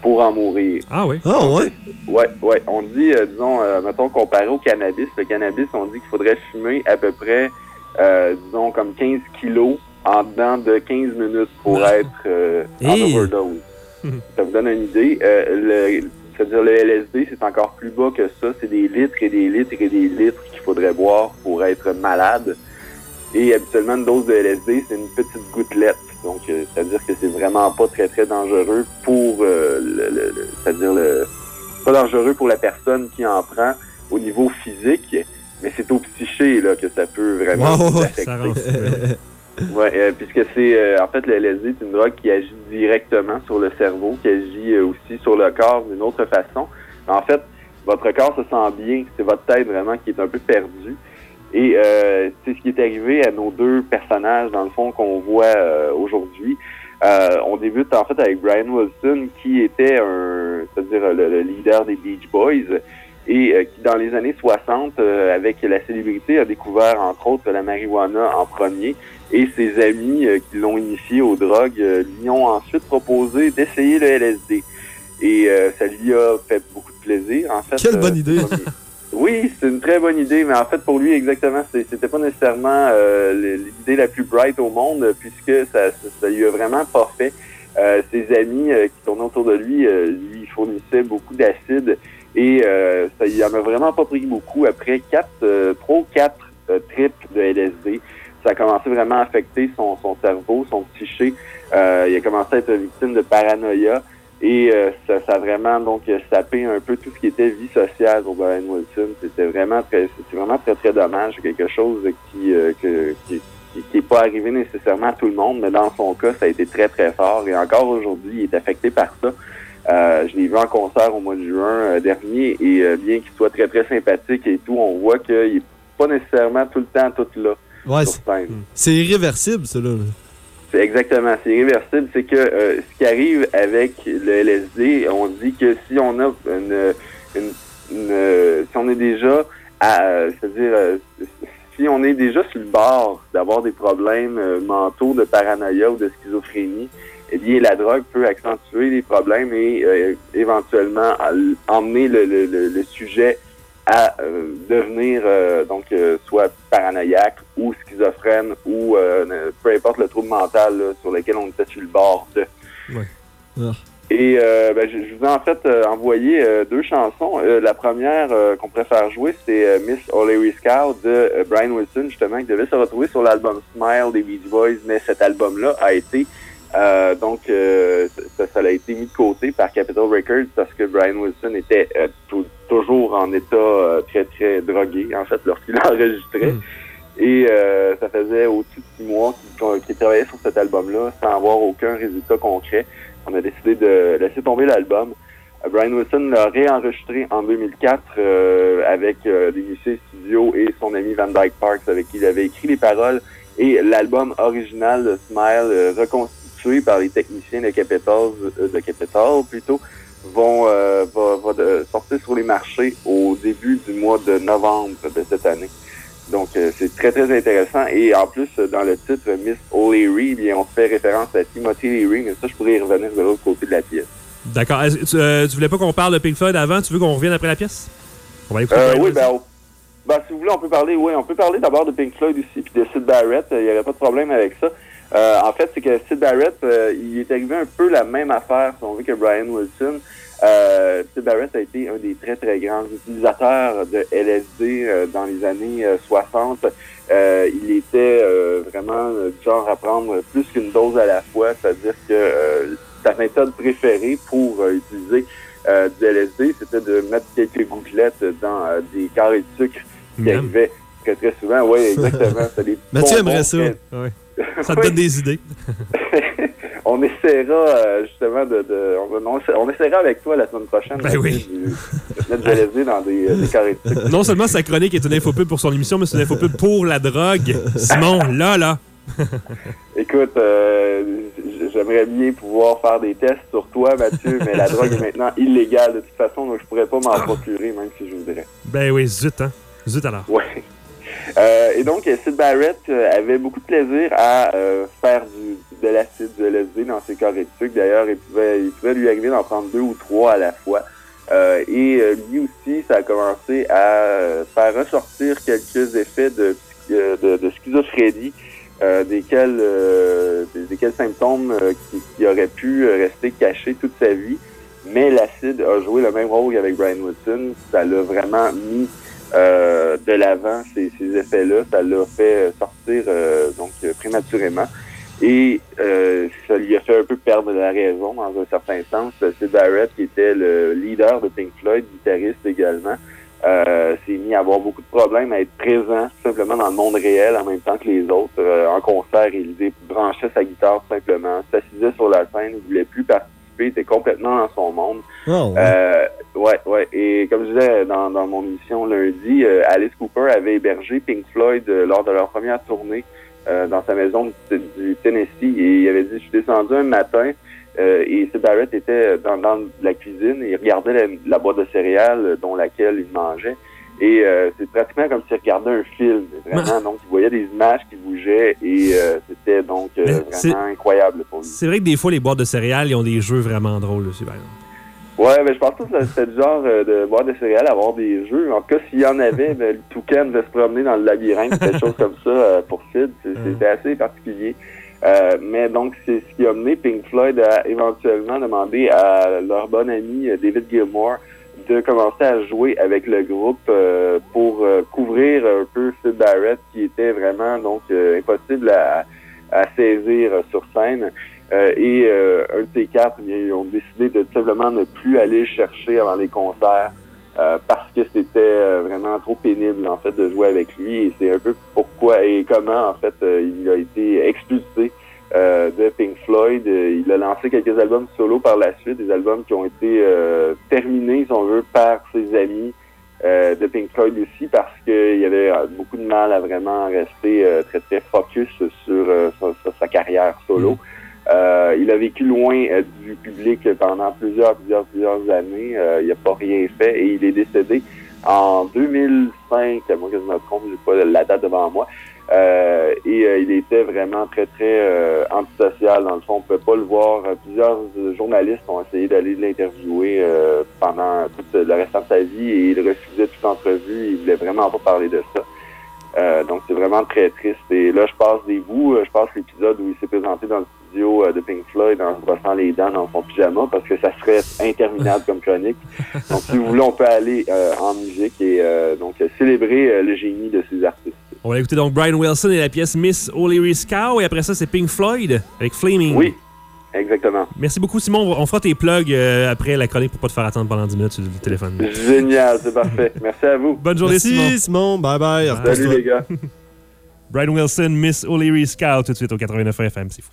M: pour en mourir.
C: Ah oui?
J: Ah ouais?
M: Ouais, ouais. On dit, euh, disons, euh, mettons, comparé au cannabis, le cannabis, on dit qu'il faudrait fumer à peu près, euh, disons, comme 15 kilos en dedans de 15 minutes pour être euh, en
J: Hey.
M: overdose. Ça vous donne une idée. Euh, le- C'est-à-dire le LSD, c'est encore plus bas que ça. C'est des litres et des litres et des litres qu'il faudrait boire pour être malade. Et habituellement, une dose de LSD, c'est une petite gouttelette. Donc, euh, c'est-à-dire que c'est vraiment pas très, très dangereux pour euh, le, le- le- c'est-à-dire le, pas dangereux pour la personne qui en prend au niveau physique, mais c'est au psyché là, que ça peut vraiment
J: Wow,
M: affecter.
C: ça
M: Ouais, euh, puisque c'est euh, en fait le LSD, c'est une drogue qui agit directement sur le cerveau, qui agit euh, aussi sur le corps d'une autre façon. En fait, votre corps se sent bien, c'est votre tête vraiment qui est un peu perdue. Et euh, c'est ce qui est arrivé à nos deux personnages, dans le fond, qu'on voit euh, aujourd'hui. On débute en fait avec Brian Wilson, qui était un, c'est-à-dire le, le leader des Beach Boys, et qui dans les années 60, euh, avec la célébrité, a découvert entre autres la marijuana en premier, et ses amis euh, qui l'ont initié aux drogues euh, lui ont ensuite proposé d'essayer le LSD. Et euh, ça lui a fait beaucoup de plaisir. En fait,
J: Quelle
M: euh,
J: bonne idée. [laughs]
M: oui, c'est une très bonne idée, mais en fait pour lui exactement, c'était pas nécessairement euh, l'idée la plus bright au monde, puisque ça, ça, ça lui a vraiment pas fait. Euh, ses amis euh, qui tournaient autour de lui euh, lui fournissaient beaucoup d'acide et euh, ça il en a vraiment pas pris beaucoup. Après quatre, euh, trois ou quatre trips de LSD, ça a commencé vraiment à affecter son, cerveau, son psyché. Euh, il a commencé à être victime de paranoïa. Et euh, ça, a vraiment donc sapé un peu tout ce qui était vie sociale pour Brian Wilson. C'était vraiment très, c'était vraiment très très dommage, quelque chose qui euh, qui, qui, qui est pas arrivé nécessairement à tout le monde, mais dans son cas, ça a été très très fort. Et encore aujourd'hui, il est affecté par ça. Je l'ai vu en concert au mois de juin dernier et bien qu'il soit très très sympathique et tout, on voit qu'il est pas nécessairement tout le temps tout là
J: Ouais,
M: sur scène.
J: C'est irréversible, ça, là.
M: C'est exactement, c'est irréversible. C'est que euh, ce qui arrive avec le LSD, on dit que si on a une, une, une- si on est déjà à, euh, c'est-à-dire euh, si on est déjà sur le bord d'avoir des problèmes euh, mentaux de paranoïa ou de schizophrénie, eh bien la drogue peut accentuer les problèmes et éventuellement emmener le, le, le, le sujet à euh, devenir euh, donc euh, soit paranoïaque ou schizophrène ou euh, peu importe le trouble mental là, sur lequel on était sur le bord de.
J: Ah.
M: Et euh, ben, je, je vous ai en fait euh, envoyé euh, deux chansons. Euh, la première euh, qu'on préfère jouer, c'est euh, Miss O'Leary Scout de Brian Wilson, justement, qui devait se retrouver sur l'album Smile des Beach Boys, mais cet album-là a été euh, donc euh, ça, ça a été mis de côté par Capitol Records parce que Brian Wilson était euh, tou- toujours en état euh, très très drogué en fait [laughs] lorsqu'il enregistrait. Et euh, ça faisait au-dessus de six mois qu'il qu'il travaillait sur cet album-là sans avoir aucun résultat concret. On a décidé de laisser tomber l'album. Euh, Brian Wilson l'a réenregistré en 2004 euh, avec euh, des musiciens studio et son ami Van Dyke Parks avec qui il avait écrit les paroles. Et l'album original de Smile, euh, reconstitué par les techniciens de Capitol, euh, de Capitol plutôt, vont euh, va, va de- sortir sur les marchés au début du mois de novembre de cette année. Donc, euh, c'est très, très intéressant. Et en plus, euh, dans le titre Miss O'Leary, bien, on fait référence à Timothy Leary, mais ça, je pourrais y revenir de l'autre côté de la pièce.
C: D'accord. Tu, euh, tu voulais pas qu'on parle de Pink Floyd avant? Tu veux qu'on revienne après la pièce? On va écouter
M: Euh, oui, ben, on- ben, si vous voulez, on peut parler, oui, on peut parler d'abord de Pink Floyd aussi, puis de Sid Barrett. Il n'y avait pas de problème avec ça. Euh, en fait, c'est que Sid Barrett, euh, il est arrivé un peu la même affaire, si on veut, que Brian Wilson. Euh, Sid Barrett a été un des très, très grands utilisateurs de LSD euh, dans les années euh, 60. Euh, il était vraiment du genre à prendre plus qu'une dose à la fois, c'est-à-dire que sa méthode préférée pour utiliser du LSD, c'était de mettre quelques gouttelettes dans des carrés de sucre qui arrivaient très très souvent. Oui, [laughs] exactement.
J: Mathieu aimerait ça.
M: très-
C: Ouais. Ça te
M: Oui.
C: donne des idées. [laughs]
M: on essaiera euh, justement de, de- on, essaiera avec toi la semaine prochaine
C: Ben
M: de-
C: oui.
M: de, de mettre dans des, euh, des carrés de.
C: Non seulement sa chronique est une infopub pour son émission, mais c'est une infopub pour la drogue. Simon, là, là. [laughs]
M: Écoute, euh, j'aimerais bien pouvoir faire des tests sur toi, Mathieu, mais la drogue est maintenant illégale de toute façon, donc je pourrais pas m'en procurer, même si je voudrais.
C: Ben oui, zut, hein. Zut alors.
M: Ouais. Euh, et donc, euh, Sid Barrett euh, avait beaucoup de plaisir à faire du, de l'acide, du LSD dans ses de sucre. D'ailleurs, il pouvait, il pouvait lui arriver d'en prendre deux ou trois à la fois. Et lui aussi, ça a commencé à faire ressortir quelques effets de, de, de schizophrénie, desquels, des- desquels symptômes qui, qui auraient pu rester cachés toute sa vie. Mais l'acide a joué le même rôle qu'avec Brian Wilson. Ça l'a vraiment mis euh, de l'avant ces, effets-là. Ça l'a fait sortir euh, donc euh, prématurément. Et euh, ça lui a fait un peu perdre la raison dans un certain sens. C'est Barrett, qui était le leader de Pink Floyd, guitariste également, euh, s'est mis à avoir beaucoup de problèmes à être présent simplement dans le monde réel en même temps que les autres. Euh, en concert, il débranchait sa guitare simplement, s'assisait sur la scène, il voulait plus participer occupé, complètement dans son monde.
J: Oh, ouais.
M: Euh, ouais, ouais. Et comme je disais dans, dans mon émission lundi, euh, Alice Cooper avait hébergé Pink Floyd euh, lors de leur première tournée dans sa maison du, du Tennessee. Et il avait dit, je suis descendu un matin et Sid Barrett était dans, dans la cuisine et il regardait la, la boîte de céréales dont laquelle il mangeait. Et euh, c'est pratiquement comme s'il regardait un film, vraiment. donc, il voyait des images qui bougeaient et euh, c'était donc euh, vraiment incroyable pour lui.
C: C'est vrai que des fois, les boîtes de céréales, ils ont des jeux vraiment drôles aussi, par exemple.
M: Ouais, mais je pense que c'était du genre euh, de boire des céréales, avoir des jeux. En tout cas, s'il y en avait, ben, le toucan devait se promener dans le labyrinthe, quelque chose comme ça euh, pour Sid. C'était assez particulier. Euh, mais donc, c'est ce qui a mené Pink Floyd à éventuellement demander à leur bon ami euh, David Gilmour de commencer à jouer avec le groupe euh, pour euh, couvrir un peu Sid Barrett, qui était vraiment donc euh, impossible à, à saisir euh, sur scène. Euh, et un de ces quatre, ils ont décidé de simplement ne plus aller le chercher avant les concerts parce que c'était vraiment trop pénible en fait de jouer avec lui. Et c'est un peu pourquoi et comment en fait il a été expulsé euh, de Pink Floyd. Euh, il a lancé quelques albums solo par la suite, des albums qui ont été euh, terminés, si on veut, par ses amis euh, de Pink Floyd aussi, parce qu'il y avait beaucoup de mal à vraiment rester très très focus sur, sur- sur sa carrière solo. Euh, il a vécu loin du public pendant plusieurs, plusieurs, plusieurs années. Il n'a pas rien fait et il est décédé en 2005. À moins que je me trompe, j'ai pas la date devant moi. Euh, et euh, il était vraiment très, très euh, antisocial. Dans le fond, on ne pouvait pas le voir. Euh, Plusieurs euh, journalistes ont essayé d'aller l'interviewer euh, pendant le restant de sa vie et il refusait toute entrevue. Il voulait vraiment pas parler de ça. Donc c'est vraiment très triste. Et là, je passe des bouts. Je passe l'épisode où il s'est présenté dans le studio de Pink Floyd en se brossant les dents dans son pyjama parce que ça serait interminable comme chronique. Donc si vous voulez, on peut aller en musique et donc célébrer le génie de ces artistes.
C: On va écouter donc Brian Wilson et la pièce Miss O'Leary's Cow. Et après ça, c'est Pink Floyd avec Flaming.
M: Oui, exactement.
C: Merci beaucoup, Simon. On fera tes plugs euh, après la chronique pour pas te faire attendre pendant 10 minutes sur le téléphone.
M: Génial, c'est parfait. [laughs] Merci à vous.
C: Bonne journée,
J: Merci,
C: Simon.
J: Simon. Bye bye.
M: Salut les gars. [laughs]
C: Brian Wilson, Miss O'Leary's Cow, tout de suite au 89 FM. C'est fou.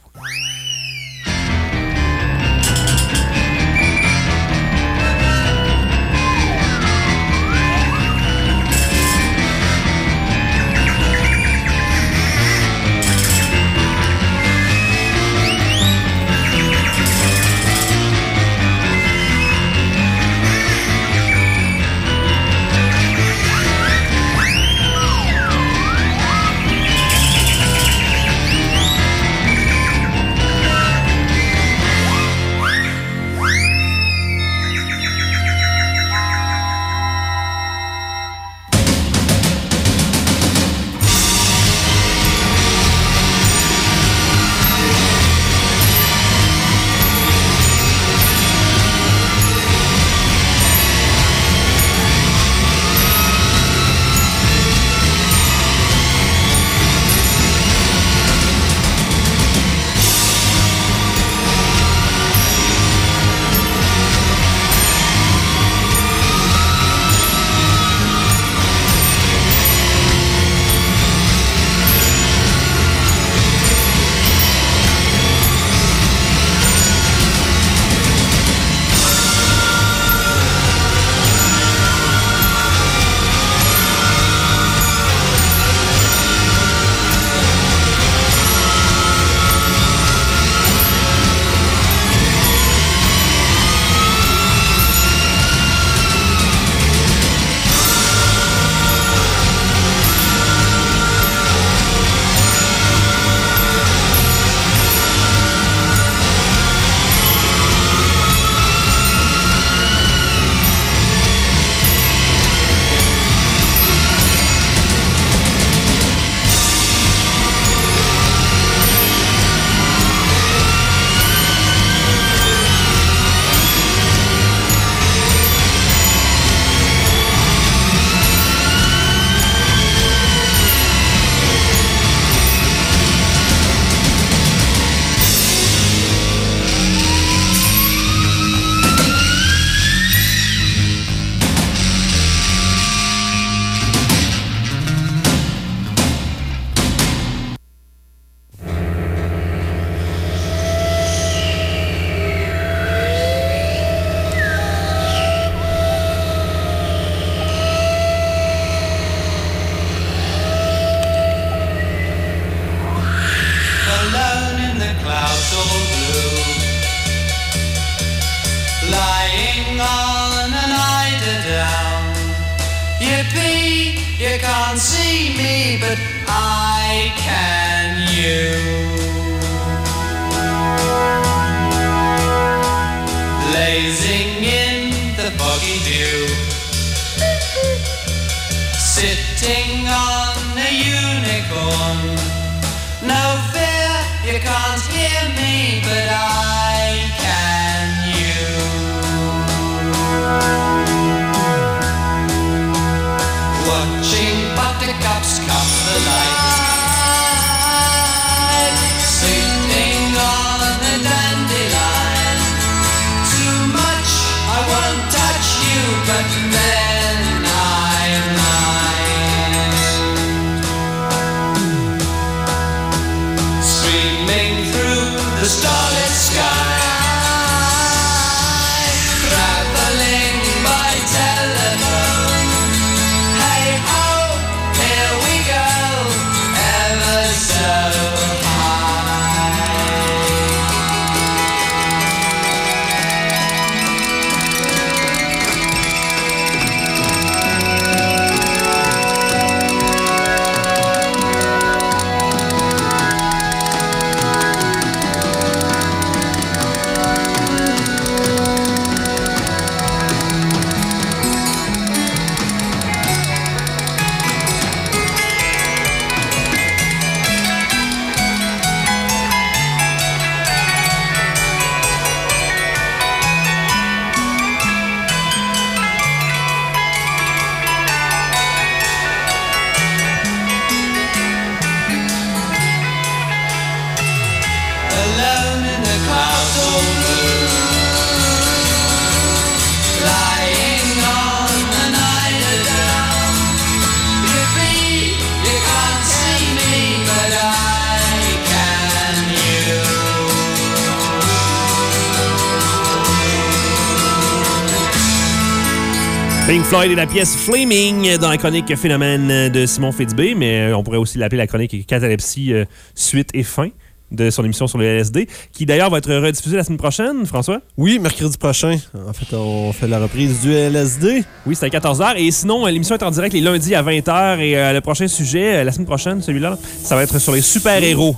C: Floyd et la pièce Flaming dans la chronique Phénomène de Simon Fitzbé, mais euh, on pourrait aussi l'appeler la chronique Catalepsie euh, suite et fin de son émission sur le LSD, qui d'ailleurs va être rediffusée la semaine prochaine, François?
J: Oui, mercredi prochain. En fait, on fait la reprise du LSD.
C: Oui, c'est à 14h. Et sinon, l'émission est en direct les lundis à 20h. Et euh, le prochain sujet, euh, la semaine prochaine, celui-là, ça va être sur les super-héros.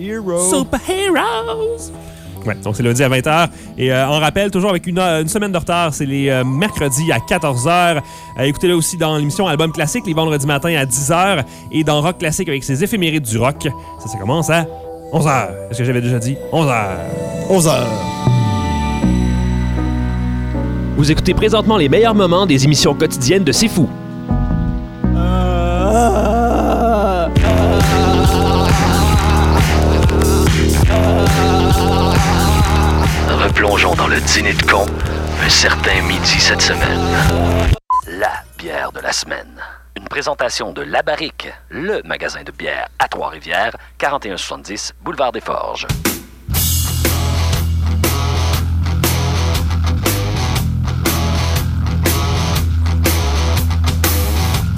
J: Hero.
C: Super-Heroes! Ouais, donc c'est lundi à 20h. Et euh, on rappelle, toujours avec une, une semaine de retard, c'est les euh, mercredis à 14h. Euh, Écoutez-le aussi dans l'émission Album Classique, les vendredis matin à 10h. Et dans Rock Classique avec ses éphémérides du rock. Ça, ça commence à 11h. Est-ce que j'avais déjà dit? 11h.
J: 11h.
G: Vous écoutez présentement les meilleurs moments des émissions quotidiennes de C'est Fou.
A: Replongeons dans le dîner de con un certain midi cette semaine. La bière de la semaine. Une présentation de La Barrique, le magasin de bière à Trois-Rivières, 4170 Boulevard des Forges.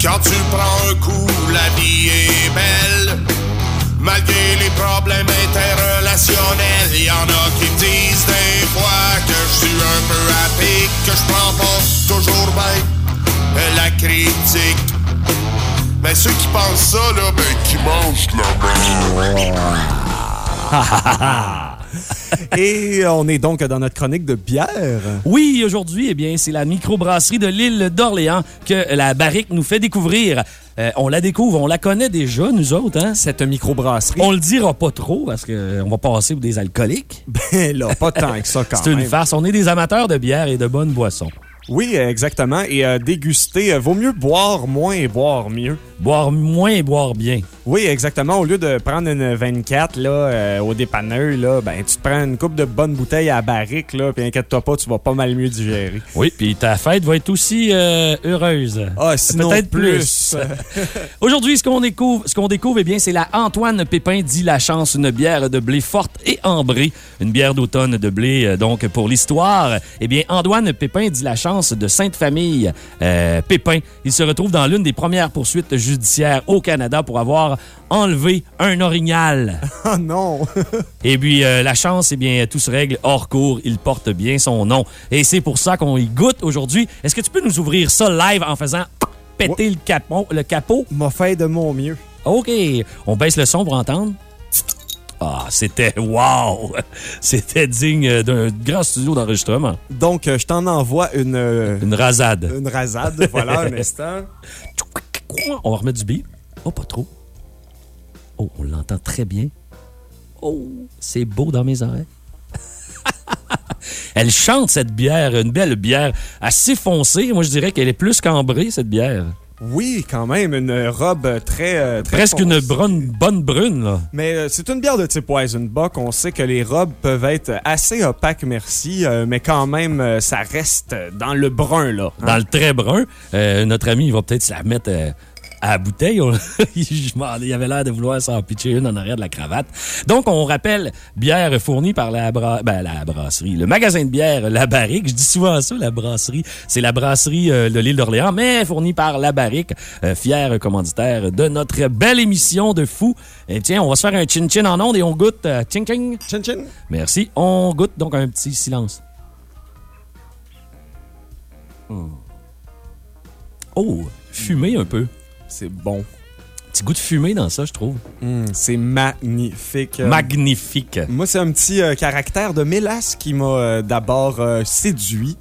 N: Quand tu prends un coup, la vie est belle. Malgré les problèmes interrelationnels, y en a qui me disent des fois que je suis un peu à pic, que je prends pas toujours bien la critique. Mais ceux qui pensent ça, là, ben, qui mangent la merde. [laughs] [laughs] [laughs]
D: Et on est donc dans notre chronique de bière.
F: Oui, aujourd'hui, eh bien, c'est la microbrasserie de l'île d'Orléans que la barrique nous fait découvrir. Euh, on la découvre, on la connaît déjà, nous autres. Hein?
D: Cette microbrasserie.
F: On le dira pas trop parce qu'on va passer pour des alcooliques.
D: Ben là, pas tant que ça quand
F: C'est
D: même.
F: une farce. On est des amateurs de bière et de bonnes boissons.
D: Oui, exactement. Et euh, déguster, euh, vaut mieux boire moins et boire mieux.
F: Boire moins et boire bien.
D: Oui, exactement. Au lieu de prendre une 24 là, euh, au dépanneur, là, ben, tu te prends une coupe de bonnes bouteilles à la barrique, là, puis inquiète-toi pas, tu vas pas mal mieux digérer.
F: Oui, puis ta fête va être aussi heureuse.
D: Ah, sinon
F: Peut-être
D: plus.
F: plus. [laughs] Aujourd'hui, ce qu'on découvre, ce qu'on découvre, eh bien, c'est la Antoine Pépin dit la chance, une bière de blé forte et ambrée, une bière d'automne de blé. donc, pour l'histoire, eh bien, Antoine Pépin dit la chance de Sainte-Famille euh, Pépin. Il se retrouve dans l'une des premières poursuites judiciaires au Canada pour avoir enlevé un orignal.
D: Oh [laughs] non! [laughs]
F: Et puis, euh, la chance, eh bien, tout se règle hors cours. Il porte bien son nom. Et c'est pour ça qu'on y goûte aujourd'hui. Est-ce que tu peux nous ouvrir ça live en faisant péter le, capot, le capot?
D: M'a fait de mon mieux.
F: OK. On baisse le son pour entendre. Ah, c'était wow! [laughs] C'était digne d'un grand studio d'enregistrement.
D: Donc, euh, je t'en envoie une... euh,
F: Une rasade.
D: Une rasade, voilà, un [laughs] instant.
F: On va remettre du beat. Oh, pas trop. Oh, on l'entend très bien. Oh, c'est beau dans mes oreilles. [laughs] Elle chante cette bière, une belle bière assez foncée. Moi, je dirais qu'elle est plus cambrée, cette bière.
D: Oui, quand même, une robe très... euh, très
F: Presque une brune- bonne brune, là.
D: Mais euh, c'est une bière de type Weizenbach. On sait que les robes peuvent être assez opaques, merci, euh, mais quand même, euh, ça reste dans le brun, là. hein.
F: Dans le très brun. Notre ami, il va peut-être se la mettre à la bouteille. [laughs] Il avait l'air de vouloir s'en pitcher une en arrière de la cravate. Donc, on rappelle, bière fournie par la, bra- ben, la brasserie, le magasin de bière La Barrique. Je dis souvent ça, la brasserie. C'est la brasserie euh, de l'île d'Orléans, mais fournie par La Barrique, euh, fier commanditaire de notre belle émission de fou. Et tiens, on va se faire un chin-chin en onde et on goûte. euh.
D: Chin-chin?
F: Merci. On goûte donc un petit silence. Hmm. Oh, fumé un peu.
D: C'est bon.
F: Petit goût de fumée dans ça, je trouve.
D: Hum, c'est magnifique.
F: Magnifique.
D: Moi, c'est un petit euh, caractère de mélasse qui m'a euh, d'abord euh, séduit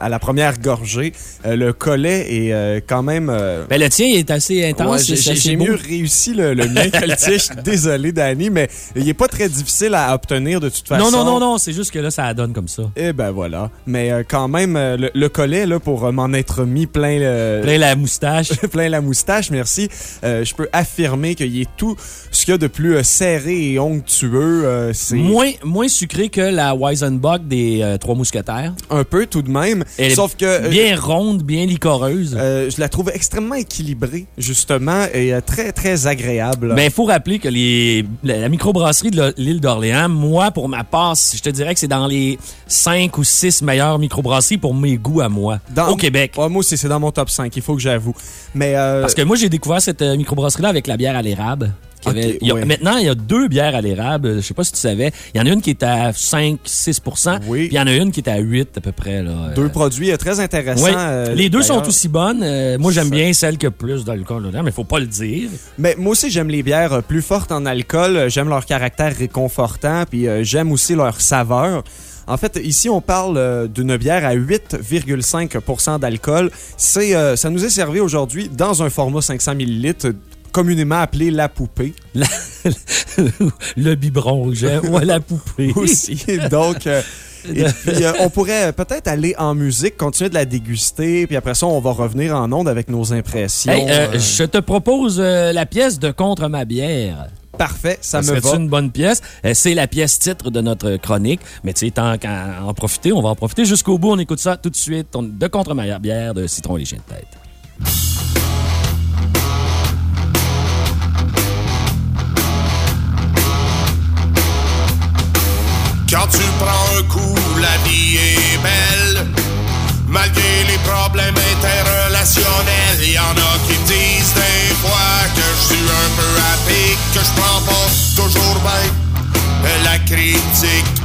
D: à la première gorgée. Euh, le collet est euh, quand même... euh,
F: Ben, le tien il est assez intense.
D: Ouais, j'ai- mieux réussi le, le mien que le tien. Je suis désolé, Danny, mais il est pas très difficile à obtenir de toute façon.
F: Non, non, non, non, c'est juste que là, ça donne comme ça.
D: Eh ben voilà. Mais euh, quand même, le, le collet, là, pour m'en être mis plein le... [laughs]
F: Plein la moustache. [laughs]
D: plein la moustache, merci. Je peux affirmer qu'il est tout ce qu'il y a de plus serré et onctueux. c'est
F: Moins, moins sucré que la Weizenbach des Trois Mousquetaires.
D: un peu tout de même.
F: Elle
D: Sauf que... euh,
F: Bien ronde, bien licoreuse.
D: euh, je la trouve extrêmement équilibrée, justement, et euh, très, très agréable.
F: Ben, il faut rappeler que les, la, la microbrasserie de l'île d'Orléans, moi, pour ma part, je te dirais que c'est dans les 5 ou 6 meilleures microbrasseries pour mes goûts à moi.
D: Dans-
F: Au Québec.
D: Ouais, moi aussi, c'est dans mon top 5, il faut que j'avoue. Mais... euh,
F: Parce que moi, j'ai découvert cette microbrasserie-là avec la bière à l'érable. Y a-
D: ouais.
F: Maintenant, il y a deux bières à l'érable. Je sais pas si tu savais. Il y en a une qui est à 5-6
D: Oui.
F: Puis il y en a une qui est à 8 à peu près. Là.
D: Deux produits euh, très intéressants. Euh,
F: Les deux sont aussi bonnes. Euh, moi, j'aime bien celle qui a plus d'alcool dedans, mais faut pas le dire.
D: Mais moi aussi, j'aime les bières euh, plus fortes en alcool. Euh, J'aime leur caractère réconfortant, puis euh, j'aime aussi leur saveur. En fait, ici, on parle euh, d'une bière à 8,5% d'alcool. C'est, euh, ça nous est servi aujourd'hui dans un format 500 ml, euh, communément appelé la poupée. [laughs]
F: le biberon, j'aime. Ouais, la poupée. [laughs]
D: aussi. Donc, euh, et [laughs] puis, euh, on pourrait peut-être aller en musique, continuer de la déguster, puis après ça, on va revenir en onde avec nos impressions.
F: Hey, euh, je te propose la pièce de Contre ma bière.
D: Parfait, ça,
F: Ça
D: me va.
F: une bonne pièce? C'est la pièce titre de notre chronique. Mais tu sais, tant qu'à en profiter, on va en profiter jusqu'au bout. On écoute ça tout de suite. On- de Contre ma bière de Citron et les chiens de tête.
N: Quand tu prends un coup, la vie est belle. Malgré les problèmes interrelationnels, y en a qui disent des fois que je suis un peu pic, que je prends pas toujours bien la critique.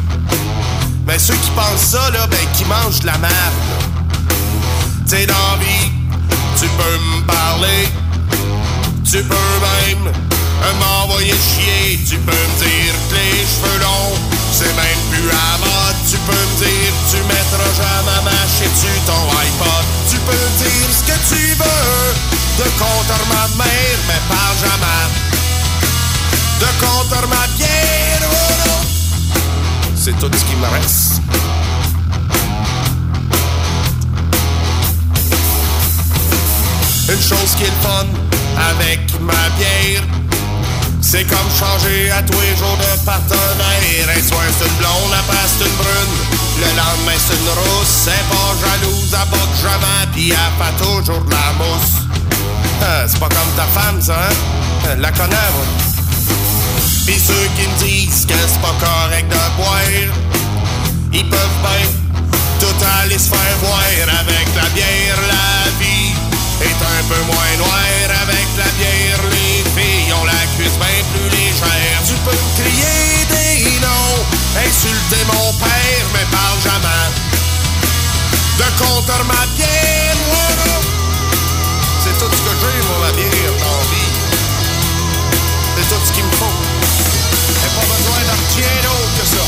N: Mais ceux qui pensent ça, là, ben, qui mangent de la merde. T'sais, dans vie, tu peux me parler, tu peux même m'envoyer chier. Tu peux me dire que les cheveux longs, c'est même plus à mode. Tu peux me dire tu mettras jamais mâcher dessus ton iPod. Tu peux dire ce que tu veux de contre ma mère, mais parle jamais de contre ma bière. Oh non. C'est tout ce qui me reste. Une chose qui est fun avec ma bière, c'est comme changer à tous les jours de partenaire. Un soir c'est une blonde, après c'est une brune. Le lendemain c'est une rousse, c'est pas jalouse, elle boque jamais, pis elle fait toujours de la mousse. Ah, c'est pas comme ta femme, ça, hein? Euh, La connais, moi. Pis ceux qui me disent que c'est pas correct de boire, ils peuvent bien tout aller se faire voir avec la bière, la vie est un peu moins noire avec la bière, Insulter mon père, mais parle jamais de contre ma bière. C'est tout ce que j'ai, moi, la bière, dans vie. C'est tout ce qu'il me faut. J'ai pas besoin d'un rien d'autre que ça.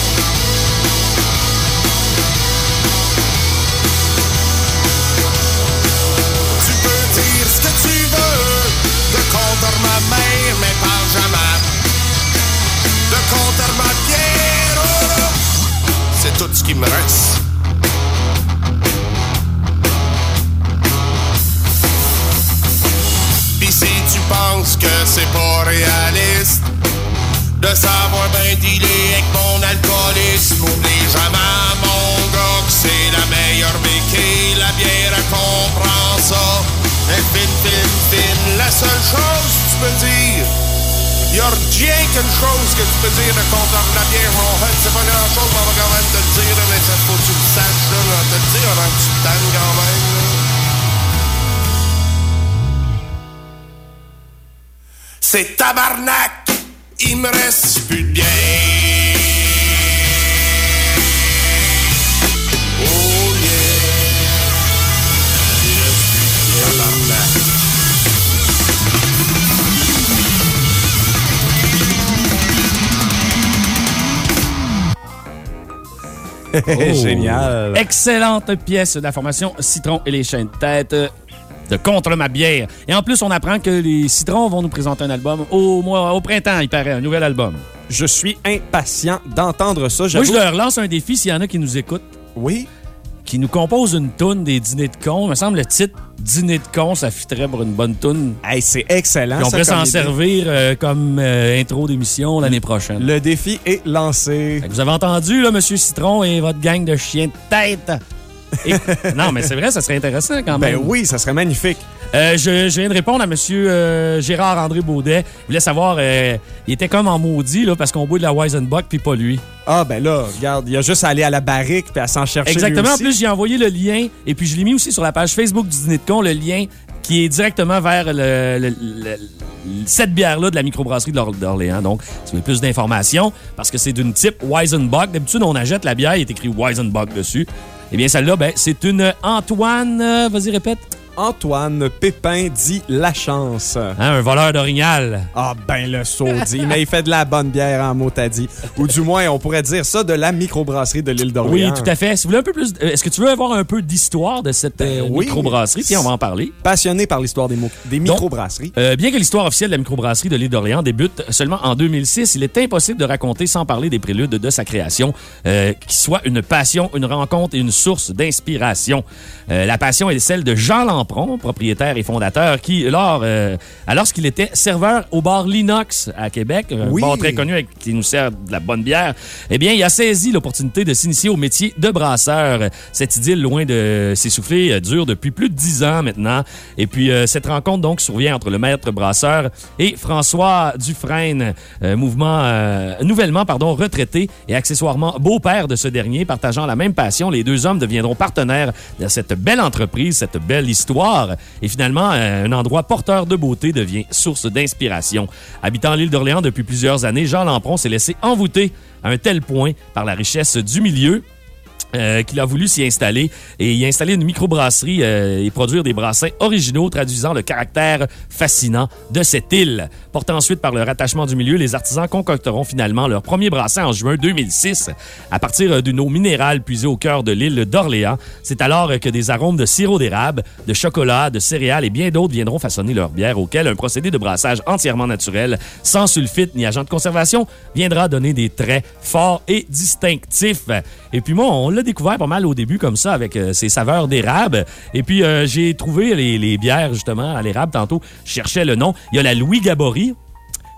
N: Tu peux dire ce que tu veux de contre ma mère, mais parle jamais de contre ma qui me reste. Pis si tu penses que c'est pas réaliste de savoir ben dealer avec mon alcoolisme, oublie jamais mon gars que c'est la meilleure béquille, la bière elle comprend ça. Et fin, fin, fin, la seule chose que tu peux dire, y'a rien qu'une chose que tu peux dire de contre bière, mon head, c'est pas grand chose, mais on va quand même te le dire, mais ça faut que tu le saches, là, on va te le dire avant que tu te tannes quand même. C'est tabarnak, il me reste plus de bien. [laughs]
C: Génial.
F: Excellente pièce de la formation Citron et les chaînes de tête euh, de Contre ma bière. Et en plus, on apprend que les Citrons vont nous présenter un album au, mois, au printemps, il paraît, un nouvel album.
D: Je suis impatient d'entendre ça.
F: Moi, je leur lance un défi s'il y en a qui nous écoutent.
D: Oui.
F: Qui nous composent une toune des dîners de cons. Il me semble le titre Dîner de cons, ça fitterait pour une bonne toune.
D: Hey, c'est excellent.
F: Puis on pourrait s'en servir euh, comme euh, intro d'émission l'année prochaine.
D: Le défi est lancé.
F: Vous avez entendu, là, Monsieur Citron et votre gang de chiens de tête. Et- [laughs] non, mais c'est vrai, ça serait intéressant quand même.
D: Ben oui, ça serait magnifique.
F: Euh, je, je viens de répondre à Monsieur euh, Gérard-André Baudet. Il voulait savoir, euh, il était comme en maudit là, parce qu'on boit de la Weizenbock puis pas lui.
D: Ah, ben là, regarde, il a juste à aller à la barrique puis à s'en chercher.
F: Exactement.
D: lui
F: En plus, j'ai envoyé le lien et puis je l'ai mis aussi sur la page Facebook du Dîner de con, le lien qui est directement vers le, le- le- le- cette bière-là de la microbrasserie d'Orléans. Donc, si vous voulez plus d'informations, parce que c'est d'une type Weizenbock. D'habitude, on achète la bière, il est écrit Weizenbock dessus. Eh bien, celle-là, ben, c'est une Antoine... euh, Vas-y, répète.
D: Antoine Pépin dit La Chance.
F: Hein, un voleur d'orignal.
D: Ah, ben le saudi. Mais il fait de la bonne bière en mot t'as dit. Ou du moins, on pourrait dire ça de la microbrasserie de l'île
F: Oui,
D: d'Orléans.
F: tout à fait. Si vous voulez un peu plus... euh, Est-ce que tu veux avoir un peu d'histoire de cette euh,
D: Ben oui.
F: microbrasserie? Tiens, on va en parler.
D: Passionné par l'histoire des, des microbrasseries.
F: Euh, bien que l'histoire officielle de la microbrasserie de l'île d'Orléans débute seulement en 2006, il est impossible de raconter sans parler des préludes de sa création, euh, qui soit une passion, une rencontre et une source d'inspiration. Euh, la passion est celle de Jean Lampron, propriétaire et fondateur, qui, lors, euh, alors qu'il était serveur au bar Linox à Québec, un bar très connu avec- qui nous sert de la bonne bière, eh bien, il a saisi l'opportunité de s'initier au métier de brasseur. Cette idylle, loin de s'essouffler, euh, dure depuis plus de dix ans maintenant. Et puis, euh, cette rencontre, donc, survient entre le maître brasseur et François Dufresne, euh, mouvement, euh, nouvellement, pardon, retraité et accessoirement beau-père de ce dernier, partageant la même passion. Les deux hommes deviendront partenaires de cette belle entreprise, cette belle histoire. Et finalement, euh, un endroit porteur de beauté devient source d'inspiration. Habitant l'île d'Orléans depuis plusieurs années, Jean Lampron s'est laissé envoûter à un tel point par la richesse du milieu euh, qu'il a voulu s'y installer et y installer une microbrasserie euh, et produire des brassins originaux traduisant le caractère fascinant de cette île. Porté ensuite par le rattachement du milieu, les artisans concocteront finalement leur premier brassin en juin 2006 à partir euh, d'une eau minérale puisée au cœur de l'île d'Orléans. C'est alors euh, que des arômes de sirop d'érable, de chocolat, de céréales et bien d'autres viendront façonner leur bière auquel un procédé de brassage entièrement naturel, sans sulfite ni agent de conservation, viendra donner des traits forts et distinctifs. Et puis moi, on l'a découvert pas mal au début comme ça avec euh, ses saveurs d'érable. Et puis euh, j'ai trouvé les, les bières justement à l'érable tantôt. Je cherchais le nom. Il y a la Louis Gabory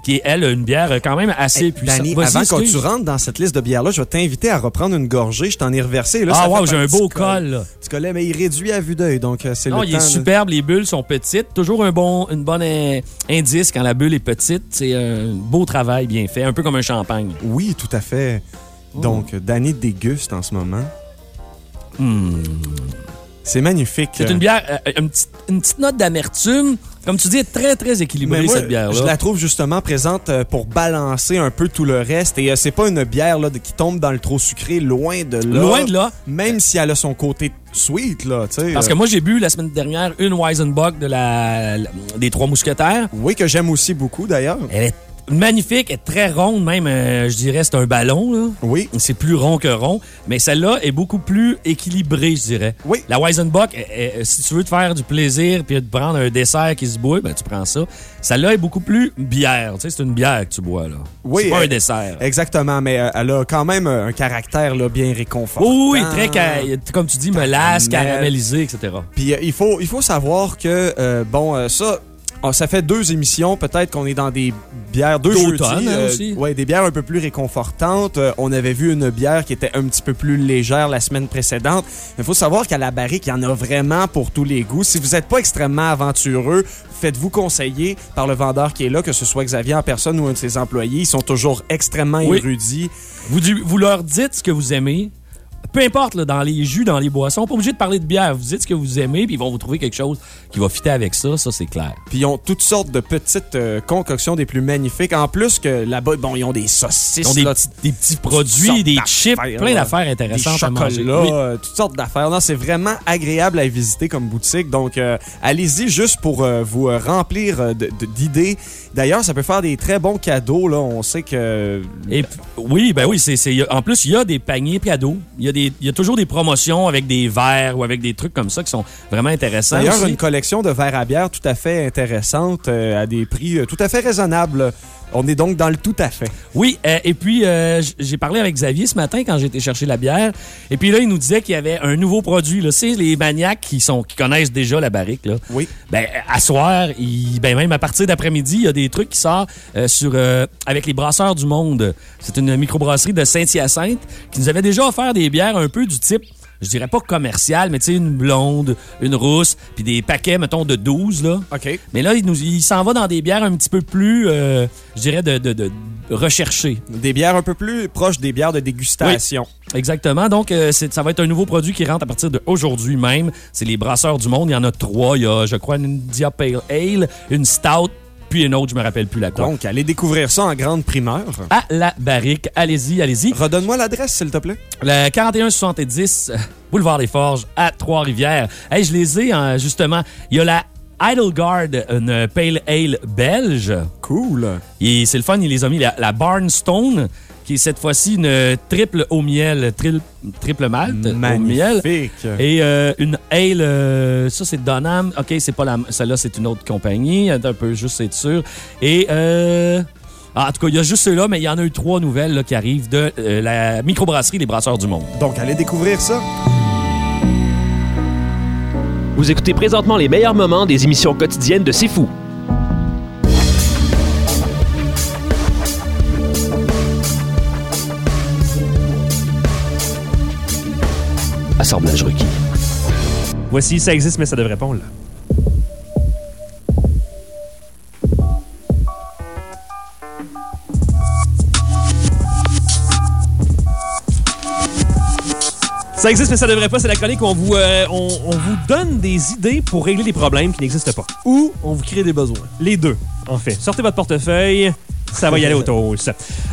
F: qui est, elle, une bière quand même assez puissante.
D: Danny, avant
F: excuse.
D: tu rentres dans cette liste de bières-là, je vais t'inviter à reprendre une gorgée. Je t'en ai reversé. Là,
F: Ah, wow, j'ai un beau
D: col.
F: col, là.
D: Petit collet, mais il réduit à vue d'œil. Donc, euh, c'est
F: Non,
D: le
F: il
D: temps.
F: est superbe, les bulles sont petites. Toujours un bon, une bonne euh, indice quand la bulle est petite. C'est un beau travail bien fait, un peu comme un champagne.
D: Oui, tout à fait. Donc, Danny déguste en ce moment. C'est magnifique.
F: Hmm. C'est une bière, euh, une, petite, une petite note d'amertume. Comme tu dis, très, très équilibrée,
D: moi,
F: cette bière-là.
D: je la trouve justement présente euh, pour balancer un peu tout le reste. Et euh, c'est pas une bière là, qui tombe dans le trop sucré, loin de là.
F: Loin de là.
D: Même si elle a son côté sweet, là, tu sais.
F: Parce
D: euh,
F: que moi, j'ai bu la semaine dernière une Weizenbock de la, la- des Trois Mousquetaires.
D: Oui, que j'aime aussi beaucoup, d'ailleurs.
F: Elle est magnifique, elle est très ronde, même, euh, je dirais, c'est un ballon. Là.
D: Oui.
F: C'est plus rond que rond, mais celle-là est beaucoup plus équilibrée, je dirais.
D: Oui.
F: La Weizenbock, elle- elle- si tu veux te faire du plaisir puis de prendre un dessert qui se boit, ben, tu prends ça. Celle-là est beaucoup plus bière. Tu sais, c'est une bière que tu bois, là.
D: Oui,
F: c'est pas
D: euh,
F: un dessert.
D: Exactement, mais euh, elle a quand même euh, un caractère là, bien réconfortant.
F: Oui, oui, très, comme tu dis, molasse,
D: Caramel.
F: caramélisé, etc.
D: Puis euh, il, faut, il faut savoir que, euh, bon, euh, ça, oh, ça fait deux émissions. Peut-être qu'on est dans des bières, deux jeudis,
F: hein, aussi.
D: ouais, des bières un peu plus réconfortantes. Euh, on avait vu une bière qui était un petit peu plus légère la semaine précédente. Il faut savoir qu'à la barrique, il y en a vraiment pour tous les goûts. Si vous n'êtes pas extrêmement aventureux, faites-vous conseiller par le vendeur qui est là, que ce soit Xavier en personne ou un de ses employés. Ils sont toujours extrêmement
F: Oui.
D: érudits.
F: Vous, vous leur dites ce que vous aimez. Peu importe, là, dans les jus, dans les boissons, pas obligé de parler de bière. Vous dites ce que vous aimez, puis ils vont vous trouver quelque chose qui va fitter avec ça. Ça, c'est clair.
D: Puis ils ont toutes sortes de petites euh, concoctions des plus magnifiques. En plus que là-bas, bon, ils ont des saucisses.
F: Ils ont des
D: là,
F: petits, des petits
D: toutes
F: produits, des chips, plein d'affaires intéressantes
D: des
F: à manger.
D: chocolats,
F: Oui.
D: euh, toutes sortes d'affaires. Non, c'est vraiment agréable à visiter comme boutique. Donc, euh, allez-y juste pour vous remplir d'idées. D'ailleurs, ça peut faire des très bons cadeaux. Là, on sait que
F: Et oui, ben oui, c'est, en plus, il y a des paniers cadeaux. Il y, a des- il y a toujours des promotions avec des verres ou avec des trucs comme ça qui sont vraiment intéressants.
D: D'ailleurs, une collection de verres à bière tout à fait intéressante euh, à des prix euh, tout à fait raisonnables. On est donc dans le tout à fait.
F: Oui, euh, et puis euh, j'ai parlé avec Xavier ce matin quand j'ai été chercher la bière. Et puis là, il nous disait qu'il y avait un nouveau produit. C'est les maniaques qui sont qui connaissent déjà la barrique. Là.
D: Oui.
F: Ben, à soir, il- ben, même à partir d'après-midi, il y a des trucs qui sortent euh, sur, avec les brasseurs du monde. C'est une microbrasserie de Saint-Hyacinthe qui nous avait déjà offert des bières un peu du type je dirais pas commercial, mais tu sais, une blonde, une rousse, puis des paquets, mettons, de 12, là.
D: OK.
F: Mais là, il, nous- il s'en va dans des bières un petit peu plus, euh, je dirais, de, de, de recherchées.
D: Des bières un peu plus proches des bières de dégustation.
F: Exactement. Donc, euh, ça va être un nouveau produit qui rentre à partir d'aujourd'hui même. C'est les brasseurs du monde. Il y en a trois. Il y a, je crois, une India Pale Ale, une Stout, puis une autre, je me rappelle plus la quoi.
D: Donc, allez découvrir ça en grande primeur.
F: à la barrique. Allez-y, allez-y.
D: Redonne-moi l'adresse, s'il te plaît.
F: Le 4170 euh, Boulevard des Forges à Trois-Rivières. Hey, je les ai, hein, justement. Il y a la Idleguard, une Pale Ale belge.
D: Cool.
F: Et c'est le fun, il les a mis. La, la Barnstone, qui est cette fois-ci une triple au miel, tri- triple malt au miel.
D: Magnifique.
F: Et euh, une ale, euh, ça c'est Donham. OK, c'est pas la, celle-là, c'est une autre compagnie. Un peu, juste être sûr. Et euh, ah, en tout cas, il y a juste ceux-là, mais il y en a eu trois nouvelles là, qui arrivent de euh, la microbrasserie Les Brasseurs du Monde.
D: Donc, allez découvrir ça.
G: Vous écoutez présentement les meilleurs moments des émissions quotidiennes de C'est Fou. Assemblage requis.
C: Voici, ça existe, mais ça devrait pas, on l'a. Ça existe, mais ça devrait pas. C'est la chronique où on vous, euh, on, on vous donne des idées pour régler des problèmes qui n'existent pas.
J: Ou on vous crée des besoins.
C: Les deux, en fait. Sortez votre portefeuille, ça va y aller au toast.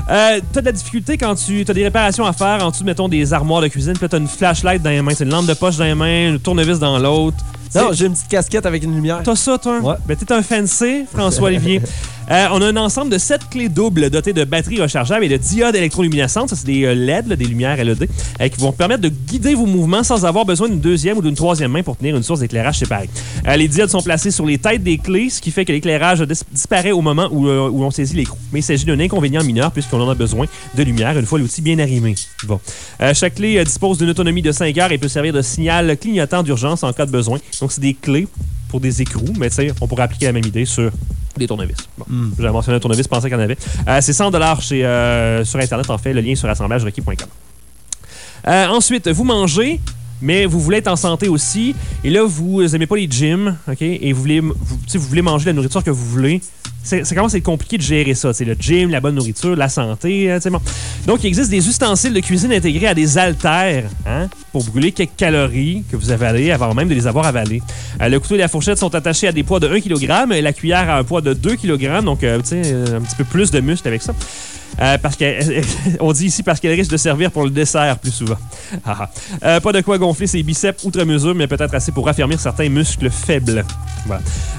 C: Euh, t'as de la difficulté quand tu as des réparations à faire en dessous, mettons, des armoires de cuisine, puis t'as une flashlight dans les mains, c'est une lampe de poche dans les mains, une tournevis dans l'autre.
J: Non, j'ai une petite casquette avec une lumière.
C: T'as ça, toi?
J: Ouais.
C: Ben, t'es un fancy, François-Olivier. [laughs] Euh, on a un ensemble de 7 clés doubles dotées de batteries rechargeables et de diodes électroluminescentes. Ça, c'est des euh, LED, des lumières LED, euh, qui vont permettre de guider vos mouvements sans avoir besoin d'une deuxième ou d'une troisième main pour tenir une source d'éclairage séparée. Les diodes sont placées sur les têtes des clés, ce qui fait que l'éclairage dis- disparaît au moment où, où on saisit l'écrou. Mais il s'agit d'un inconvénient mineur puisqu'on en a besoin de lumière une fois l'outil bien arrimé. Bon. Chaque clé dispose d'une autonomie de 5 heures et peut servir de signal clignotant d'urgence en cas de besoin. Donc, c'est des clés pour des écrous, mais tu sais, on pourrait appliquer la même idée sur des tournevis. Bon, J'avais mentionné un tournevis, je pensais qu'il y en avait. Euh, c'est 100 chez, euh, sur Internet, en fait, le lien sur assemblagerequis.com. Euh, ensuite, vous mangez, mais vous voulez être en santé aussi. Et là, vous n'aimez pas les gyms, OK? Et vous voulez, vous, voulez manger la nourriture que vous voulez. C'est- à être compliqué de gérer ça. C'est le gym, la bonne nourriture, la santé. bon. Donc, il existe des ustensiles de cuisine intégrés à des haltères hein, pour brûler quelques calories que vous avalez avant même de les avoir avalées. Euh, le couteau et la fourchette sont attachés à des poids de 1 kg la cuillère a un poids de 2 kg, donc euh, euh, un petit peu plus de muscle avec ça. Euh, parce [laughs] on dit ici parce qu'elle risque de servir pour le dessert plus souvent. [laughs] Euh, pas de quoi gonfler ses biceps outre mesure, mais peut-être assez pour raffermir certains muscles faibles.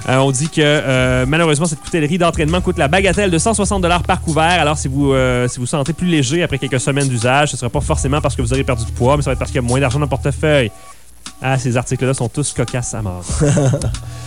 C: Euh, on dit que malheureusement, cette coutellerie d'entraînement coûte la bagatelle de 160 par couvert. Alors, si vous si vous sentez plus léger après quelques semaines d'usage, ce ne sera pas forcément parce que vous aurez perdu de poids, mais ça va être parce qu'il y a moins d'argent dans le portefeuille. Ah, ces articles-là sont tous cocasses à mort. [laughs]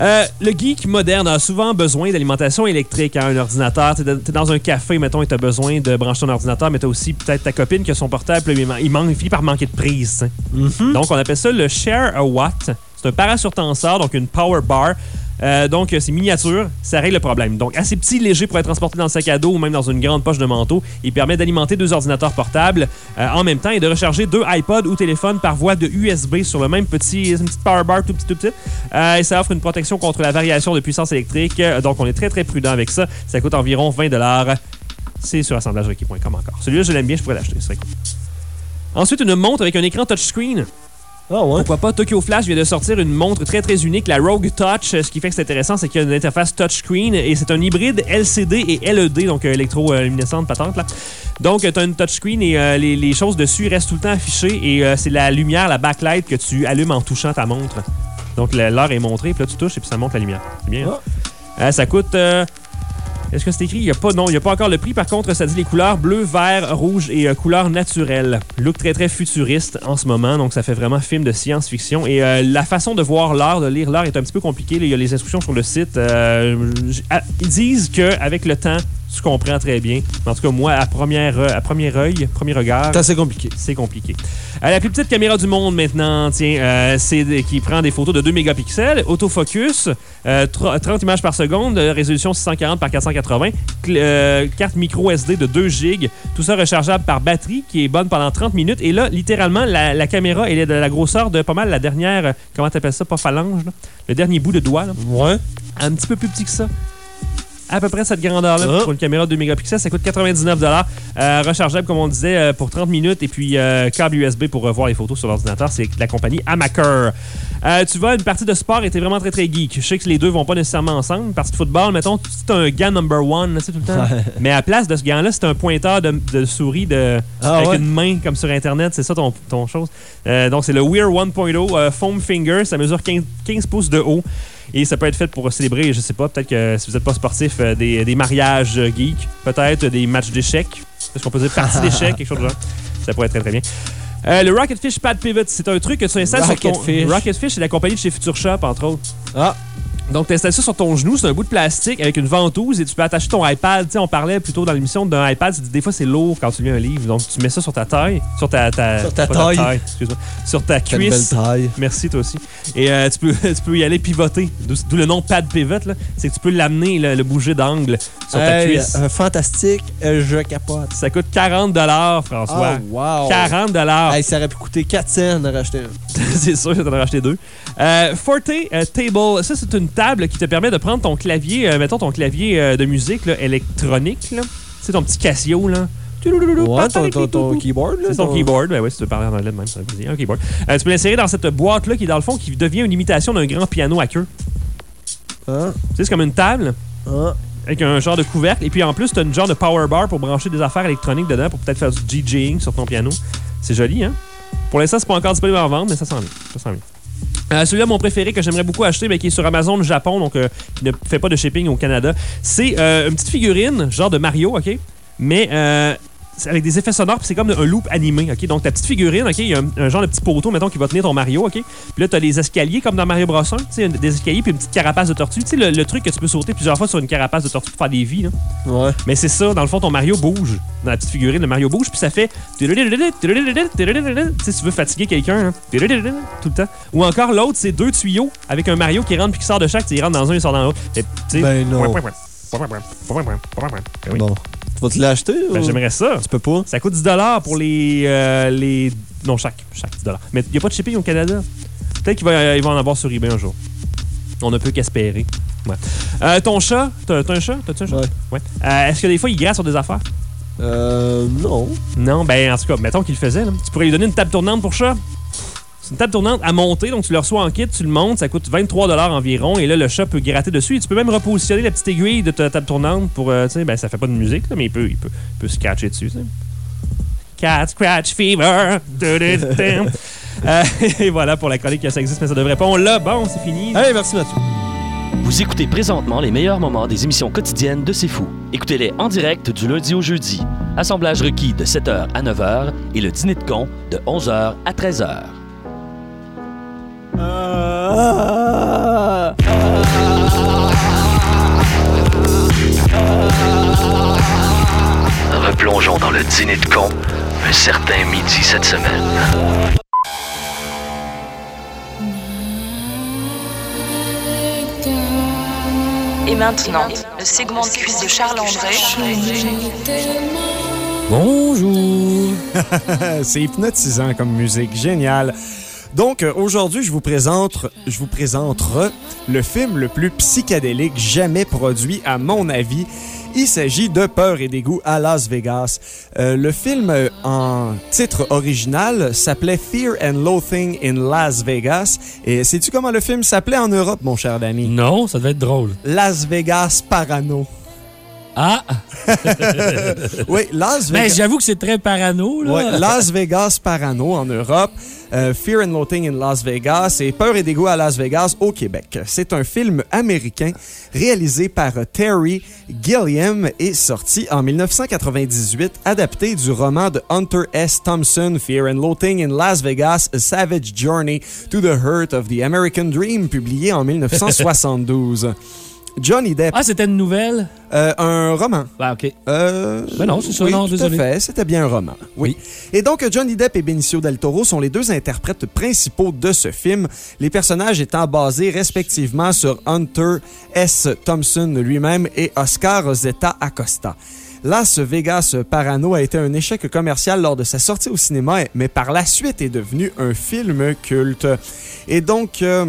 C: Euh, le geek moderne a souvent besoin d'alimentation électrique à un ordinateur. T'es dans- un café, mettons, et t'as besoin de brancher ton ordinateur, mais t'as aussi peut-être ta copine qui a son portable, il, man- il, finit par manquer de prise. hein. Donc, on appelle ça le Share a Watt. C'est un parasurtenseur, donc une power bar. Euh, donc, c'est miniature, ça règle le problème. Donc, assez petit, léger pour être transporté dans le sac à dos ou même dans une grande poche de manteau. Il permet d'alimenter deux ordinateurs portables euh, en même temps et de recharger deux iPods ou téléphones par voie de USB sur le même petit, une petite power bar tout petit, tout petit. Euh, et ça offre une protection contre la variation de puissance électrique. Donc, on est très, très prudent avec ça. Ça coûte environ 20 C'est sur assemblagerequis.com encore. Celui-là, je l'aime bien, je pourrais l'acheter. Cool. Ensuite, une montre avec un écran touchscreen. Pourquoi pas? Tokyo Flash vient de sortir une montre très très unique, la Rogue Touch. Ce qui fait que c'est intéressant, c'est qu'il y a une interface touchscreen et c'est un hybride LCD et LED, donc euh, électroluminescente patente. Là. Donc, tu as une touchscreen et euh, les, les choses dessus restent tout le temps affichées et euh, c'est la lumière, la backlight que tu allumes en touchant ta montre. Donc, l'heure est montrée, puis là, tu touches et puis ça montre la lumière. C'est bien. hein? Euh, ça coûte. Est-ce que c'est écrit? Il n'y a pas, non, il n'y a pas encore le prix. Par contre, ça dit les couleurs bleu, vert, rouge et euh, couleurs naturelles. Look très, très futuriste en ce moment. Donc, ça fait vraiment film de science-fiction. Et euh, la façon de voir l'heure, de lire l'heure est un petit peu compliquée. Il y a les instructions sur le site. Euh, ils disent qu'avec le temps, tu comprends très bien. En tout cas, moi, à première, euh, à premier œil, premier regard.
J: C'est assez compliqué.
C: C'est compliqué. Euh, la plus petite caméra du monde maintenant, tiens, euh, c'est qui prend des photos de 2 mégapixels, autofocus, euh, tr- 30 images par seconde, résolution 640 par 480, cl- euh, carte micro SD de 2 GB, tout ça rechargeable par batterie qui est bonne pendant 30 minutes. Et là, littéralement, la, la caméra, elle est de la grosseur de pas mal la dernière, comment t'appelles ça, pas phalange, là? le dernier bout de doigt. Là.
J: Ouais.
C: Un petit peu plus petit que ça à peu près cette grandeur-là pour une caméra de 2 mégapixels. Ça coûte 99 euh, Rechargeable, comme on disait, euh, pour 30 minutes. Et puis, euh, câble USB pour revoir les photos sur l'ordinateur. C'est la compagnie Amaker. Euh, tu vois, une partie de sport était vraiment très, très geek. Je sais que les deux vont pas nécessairement ensemble. Une partie de football, mettons, c'est un gant number one, tu sais, tout le temps. Mais à la place de ce gant-là, c'est un pointeur de, de souris de,
J: Ah
C: avec
J: ouais?
C: une main, comme sur Internet. C'est ça ton, ton chose. Donc, c'est le Weir 1.0 euh, Foam Finger. Ça mesure 15, 15 pouces de haut. Et ça peut être fait pour célébrer, je sais pas, peut-être que si vous n'êtes pas sportif, euh, des, des mariages euh, geeks, peut-être des matchs d'échecs. Est-ce qu'on peut dire partie d'échecs, quelque chose de genre? Ça pourrait être très très bien. Euh, le Rocketfish Pad Pivot, c'est un truc que tu installes sur ton...
J: Rocketfish.
C: Rocketfish, c'est la compagnie de chez Future Shop, entre autres.
J: Ah.
C: Donc, tu installes ça sur ton genou, c'est un bout de plastique avec une ventouse et tu peux attacher ton iPad. Tu sais, on parlait plutôt dans l'émission d'un iPad, des fois c'est lourd quand tu lis un livre. Donc, tu mets ça sur ta taille, sur ta, ta,
J: Sur ta taille.
C: excuse-moi, sur ta
J: Quelle belle
C: cuisse.
J: taille.
C: Merci, toi aussi. Et euh, tu, peux, [laughs] tu peux y aller pivoter. D'où le nom pad pivot. C'est que tu peux l'amener, le, bouger d'angle sur ta
J: Hey,
C: cuisse.
J: euh, fantastique, euh, je capote.
C: Ça coûte 40 François.
J: Ah, wow.
C: 40
J: Hey, ça aurait pu coûter 4 cents de racheter un. [laughs]
C: c'est sûr que tu en as racheté deux. Euh, Forte euh, Table, ça c'est une table qui te permet de prendre ton clavier, euh, mettons ton clavier euh, de musique là, électronique, là. c'est ton petit Casio là.
J: Ouais, ton, ton, ton keyboard.
C: C'est ton keyboard, ben oui, si tu veux parler en anglais de même, ça un keyboard. Euh, tu peux l'insérer dans cette boîte-là qui, dans le fond, qui devient une imitation d'un grand piano à queue.
J: Ah.
C: Tu sais, c'est comme une table
J: Ah.
C: avec un genre de couvercle. Et puis en plus, tu as une genre de power bar pour brancher des affaires électroniques dedans pour peut-être faire du DJing sur ton piano. C'est joli, hein? Pour l'instant, c'est pas encore disponible en vente, mais ça s'en vient. Ça s'en vient. Euh, Celui-là, mon préféré que j'aimerais beaucoup acheter, mais qui est sur Amazon Japon, donc euh, qui ne fait pas de shipping au Canada, c'est euh, une petite figurine, genre de Mario, OK? Mais avec des effets sonores, puis c'est comme un loop animé, OK? Donc ta petite figurine, OK? Il y a un, un genre de petit poteau, mettons, qui va tenir ton Mario, OK? Puis là, tu as les escaliers comme dans Mario Bros 1, tu sais, des escaliers, puis une petite carapace de tortue. Tu sais, le, le truc que tu peux sauter plusieurs fois sur une carapace de tortue pour faire des vies, là.
J: Ouais.
C: Mais c'est ça, dans le fond, ton Mario bouge. Dans la petite figurine, le Mario bouge, puis ça fait. Tu sais, tu veux fatiguer quelqu'un, hein, tout le temps. Ou encore, l'autre, c'est deux tuyaux avec un Mario qui rentre puis qui sort de chaque. Tu sais, Il rentre dans un, il sort dans l'autre. Et, tu sais,
J: Ben non.
C: Ben.
J: Bon. Tu vas te l'acheter?
C: Ben,
J: ou-
C: j'aimerais ça.
J: Tu peux pas?
C: Ça coûte 10 pour les, euh, les. Non, chaque. Chaque 10 Mais il n'y a pas de shipping au Canada? Peut-être qu'il va, il va en avoir sur eBay un jour. On ne peut qu'espérer. Ouais. Euh, ton chat, t'as t'as un chat? T'as-tu un chat?
J: Ouais.
C: Ouais. Euh, Est-ce que des fois, il gratte sur des affaires?
J: Euh, non.
C: Non, ben en tout cas, mettons qu'il le faisait. là. Tu pourrais lui donner une table tournante pour chat? C'est une table tournante à monter, donc tu le reçois en kit, tu le montes, ça coûte 23 environ, et là, le chat peut gratter dessus. Et tu peux même repositionner la petite aiguille de ta table tournante pour, euh, tu sais, ben ça fait pas de musique, là, mais il peut, il peut, il peut scratcher dessus, tu sais. Cat Scratch Fever. [laughs] Euh, [laughs] et voilà pour la chronique que ça existe, mais ça devrait pas. On l'a, bon, c'est fini.
J: Hey, merci Mathieu.
A: Vous écoutez présentement les meilleurs moments des émissions quotidiennes de C'est Fou. Écoutez-les en direct du lundi au jeudi. Assemblage requis de 7h à 9h et le dîner de con de 11h à 13h.
B: Replongeons dans le dîner de con un certain midi cette semaine.
L: Et maintenant, le segment de cuisse de Charles-André.
F: Bonjour. [laughs]
D: C'est hypnotisant comme musique, génial. Donc euh, aujourd'hui, je vous présente, je vous présente le film le plus psychédélique jamais produit à mon avis. Il s'agit de Peur et dégoût à Las Vegas. Euh, le film euh, en titre original s'appelait Fear and Loathing in Las Vegas. Et sais-tu comment le film s'appelait en Europe, mon cher Danny?
F: Non, ça devait être drôle.
D: Las Vegas Parano.
F: Ah! [laughs]
D: oui, Las
F: Ben,
D: Vegas.
F: j'avoue que c'est très parano, là.
D: Ouais, Las Vegas Parano en Europe, euh, Fear and Loathing in Las Vegas et Peur et dégoût à Las Vegas au Québec. C'est un film américain réalisé par Terry Gilliam et sorti en 1998, adapté du roman de Hunter S. Thompson, Fear and Loathing in Las Vegas, A Savage Journey to the Heart of the American Dream, publié en 1972. Johnny Depp.
F: Ah, c'était une nouvelle?
D: Euh, un roman.
F: Ah, OK.
D: Euh,
F: Ben non, c'est ça,
D: oui,
F: non,
D: tout
F: désolé.
D: à fait. C'était bien un roman. Oui. Et donc, Johnny Depp et Benicio del Toro sont les deux interprètes principaux de ce film, les personnages étant basés respectivement sur Hunter S. Thompson lui-même et Oscar Zeta Acosta. Las Vegas Parano a été un échec commercial lors de sa sortie au cinéma, mais par la suite est devenu un film culte. Et donc... euh,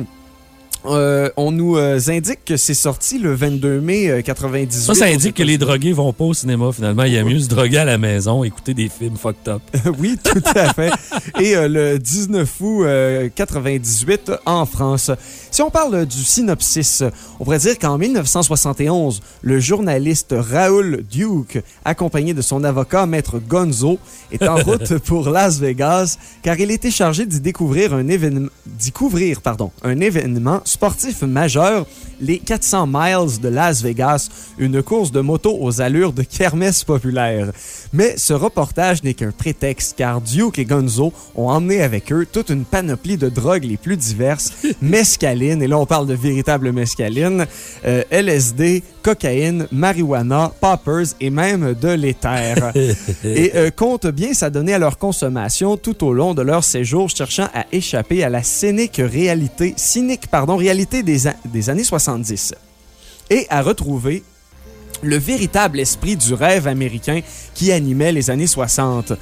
D: euh, on nous euh, indique que c'est sorti le 22 mai euh, 98.
F: Ça, ça indique que les drogués vont pas au cinéma, finalement. Il y a mieux se droguer à la maison, écouter des films fucked up. [laughs]
D: oui, tout à fait. Et euh, le 19 août euh, 98 en France. Si on parle du synopsis, on pourrait dire qu'en 1971, le journaliste Raoul Duke, accompagné de son avocat Maître Gonzo, est en [laughs] route pour Las Vegas car il était chargé d'y découvrir un événement, d'y couvrir, pardon, un événement sportif majeur, les 400 miles de Las Vegas, une course de moto aux allures de kermesse populaire. Mais ce reportage n'est qu'un prétexte car Duke et Gonzo ont emmené avec eux toute une panoplie de drogues les plus diverses, [laughs] mescaline, et là on parle de véritable mescaline, euh, LSD, cocaïne, marijuana, poppers et même de l'éther. [laughs] et euh, compte bien s'adonner à leur consommation tout au long de leur séjour, cherchant à échapper à la cynique réalité, cynique, pardon, réalité des, années 70 et à retrouver le véritable esprit du rêve américain qui animait les années 60.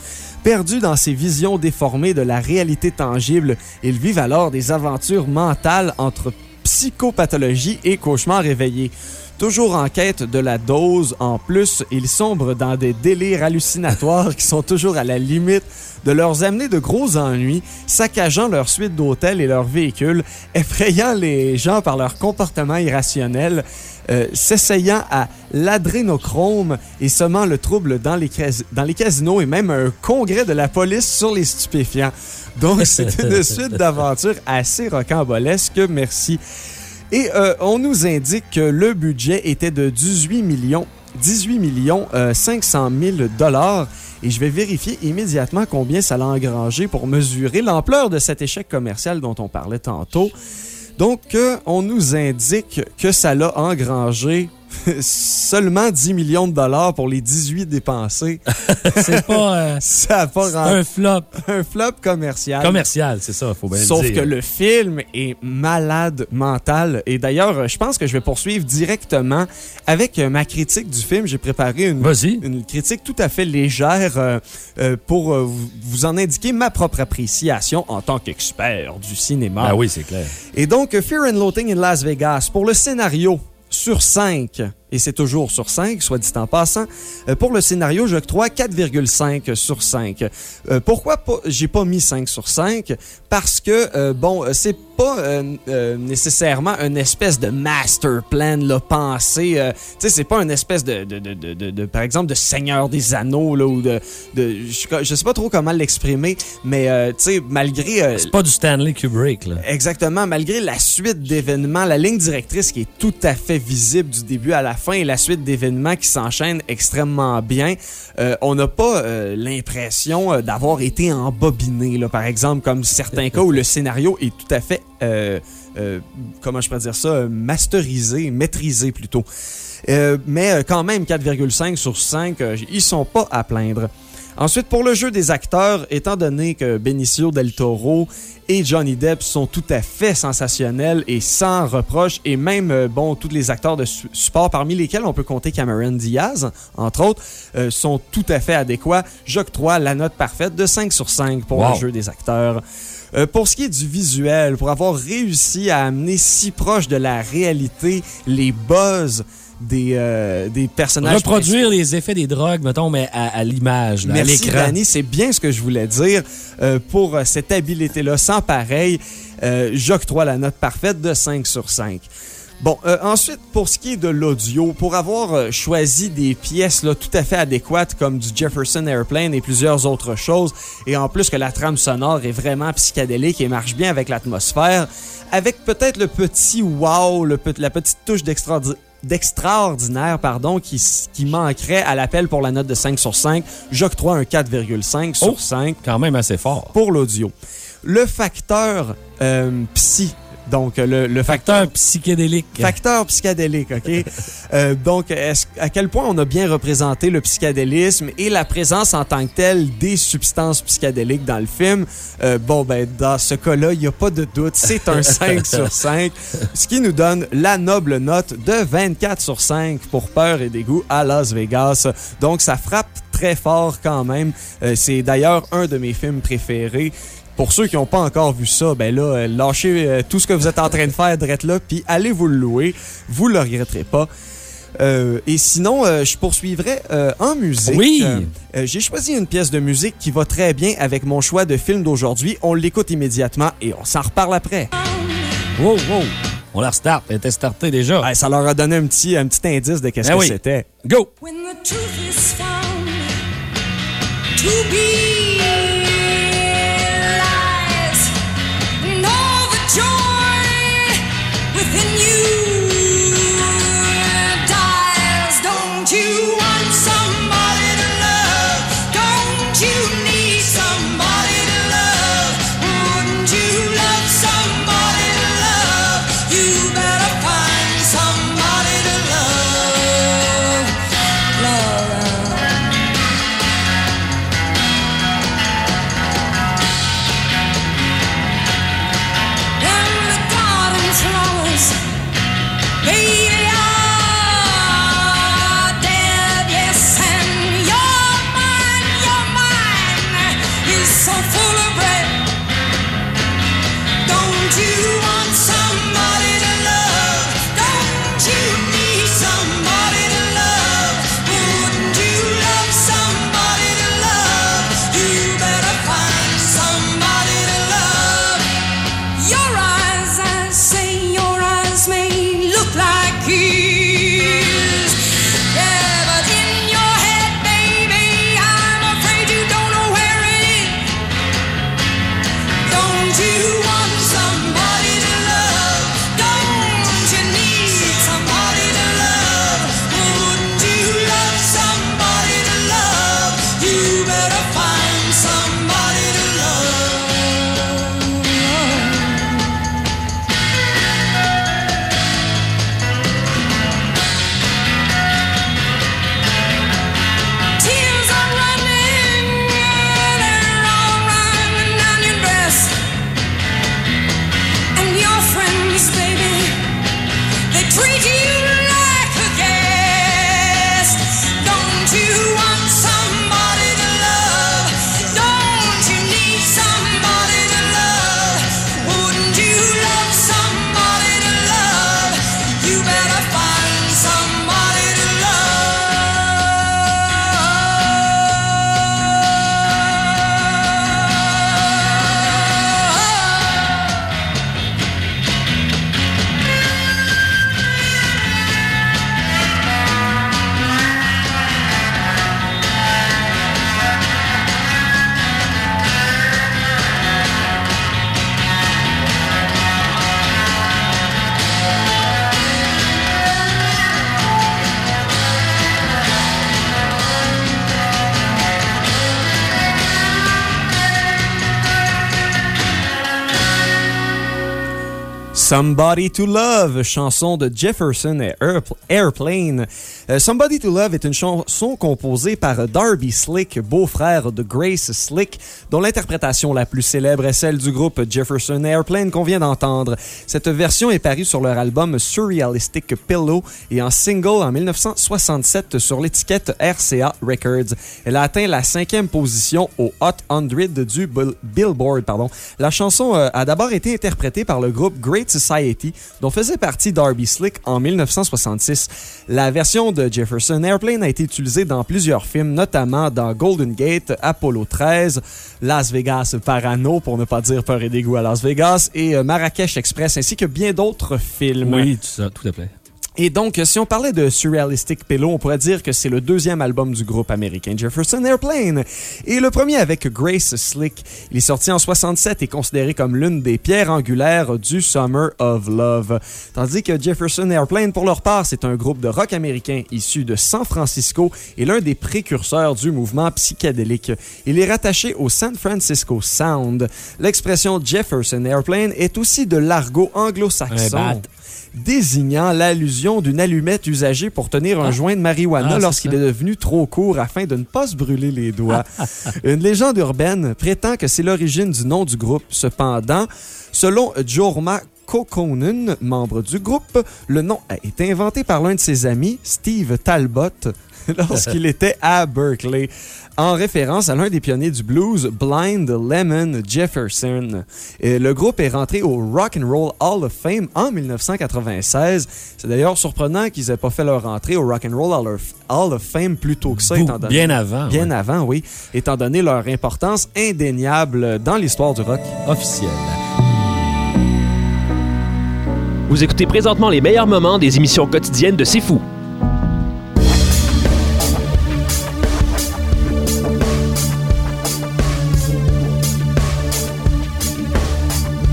D: Perdus dans ces visions déformées de la réalité tangible, ils vivent alors des aventures mentales entre psychopathologie et cauchemars réveillés. Toujours en quête de la dose, en plus, ils sombrent dans des délires hallucinatoires qui sont toujours à la limite de leur amener de gros ennuis, saccageant leur suite d'hôtels et leurs véhicules, effrayant les gens par leur comportement irrationnel, euh, s'essayant à l'adrénochrome et semant le trouble dans les, dans les casinos et même un congrès de la police sur les stupéfiants. Donc, c'est [laughs] une suite d'aventures assez rocambolesque, merci. Et euh, on nous indique que le budget était de 18 millions, 18 millions euh, 500 000 dollars. Et je vais vérifier immédiatement combien ça l'a engrangé pour mesurer l'ampleur de cet échec commercial dont on parlait tantôt. Donc, euh, on nous indique que ça l'a engrangé [laughs] seulement 10 millions de dollars pour les 18 dépensés. [laughs]
F: C'est pas. euh, [laughs]
D: ça a pas
F: c'est
D: rendu-
F: un flop.
D: un flop commercial.
F: Commercial, c'est ça, faut bien le
D: Sauf
F: dire.
D: que le film est malade mental. Et d'ailleurs, je pense que je vais poursuivre directement avec euh, ma critique du film. J'ai préparé une, une critique tout à fait légère euh, euh, pour vous, vous en indiquer ma propre appréciation en tant qu'expert du cinéma.
F: Ah oui, c'est clair.
D: Et donc, Fear and Loathing in Las Vegas, pour le scénario, sur 5, Et c'est toujours sur 5, soit dit en passant. Euh, pour le scénario, j'octroie 4,5 sur 5. Euh, pourquoi pas, j'ai pas mis 5 sur 5? Parce que, euh, bon, euh, c'est pas euh, euh, nécessairement une espèce de master plan, là, pensé. euh, tu sais, c'est pas une espèce de, de, de, de, de- par exemple, de Seigneur des Anneaux, là, ou de. de je, je sais pas trop comment l'exprimer, mais, euh, tu sais, malgré.
F: C'est pas du Stanley Kubrick, là.
D: Exactement. Malgré la suite d'événements, la ligne directrice qui est tout à fait visible du début à la fin la suite d'événements qui s'enchaînent extrêmement bien, euh, on n'a pas euh, l'impression euh, d'avoir été embobiné, par exemple, comme certains cas où le scénario est tout à fait, comment je peux dire ça, masterisé, maîtrisé plutôt. Mais quand même, 4,5 sur 5, euh, ils sont pas à plaindre. Ensuite, pour le jeu des acteurs, étant donné que Benicio del Toro et Johnny Depp sont tout à fait sensationnels et sans reproche, et même, euh, bon, tous les acteurs de su- support, parmi lesquels on peut compter Cameron Diaz, entre autres, euh, sont tout à fait adéquats. J'octroie la note parfaite de 5 sur 5 pour
F: Wow.
D: le jeu des acteurs. Euh, pour ce qui est du visuel, pour avoir réussi à amener si proche de la réalité les buzz des, euh, des personnages
F: Reproduire les effets des drogues, mettons, mais à, à l'image, à
D: Merci,
F: l'écran.
D: Danny. C'est bien ce que je voulais dire. Euh, pour euh, cette habileté-là, sans pareil, euh, j'octroie la note parfaite de 5 sur 5. Bon, euh, ensuite, pour ce qui est de l'audio, pour avoir euh, choisi des pièces là, tout à fait adéquates comme du Jefferson Airplane et plusieurs autres choses, et en plus que la trame sonore est vraiment psychédélique et marche bien avec l'atmosphère, avec peut-être le petit wow, le la petite touche d'extraordi- d'extraordinaire pardon qui, qui manquerait à l'appel pour la note de 5 sur 5 j'octroie un 4,5 sur
F: Oh,
D: 5
F: quand même assez fort.
D: Pour l'audio. Le facteur euh, psy donc le, le facteur
F: psychédélique.
D: Facteur psychédélique ok? [laughs] Euh, donc est-ce- à quel point on a bien représenté le psychédélisme et la présence en tant que telle des substances psychédéliques dans le film? Euh, bon ben dans ce cas-là il n'y a pas de doute. C'est un [laughs] 5 sur 5 ce qui nous donne la noble note de 24 sur 5 pour peur et dégoût à Las Vegas. Donc ça frappe très fort quand même. Euh, c'est d'ailleurs un de mes films préférés pour ceux qui n'ont pas encore vu ça, ben là, euh, lâchez euh, tout ce que vous êtes en train de faire, drette là, puis allez vous le louer. Vous le regretterez pas. Euh, et sinon, euh, je poursuivrai euh, en musique.
F: Oui.
D: J'ai choisi une pièce de musique qui va très bien avec mon choix de film d'aujourd'hui. On l'écoute immédiatement et on s'en reparle après.
F: Wow, wow. On la restart. Elle était startée déjà.
D: Ouais, ça leur a donné un petit, un petit indice de qu'est-ce
F: Ben
D: que
F: oui.
D: c'était.
F: Go!
H: When the truth is found to be Somebody to Love,
D: chanson de Jefferson Airplane. Euh, Somebody to Love est une chanson composée par Darby Slick, beau-frère de Grace Slick, dont l'interprétation la plus célèbre est celle du groupe Jefferson Airplane qu'on vient d'entendre. Cette version est parue sur leur album Surrealistic Pillow et en single en 1967 sur l'étiquette RCA Records. Elle a atteint la cinquième position au Hot 100 du Bill- Billboard. Pardon. La chanson euh, a d'abord été interprétée par le groupe Great Society, dont faisait partie Darby Slick en 1966. La version de Jefferson Airplane a été utilisée dans plusieurs films, notamment dans Golden Gate, Apollo 13, Las Vegas Parano, pour ne pas dire Peur et dégoût à Las Vegas, et euh, Marrakech Express, ainsi que bien d'autres films.
F: Oui, tout ça, tout à fait.
D: Et donc, si on parlait de Surrealistic Pillow, on pourrait dire que c'est le deuxième album du groupe américain Jefferson Airplane. Et le premier avec Grace Slick. Il est sorti en 67 et considéré comme l'une des pierres angulaires du Summer of Love. Tandis que Jefferson Airplane, pour leur part, c'est un groupe de rock américain issu de San Francisco et l'un des précurseurs du mouvement psychédélique. Il est rattaché au San Francisco Sound. L'expression Jefferson Airplane est aussi de l'argot anglo-saxon. Désignant l'allusion d'une allumette usagée pour tenir un
F: Ah.
D: joint de marijuana
F: Ah,
D: lorsqu'il est devenu trop court afin de ne pas se brûler les doigts. [laughs] Une légende urbaine prétend que c'est l'origine du nom du groupe. Cependant, selon Jorma Kokonen, membre du groupe, le nom a été inventé par l'un de ses amis, Steve Talbot, [laughs] lorsqu'il était à Berkeley, en référence à l'un des pionniers du blues, Blind Lemon Jefferson. Et le groupe est rentré au Rock and Roll Hall of Fame en 1996. C'est d'ailleurs surprenant qu'ils aient pas fait leur entrée au Rock and Roll Hall of, Hall of Fame plus tôt que ça,
F: Bou-
D: étant donné,
F: bien avant,
D: Bien
F: ouais.
D: avant, oui, étant donné leur importance indéniable dans l'histoire du rock.
F: Officiel.
O: Vous écoutez présentement les meilleurs moments des émissions quotidiennes de C'est Fou.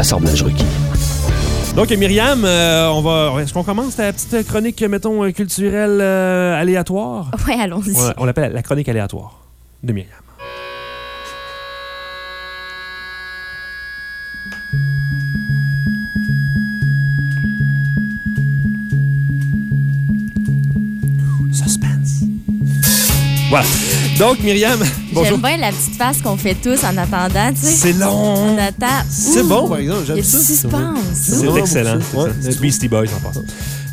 O: Assemblage requis.
C: Donc, Myriam, euh, on va. Est-ce qu'on commence ta petite chronique, mettons, euh, culturelle euh, aléatoire?
P: Ouais, allons-y.
C: Ouais, on l'appelle la chronique aléatoire de Myriam. Suspense. Voilà. Donc, Myriam, bonjour.
P: J'aime bien la petite face qu'on fait tous en attendant, tu sais.
C: C'est long.
P: On attend.
J: C'est bon, par exemple,
P: Il y a
J: j'aime
P: du
J: ça.
P: suspense.
C: C'est excellent.
J: Ouais,
C: C'est Beastie Boys en passant.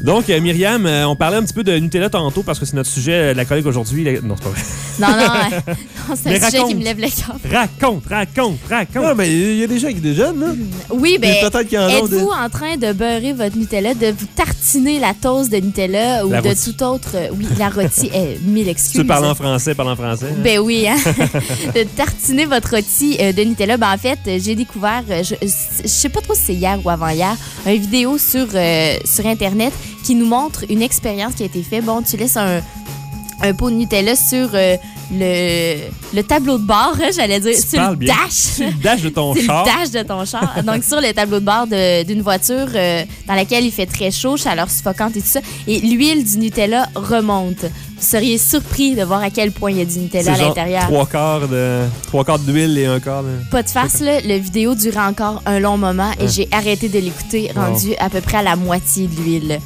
C: Donc, euh, Myriam, euh, on parlait un petit peu de Nutella tantôt parce que c'est notre sujet euh, la collègue aujourd'hui. La- Non, c'est pas vrai. [laughs]
P: Non, non, euh, non, c'est un sujet
C: raconte.
P: qui me lève le cœur.
C: Raconte, raconte, raconte.
J: Non, mais il y a des gens qui déjeunent, là.
P: Oui, ben,
J: Mais peut-être qu'il y en a
P: êtes-vous
J: des-
P: en train de beurrer votre Nutella, de vous tartiner la toast de Nutella ou
C: La
P: de
C: rôtie.
P: tout autre... Oui, la rôtie, eh, mille excuses.
C: Tu parles en français, parle en français. hein?
P: Ben oui, hein? [laughs] de tartiner votre rôti euh, de Nutella. Ben en fait, j'ai découvert, je, je sais pas trop si c'est hier ou avant-hier, une vidéo sur, euh, sur Internet qui nous montre une expérience qui a été faite. Bon, tu laisses un, un pot de Nutella sur euh, le, le tableau de bord, hein, j'allais dire,
C: Tu
P: sur le
C: bien.
P: dash. [laughs]
C: Sur le dash de ton char.
P: le dash de ton char. Donc, sur le tableau de bord d'une voiture euh, dans laquelle il fait très chaud, chaleur suffocante et tout ça. Et l'huile du Nutella remonte. Vous seriez surpris de voir à quel point il y a du Nutella à l'intérieur.
C: Trois quarts de trois quarts d'huile et un quart de.
P: Pas de farce, là, le vidéo durait encore un long moment et
C: Ah.
P: j'ai arrêté de l'écouter,
C: Wow.
P: rendu à peu près à la moitié de l'huile.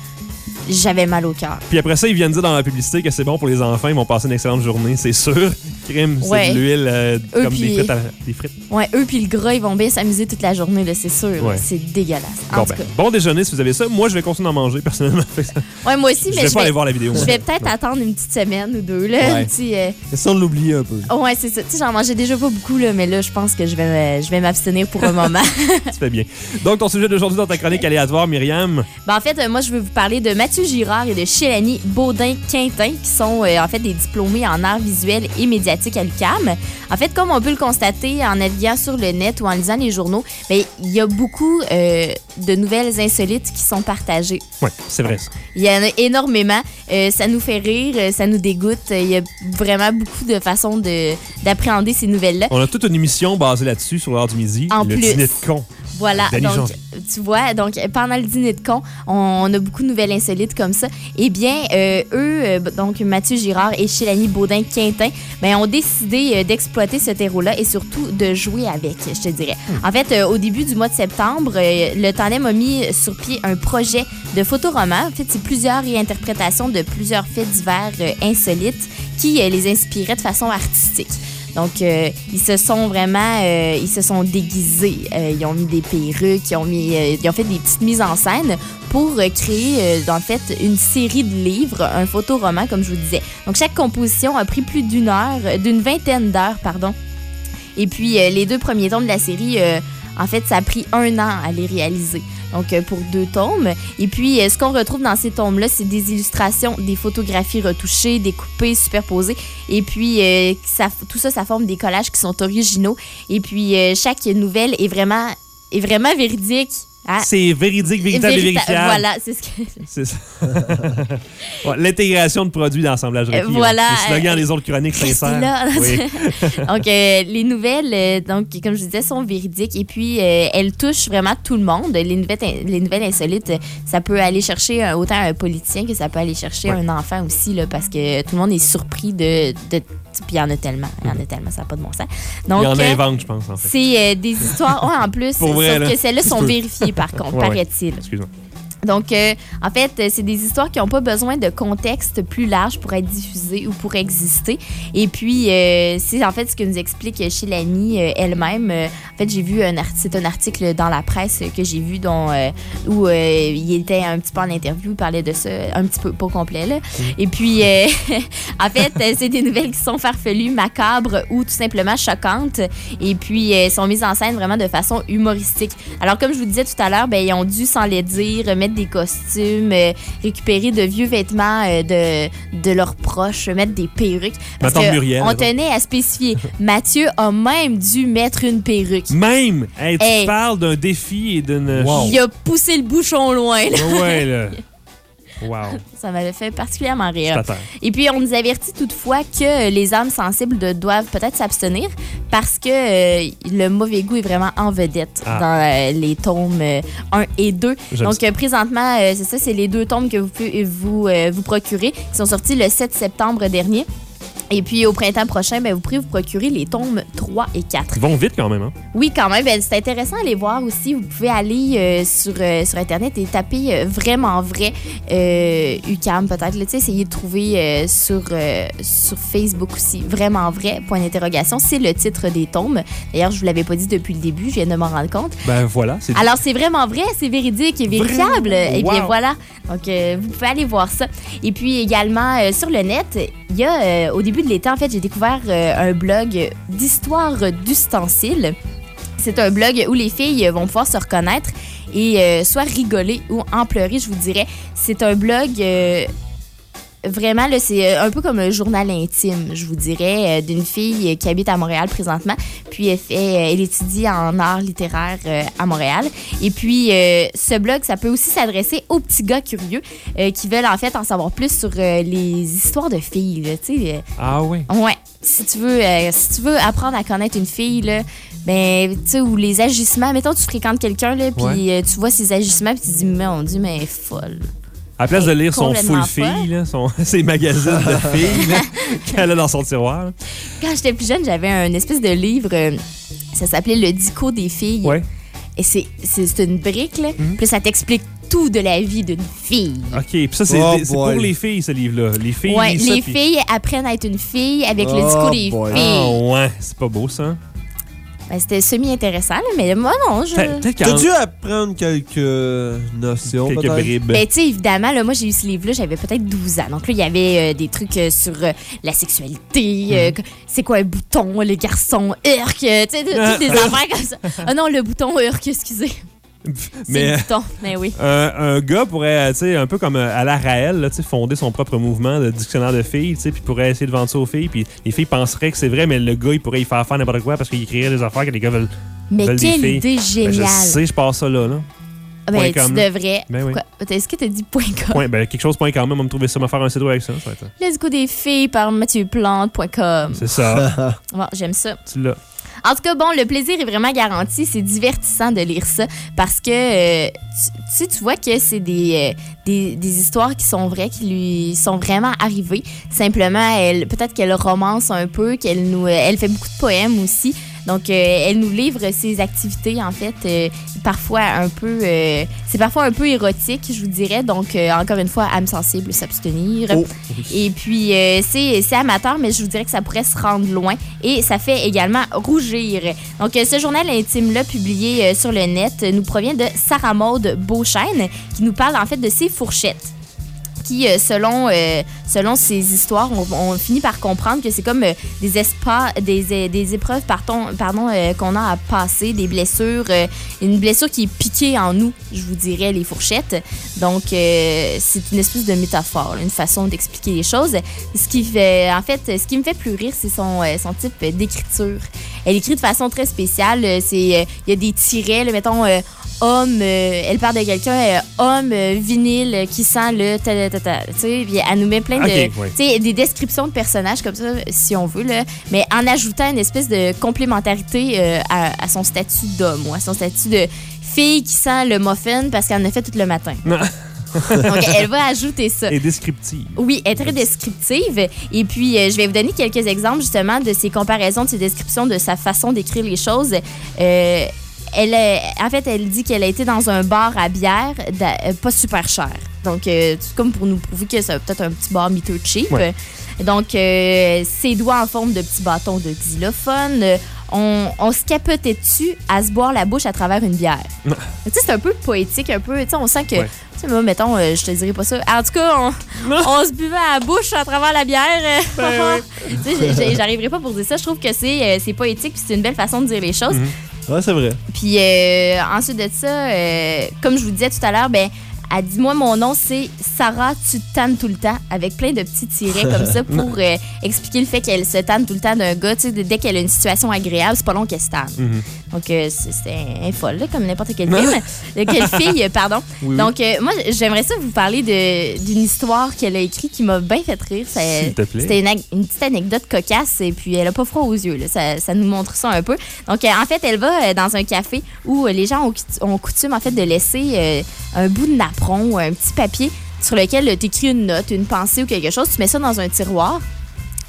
P: J'avais mal au cœur.
C: Puis après ça, ils viennent dire dans la publicité que c'est bon pour les enfants, ils vont passer une excellente journée, c'est sûr. Crime, c'est
P: Ouais.
C: de l'huile euh, comme des
P: puis-
C: frites, à- des frites.
P: Ouais, eux puis le gras, ils vont bien s'amuser toute la journée, là, c'est sûr.
C: Ouais.
P: C'est dégueulasse. En
C: Bon,
P: tout
C: ben,
P: cas.
C: bon déjeuner si vous avez ça. Moi, je vais continuer d'en manger personnellement. [laughs]
P: Ouais, moi aussi,
C: je
P: mais
C: vais
P: je
C: pas
P: vais,
C: aller voir la vidéo.
P: je vais peut-être attendre une petite semaine ou deux, là.
J: Ouais. [laughs]
P: euh,
J: Question de l'oublier un peu.
P: Ouais, c'est ça. Tu sais, j'en mangeais déjà pas beaucoup, là, mais là, je pense que je vais, je vais m'abstenir pour un moment. [laughs]
C: Tu fais bien. Donc, ton sujet d'aujourd'hui dans ta chronique aléatoire, Myriam?
P: Ben, en fait, euh, moi, je veux vous parler de Mathieu Girard et de Chélanie Baudin-Quintin, qui sont euh, en fait des diplômés en arts visuels et médiatiques à l'UQAM. En fait, comme on peut le constater en naviguant sur le net ou en lisant les journaux, ben, il y a beaucoup euh, de nouvelles insolites qui sont partagées.
C: Oui, c'est vrai ça.
P: Il y en a énormément. Euh, ça nous fait rire, euh, ça nous dégoûte. Il y a vraiment beaucoup de façons de- d'appréhender ces nouvelles-là.
C: On a toute une émission basée là-dessus sur l'heure du midi.
P: En
C: le
P: plus.
C: dîner de con.
P: Voilà, donc tu vois, donc pendant le dîner de con, on, a beaucoup de nouvelles insolites comme ça. Eh bien, euh, eux, euh, donc Mathieu Girard et Chélanie Baudin-Quintin, ben, ont décidé euh, d'exploiter ce terreau-là et surtout de jouer avec, je te dirais. En fait, euh, au début du mois de septembre, le tandem a mis sur pied un projet de photoroman. En fait, c'est plusieurs réinterprétations de plusieurs faits divers insolites qui les inspiraient de façon artistique. Donc, euh, ils se sont vraiment, euh, déguisés. Euh, ils ont mis des perruques, ils ont, mis, ils ont fait des petites mises en scène pour créer, en fait, une série de livres, un photoroman, comme je vous disais. Donc, chaque composition a pris plus d'une heure, d'une vingtaine d'heures, pardon. Et puis, les deux premiers tomes de la série, en fait, ça a pris un an à les réaliser. Donc, euh, pour deux tomes. Et puis, euh, ce qu'on retrouve dans ces tomes-là, c'est des illustrations, des photographies retouchées, découpées, superposées. Et puis, euh, tout ça, ça forme des collages qui sont originaux. Et puis, chaque nouvelle est vraiment, est vraiment véridique. Hein?
C: C'est véridique, véritable et vérifiable.
P: Voilà, c'est ce que... [laughs]
C: C'est ça. Ouais, L'intégration de produits d'assemblage requis.
P: Euh, voilà.
C: Le slogan des autres chroniques sincères. [laughs] Oui.
P: donc, euh, les nouvelles, euh, donc, comme je disais, sont véridiques et puis euh, elles touchent vraiment tout le monde. Les nouvelles, les nouvelles insolites, ça peut aller chercher autant un politicien que ça peut aller chercher un enfant aussi, là, parce que tout le monde est surpris de. de puis il y en a tellement. Il y en a tellement, ça n'a pas de bon sens. Donc,
C: Il y en
P: euh,
C: invente, je pense, en fait.
P: C'est euh, des histoires, ouais, en plus,
C: vrai,
P: sauf
C: là.
P: que celles-là sont [laughs] vérifiées par contre,
C: ouais.
P: paraît-il.
C: Excuse-moi.
P: Donc, euh, en fait, euh, c'est des histoires qui n'ont pas besoin de contexte plus large pour être diffusées ou pour exister. Et puis, euh, c'est en fait ce que nous explique Shilani euh, elle-même. En fait, j'ai vu un c'est un article dans la presse que j'ai vu dont, où il était un petit peu en interview, il parlait de ça un petit peu, pas complet. Là. Et puis, [laughs] en fait, c'est des nouvelles qui sont farfelues, macabres ou tout simplement choquantes. Et puis, sont mises en scène vraiment de façon humoristique. Alors, comme je vous disais tout à l'heure, ben, ils ont dû, sans les dire, mettre des costumes, euh, récupérer de vieux vêtements euh, de, de leurs proches, mettre des perruques. Parce que
C: Muriel,
P: on tenait à spécifier. [laughs] Mathieu a même dû mettre une perruque.
C: Même! Hey, tu
P: Hey.
C: parles d'un défi et d'une.
P: Il a poussé le bouchon loin. là.
C: Ouais, ouais, là. [laughs] Wow. [laughs]
P: Ça m'avait fait particulièrement rire. Et puis, on nous avertit toutefois que les âmes sensibles de- doivent peut-être s'abstenir parce que euh, le mauvais goût est vraiment en vedette
Q: Ah.
P: dans euh, les tomes euh, 1 et 2.
Q: J'aime
P: Donc, présentement, euh, c'est ça, c'est les deux tomes que vous pouvez vous, vous procurer qui sont sortis le 7 septembre dernier. Et puis, au printemps prochain, ben, vous pourrez vous procurer les tomes 3 et 4.
C: Ils vont vite quand même, hein?
P: Oui, quand même. Ben, c'est intéressant à les voir aussi. Vous pouvez aller euh, sur, euh, sur Internet et taper euh, vraiment vrai UCAM, peut-être. Essayer de trouver sur, sur Facebook aussi. Vraiment vrai, point d'interrogation. C'est le titre des tomes. D'ailleurs, je vous l'avais pas dit depuis le début. Je viens de m'en rendre compte.
C: Ben voilà.
P: Alors, c'est vraiment vrai, c'est véridique et vérifiable.
C: Vraiment?
P: Et bien
C: Wow.
P: voilà. Donc, vous pouvez aller voir ça. Et puis également, sur le net, il y a, au début de l'été, en fait, j'ai découvert euh, un blog d'histoire d'ustensiles. C'est un blog où les filles vont pouvoir se reconnaître et euh, soit rigoler ou en pleurer, je vous dirais. C'est un blog euh, vraiment, là, c'est euh, un peu comme un journal intime, je vous dirais, euh, d'une fille euh, qui habite à Montréal présentement. Puis elle, fait, elle étudie en art littéraire euh, à Montréal. Et puis, ce blog, ça peut aussi s'adresser aux petits gars curieux qui veulent en fait en savoir plus sur les histoires de filles. là,
C: Ah oui.
P: Ouais. Si tu veux, si tu veux apprendre à connaître une fille, là, ben, tu sais, ou les agissements, mettons, tu fréquentes quelqu'un, là, puis
C: Ouais.
P: euh, tu vois ses agissements, puis tu te dis, mais on dit, mais elle est folle.
C: À la place de lire son full fille, là, son, [laughs] ses magazines de filles là, [laughs] qu'elle a dans son tiroir. là.
P: Quand j'étais plus jeune, j'avais un espèce de livre, euh, ça s'appelait Le Dico des filles.
C: Ouais.
P: Et c'est une brique, là, puis ça t'explique tout de la vie d'une fille.
C: OK, puis ça, c'est
J: Oh
C: pour les filles, ce livre-là. Les filles
P: ouais,
C: ça,
P: les filles apprennent à être une fille avec le
J: Oh
P: Dico des
J: boy.
P: filles.
C: Ah ouais, c'est pas beau, ça.
P: Ben, C'était semi-intéressant, là, mais moi, non, je...
J: T'as dû apprendre quelques notions,
C: quelques bribes.
P: Ben, tu sais, évidemment, là, moi, j'ai eu ce livre-là, j'avais peut-être 12 ans. Donc là, il y avait euh, des trucs euh, sur euh, la sexualité, euh, que- c'est quoi un bouton, les garçons, urk, tu sais, toutes [laughs] des affaires comme ça. Ah non, le bouton urk, excusez. C'est
C: Mais-
P: bouton, mais oui.
C: Un, un gars pourrait, tu sais, un peu comme euh, à la Raël, là, fonder son propre mouvement de dictionnaire de filles, tu sais, puis pourrait essayer de vendre ça aux filles, puis les filles penseraient que c'est vrai, mais le gars, il pourrait y faire faire n'importe quoi parce qu'il écrirait des affaires que les gars veulent,
P: Mais
C: veulent
P: quelle idée
C: Ben,
P: géniale.
C: je sais, je passe ça là, là.
P: Ah, ben, tu
C: com,
P: devrais.
C: Ben oui.
P: Est-ce que tu as dit point com?
C: Point, ben, quelque chose point même, on va me trouver ça, me faire un site web avec ça. ça
P: Let's go des filles par mathieuplante.com.
C: C'est ça.
P: Bon, j'aime ça.
C: tu l'as.
P: En tout cas, bon, le plaisir est vraiment garanti. C'est divertissant de lire ça parce que euh, tu, tu vois que c'est des, euh, des, histoires qui sont vraies, qui lui sont vraiment arrivées. Simplement, elle peut-être qu'elle romance un peu, qu'elle nous, euh, fait beaucoup de poèmes aussi. Donc, euh, elle nous livre ses activités, en fait, euh, parfois un peu... euh, c'est parfois un peu érotique, je vous dirais. Donc, encore une fois, âme sensible, s'abstenir.
Q: Oh,
P: Et puis, c'est amateur, mais je vous dirais que ça pourrait se rendre loin. Et ça fait également rougir. Donc, ce journal intime-là, publié sur le net, nous provient de Sarah Maude Beauchesne, qui nous parle, en fait, de ses fourchettes qui, euh, selon, euh, selon ces histoires, on, finit par comprendre que c'est comme euh, des, des, des épreuves pardon, pardon, qu'on a à passer, des blessures, une blessure qui est piquée en nous, je vous dirais, les fourchettes. Donc, c'est une espèce de métaphore, une façon d'expliquer les choses. Ce qui fait, en fait, ce qui me fait plus rire, c'est son, son type d'écriture. Elle écrit de façon très spéciale. Euh, C'est, euh, il y a des tirets, là, mettons, euh, homme, euh, elle parle de quelqu'un, euh, homme euh, vinyle qui sent le ta, ta, ta, tu sais, puis elle nous met plein de,
Q: Ok, ouais.
P: tu sais, des descriptions de personnages comme ça, si on veut, là, mais en ajoutant une espèce de complémentarité à, à son statut d'homme ou à son statut de fille qui sent le muffin parce qu'elle en a fait tout le matin. [laughs] [laughs] Donc, elle va ajouter ça.
C: Et descriptive.
P: Oui, elle est très descriptive. Et puis, euh, je vais vous donner quelques exemples justement de ses comparaisons, de ses descriptions, de sa façon d'écrire les choses. Euh, elle, est- en fait, elle dit qu'elle a été dans un bar à bière euh, pas super cher. Donc, euh, c'est comme pour nous prouver que c'est peut-être un petit bar miteux cheap.
Q: Ouais.
P: Donc, euh, ses doigts en forme de petits bâtons de xylophone. Euh, On, on se capotait dessus à se boire la bouche à travers une bière. Tu sais, c'est un peu poétique, un peu. Tu sais, on sent que.
Q: Ouais.
P: Tu sais, moi, mettons, euh, je te dirais pas ça. En tout cas, on, on se buvait à la bouche à travers la bière.
J: Ben [laughs]
P: tu sais, j'arriverai pas pour dire ça. Je trouve que c'est euh, poétique puis c'est une belle façon de dire les choses.
J: Ouais, c'est vrai.
P: Puis euh, ensuite de ça, euh, comme je vous disais tout à l'heure, ben, elle dit Moi, mon nom, c'est Sarah, tu tannes tout le temps, avec plein de petits tirets comme ça [laughs] pour euh, expliquer le fait qu'elle se tanne tout le temps d'un gars. Tu sais, dès qu'elle a une situation agréable, c'est pas long qu'elle se tanne. Donc, euh, c'est folle, là, comme n'importe quelle fille, pardon. [laughs]
Q: Oui, oui.
P: Donc, euh, moi, j'aimerais ça vous parler d'une histoire qu'elle a écrite qui m'a bien fait rire. Ça-
Q: S'il te plaît.
P: C'était une, petite anecdote cocasse et puis elle a pas froid aux yeux. là. Ça, ça nous montre ça un peu. Donc, euh, en fait, elle va euh, dans un café où les gens ont, ont coutume en fait de laisser un bout de napperon ou un petit papier sur lequel tu écris une note, une pensée ou quelque chose. Tu mets ça dans un tiroir.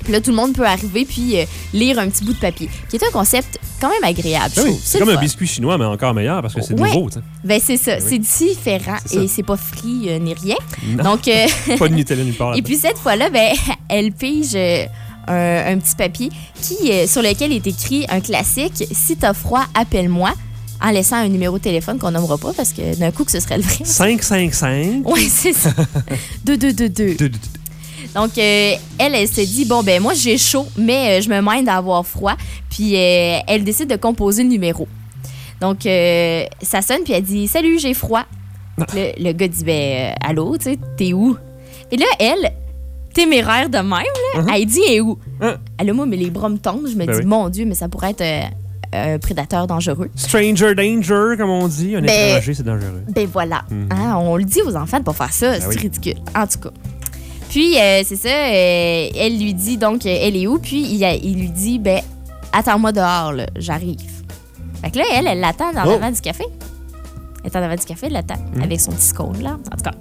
P: Puis là, tout le monde peut arriver puis euh, lire un petit bout de papier, qui est un concept quand même agréable.
C: oui, c'est comme un biscuit chinois, mais encore meilleur parce que c'est
P: Ouais.
C: nouveau.
P: Ben, c'est ça.
C: Ben oui.
P: C'est différent
C: ça.
P: et c'est pas frit euh, ni rien.
C: Non.
P: Donc, euh, [laughs]
C: Pas de Nutella nulle part. [laughs]
P: et puis cette fois-là, ben, [laughs] elle pige euh, un, un petit papier qui, sur lequel est écrit un classique Si t'as froid, appelle-moi en laissant un numéro de téléphone qu'on nommera pas parce que d'un coup que ce serait le vrai.
C: 555.
P: Oui, c'est ça. [laughs] 2-2-2-2. Donc, euh, elle, elle s'est dit, bon, ben moi, j'ai chaud, mais euh, je me mène d'avoir froid. Puis, euh, elle décide de composer le numéro. Donc, euh, ça sonne, puis elle dit, salut, j'ai froid. Le, le gars dit, ben, allô, tu sais, t'es où? Et là, elle, téméraire de même, là, elle dit, est où? Elle a moi, mais les bras me tombent. Je me
C: Ben
P: dis,
C: oui.
P: mon Dieu, mais ça pourrait être euh, un prédateur dangereux.
C: Stranger danger, comme on dit. Un
P: Ben-
C: étranger, c'est dangereux.
P: Ben voilà.
C: Mhm.
P: Hein, on le dit aux enfants de pas faire ça.
C: Ben
P: c'est
C: oui.
P: ridicule. En tout cas. Puis, euh, c'est ça. euh, elle lui dit, donc, euh, elle est où? Puis, il, lui dit, ben, attends-moi dehors, là, j'arrive. Fait que là, elle, elle l'attend dans
Q: Oh.
P: l'avant du café. Elle est en avant du café, elle l'attend
Q: Mhm.
P: avec son petit scone, là. En tout cas.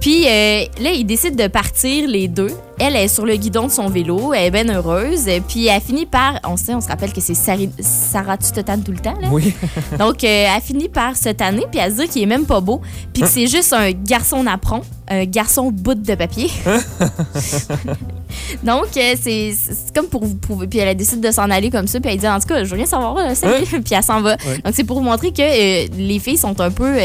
P: Puis, euh, là, ils décident de partir, les deux. Elle est sur le guidon de son vélo, elle est bien heureuse. Puis, elle finit par. On sait, on se rappelle que c'est Sarah, tu te tannes tout le temps, là?
Q: Oui. [laughs]
P: Donc, euh, elle finit par se tanner puis à se dire qu'il est même pas beau, puis que c'est juste un garçon napperon, un garçon bout de papier. [laughs] Donc, euh, c'est comme pour vous prouver. Puis elle décide de s'en aller comme ça, puis elle dit En tout cas, je veux rien savoir, salut. [laughs] puis elle s'en va. Donc, c'est pour vous montrer que euh, les filles sont un peu.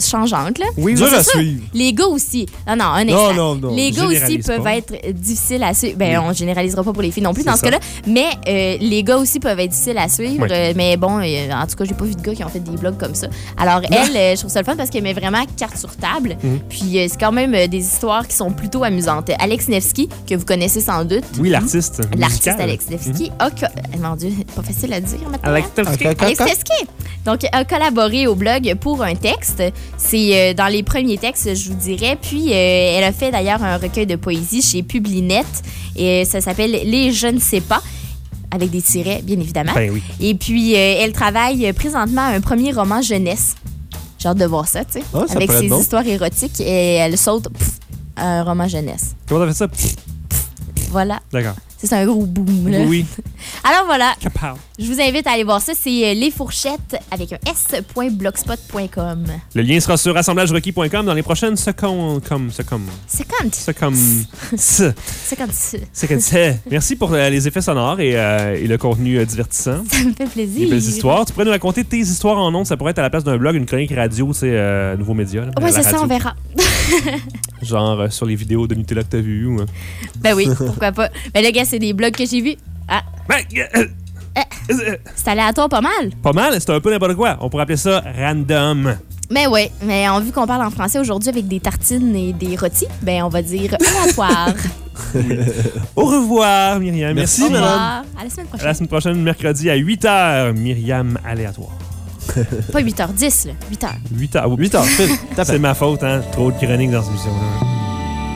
P: Changeantes, là.
J: Oui, dur à
P: ça.
J: suivre.
P: Les gars aussi. Non, non, un
J: Non,
P: instant.
J: non, non.
P: Les gars aussi peuvent
J: pas.
P: être euh, difficiles à suivre. Ben,
J: Oui.
P: on généralisera pas pour les filles non plus dans ce cas-là. Mais euh, les gars aussi peuvent être difficiles à suivre. Euh, mais bon, euh, en tout cas, j'ai pas vu de gars qui ont fait des blogs comme ça. Alors, elle, je trouve ça le fun parce qu'elle met vraiment carte sur table.
C: Mhm.
P: Puis, c'est quand même des histoires qui sont plutôt amusantes. Alex Nevsky, que vous connaissez sans doute.
C: Oui, l'artiste.
P: L'artiste
C: musical.
P: Alex Nevsky eh, Mon Dieu, pas facile à dire maintenant.
C: Alex Nevsky.
P: Alex Nevsky. Donc, a collaboré au blog pour un texte. C'est euh, dans les premiers textes, je vous dirais. Puis, euh, elle a fait d'ailleurs un recueil de poésie chez Publinet. Et ça s'appelle Les Je ne sais pas. avec des tirets, bien évidemment.
C: Ben oui.
P: Et puis, euh, elle travaille présentement à un premier roman jeunesse. J'ai hâte de voir ça, tu sais.
C: Ah,
P: avec ses
C: bon.
P: histoires érotiques et elle saute pff, à un roman jeunesse.
C: Comment t'as fait ça?
P: Voilà.
C: D'accord.
P: C'est un gros boom, là.
C: Oui. [laughs]
P: Alors voilà. Je vous invite à aller voir ça. C'est euh, les fourchettes avec un s.blogspot.com.
C: Le lien sera sur assemblagerequis.com dans les prochaines secondes. Comme, secondes.
P: Ça [laughs]
C: c'est comme ça. Merci pour euh, les effets sonores et, euh, et le contenu euh, divertissant.
P: me fait plaisir.
C: Des belles histoires. Tu pourrais nous raconter tes histoires en ondes. Ça pourrait être à la place d'un blog, une chronique radio, c'est euh, Nouveau Média. là,
P: Ouais, c'est ça, on verra. [laughs]
C: Genre sur les vidéos de Nutella que t'as vues. Ou, euh.
P: Ben oui, pourquoi pas. Mais le gars, c'est des blogs que j'ai vus. Ah.
C: Ben, euh,
P: C'est aléatoire pas mal.
C: Pas mal, c'est un peu n'importe quoi. On pourrait appeler ça random.
P: Mais ouais, mais on, vu qu'on parle en français aujourd'hui avec des tartines et des rôtis, ben on va dire aléatoire. [laughs]
C: Au revoir, Myriam. Merci,
P: Au revoir.
C: madame.
P: À la semaine
C: À
P: prochaine.
C: la semaine prochaine, mercredi à 8h, Myriam aléatoire.
P: Pas 8h10, là. 8h.
C: 8h. 8h, C'est ma faute, hein. Trop de chroniques dans cette émission-là.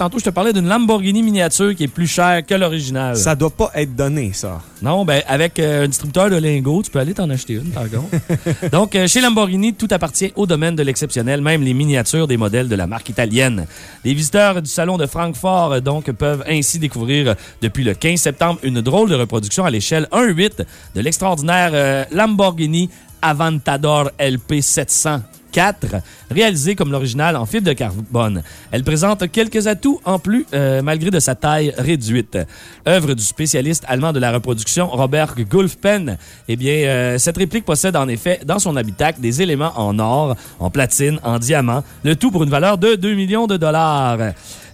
F: Tantôt, je te parlais d'une Lamborghini miniature qui est plus chère que l'original.
D: Ça doit pas être donné, ça.
F: Non, ben avec euh, un distributeur de lingots, tu peux aller t'en acheter une, par contre. [laughs] Donc, euh, chez Lamborghini, tout appartient au domaine de l'exceptionnel, même les miniatures des modèles de la marque italienne. Les visiteurs du salon de Francfort, euh, donc, peuvent ainsi découvrir depuis le 15 septembre une drôle de reproduction à l'échelle 1.8 de l'extraordinaire euh, Lamborghini Aventador LP 700. 4, réalisée comme l'original en fibre de carbone. Elle présente quelques atouts en plus, euh, malgré de sa taille réduite. Œuvre du spécialiste allemand de la reproduction Robert Gulfpen, eh bien, euh, cette réplique possède en effet dans son habitacle des éléments en or, en platine, en diamant, le tout pour une valeur de 2 millions de dollars.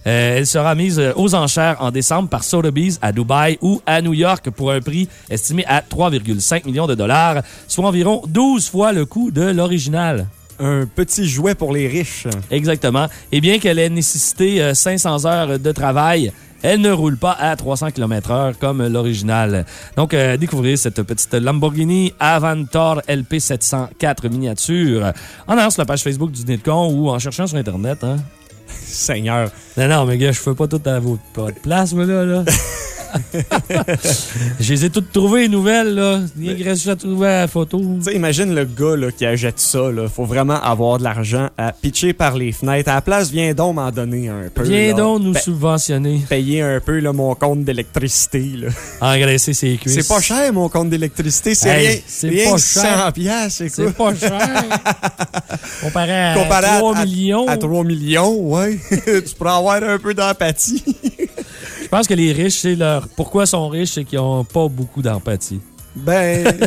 F: Euh, elle sera mise aux enchères en décembre par Sotheby's à Dubaï ou à New York pour un prix estimé à 3,5 millions de dollars, soit environ 12 fois le coût de l'original.
D: Un petit jouet pour les riches.
F: Exactement. Et bien qu'elle ait nécessité euh, 500 heures de travail, elle ne roule pas à 300 km/h comme l'original. Donc, euh, découvrez cette petite Lamborghini Avantor LP 704 miniature en allant sur la page Facebook du Dîner de Con ou en cherchant sur Internet. Hein. [laughs]
D: Seigneur.
F: Non, non, mais gars, je fais pas tout à votre votre place, moi, là. là. [laughs] [laughs] je les ai toutes trouvées, les nouvelles, là. Juste à trouver la photo.
D: Imagine le gars là, qui achète ça. Là. Faut vraiment avoir de l'argent à pitcher par les fenêtres. À la place, viens donc m'en donner un peu.
F: Viens
D: là.
F: donc nous
D: Pa-
F: subventionner.
D: Payer un peu là, mon compte d'électricité. là.
F: Engraisser ses cuisses.
D: C'est pas cher, mon compte d'électricité. C'est
F: Hey,
D: rien,
F: c'est
D: rien
F: pas cher.
D: 100 piastres, écoute.
F: C'est pas cher. [laughs] Comparé à
D: Comparé à-
F: 3
D: à-
F: millions.
D: À 3 millions, ouais. [laughs] tu pourrais avoir un peu d'empathie.
F: Je pense que les riches, c'est leur. Pourquoi sont riches, c'est qu'ils ont pas beaucoup d'empathie.
D: Ben, [laughs]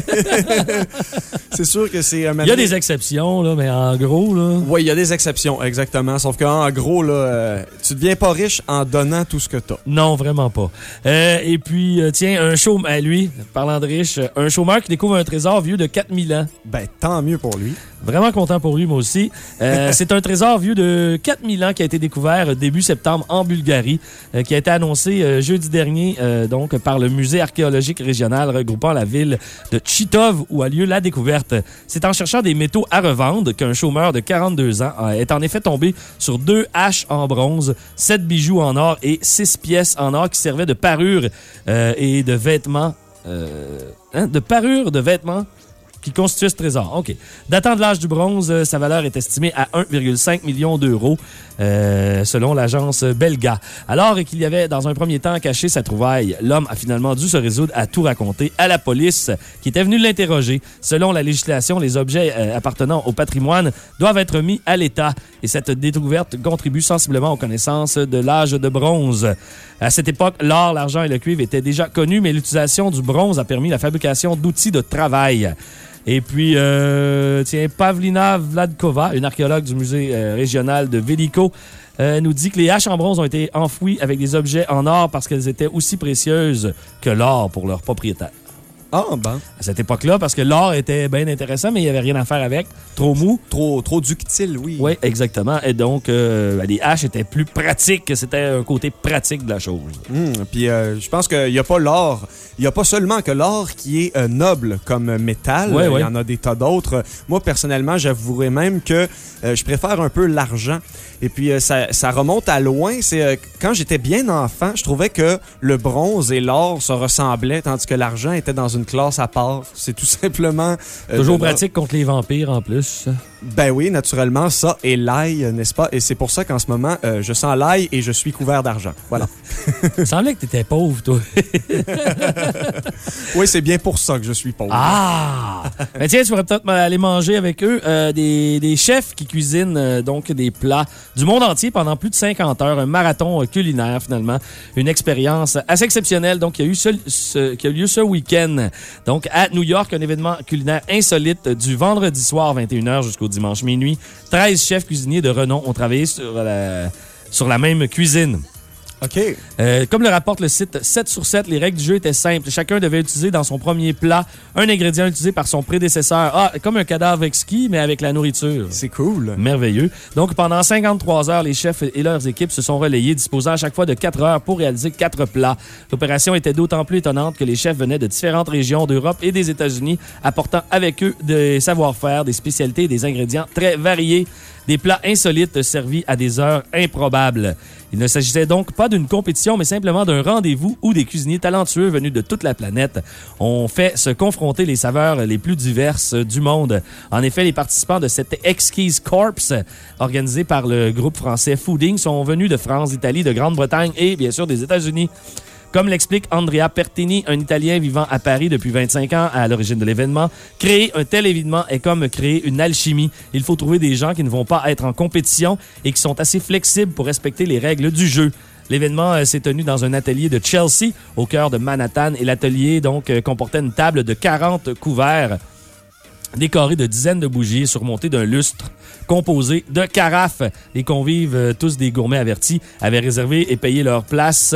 D: c'est sûr que c'est.
F: Il y a des exceptions, là, mais en gros, là.
D: Oui, il y a des exceptions, exactement. Sauf qu'en gros, là, euh, tu deviens pas riche en donnant tout ce que t'as.
F: Non, vraiment pas. Euh, et puis, euh, tiens, un show, à lui, parlant de riche, un chômeur qui découvre un trésor vieux de 4000 ans.
D: Ben, tant mieux pour lui.
F: Vraiment content pour lui, moi aussi. Euh, [laughs] c'est un trésor vieux de 4000 ans qui a été découvert début septembre en Bulgarie, qui a été annoncé jeudi dernier donc par le musée archéologique régional regroupant la ville de Chitov où a lieu la découverte. C'est en cherchant des métaux à revendre qu'un chômeur de 42 ans est en effet tombé sur deux haches en bronze, sept bijoux en or et six pièces en or qui servaient de parure euh, et de vêtements. euh, hein, de parure de vêtements qui constituait ce trésor. OK. Datant de l'âge du bronze, euh, sa valeur est estimée à 1,5 million d'euros, euh, selon l'agence Belga. Alors qu'il y avait, dans un premier temps, caché sa trouvaille, l'homme a finalement dû se résoudre à tout raconter à la police, qui était venue l'interroger. Selon la législation, les objets euh, appartenant au patrimoine doivent être mis à l'État, et cette découverte contribue sensiblement aux connaissances de l'âge de bronze. À cette époque, l'or, l'argent et le cuivre étaient déjà connus, mais l'utilisation du bronze a permis la fabrication d'outils de travail. Et puis, euh, tiens, Pavlina Vladkova, une archéologue du musée euh, régional de Veliko, euh, nous dit que les haches en bronze ont été enfouies avec des objets en or parce qu'elles étaient aussi précieuses que l'or pour leurs propriétaires.
D: Ah, ben.
F: À cette époque-là, parce que l'or était bien intéressant, mais il n'y avait rien à faire avec. Trop mou.
D: Trop, trop ductile, oui.
F: Oui, exactement. Et donc, euh, ben, les haches étaient plus pratiques. C'était un côté pratique de la chose.
D: Hum, puis euh, je pense qu'il n'y a pas l'or. Il n'y a pas seulement que l'or qui est euh, noble comme métal.
F: Ouais,
D: Il
F: ouais.
D: y en a des tas d'autres. Moi, personnellement, j'avouerai même que je préfère un peu l'argent. Et puis, ça, ça remonte à loin. C'est quand j'étais bien enfant, je trouvais que le bronze et l'or se ressemblaient, tandis que l'argent était dans une classe à part. C'est tout [laughs] simplement... euh,
F: Toujours pratique contre les vampires en plus.
D: Ben oui, naturellement, ça et l'ail, euh, n'est-ce pas? Et c'est pour ça qu'en ce moment, euh, je sens l'ail et je suis couvert d'argent. Voilà. [laughs]
F: Il semblait que tu étais pauvre, toi. [laughs]
D: oui, c'est bien pour ça que je suis pauvre.
F: Ah! Ben tiens, tu pourrais peut-être aller manger avec eux euh, des, des chefs qui cuisinent euh, donc des plats du monde entier pendant plus de 50 heures. Un marathon culinaire, finalement. Une expérience assez exceptionnelle donc, qui, a eu ce- ce- qui a eu lieu ce week-end. Donc, à New York, un événement culinaire insolite du vendredi soir 21h jusqu'au dimanche minuit. 13 chefs cuisiniers de renom ont travaillé sur la, sur la même cuisine.
D: OK.
F: Euh, comme le rapporte le site 7 sur 7, les règles du jeu étaient simples. Chacun devait utiliser dans son premier plat un ingrédient utilisé par son prédécesseur. Ah, comme un cadavre exquis, mais avec la nourriture.
D: C'est cool.
F: Merveilleux. Donc, pendant 53 heures, les chefs et leurs équipes se sont relayés, disposant à chaque fois de 4 heures pour réaliser 4 plats. L'opération était d'autant plus étonnante que les chefs venaient de différentes régions d'Europe et des États-Unis, apportant avec eux des savoir-faire, des spécialités et des ingrédients très variés. Des plats insolites servis à des heures improbables. Il ne s'agissait donc pas d'une compétition, mais simplement d'un rendez-vous où des cuisiniers talentueux venus de toute la planète ont fait se confronter les saveurs les plus diverses du monde. En effet, les participants de cette Exquise Corps, organisée par le groupe français Fooding, sont venus de France, d'Italie, de Grande-Bretagne et bien sûr des États-Unis. Comme l'explique Andrea Pertini, un Italien vivant à Paris depuis 25 ans à l'origine de l'événement, créer un tel événement est comme créer une alchimie. Il faut trouver des gens qui ne vont pas être en compétition et qui sont assez flexibles pour respecter les règles du jeu. L'événement euh, s'est tenu dans un atelier de Chelsea, au cœur de Manhattan, et l'atelier donc euh, comportait une table de 40 couverts décoré de dizaines de bougies surmontées d'un lustre composé de carafes. Les convives, euh, tous des gourmets avertis, avaient réservé et payé leur place.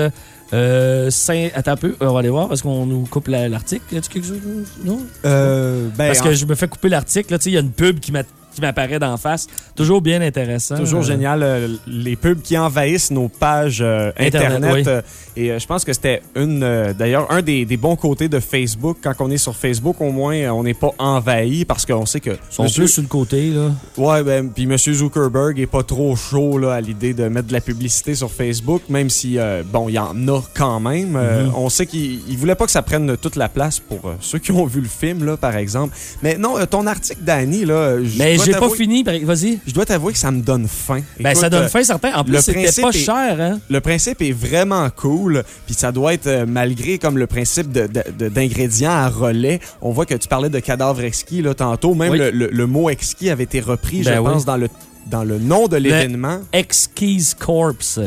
F: Euh, cinq- Attends un peu, on va aller voir parce qu'on nous coupe la- l'article. As-tu quelque chose? Non?
D: Euh, ben,
F: parce que
D: en-
F: je me fais couper l'article. là, tu sais, Il y a une pub qui m'a- qui m'apparaît d'en face. Toujours bien intéressant.
D: Toujours
F: Euh,
D: génial. euh, les pubs qui envahissent nos pages euh,
F: Internet,
D: Internet.
F: oui.
D: et je pense que c'était une, d'ailleurs, un des, des bons côtés de Facebook. Quand on est sur Facebook, au moins, on n'est pas envahi parce qu'on sait que.
F: Ils sont plus sur le côté, là.
D: Ouais, ben, puis M. Zuckerberg est pas trop chaud là, à l'idée de mettre de la publicité sur Facebook, même si, bon, il y en a quand même.
F: Mhm.
D: On sait qu'il il voulait pas que ça prenne toute la place pour ceux qui ont vu le film, là, par exemple. Mais non, ton article, Danny, là.
F: Mais j'ai pas fini. Vas-y.
D: Je dois t'avouer que ça me donne faim.
F: Ben, ça donne
D: euh,
F: faim, certain. En plus, c'était pas
D: est-
F: cher, hein?
D: Le principe est vraiment cool, puis ça doit être, euh, malgré comme le principe d'ingrédients à relais, on voit que tu parlais de cadavre exquis là, tantôt, même
F: Oui.
D: le, le- le mot exquis avait été repris,
F: Ben
D: je
F: oui.
D: pense, dans le, dans le nom de l'événement.
F: Exquise Corpse.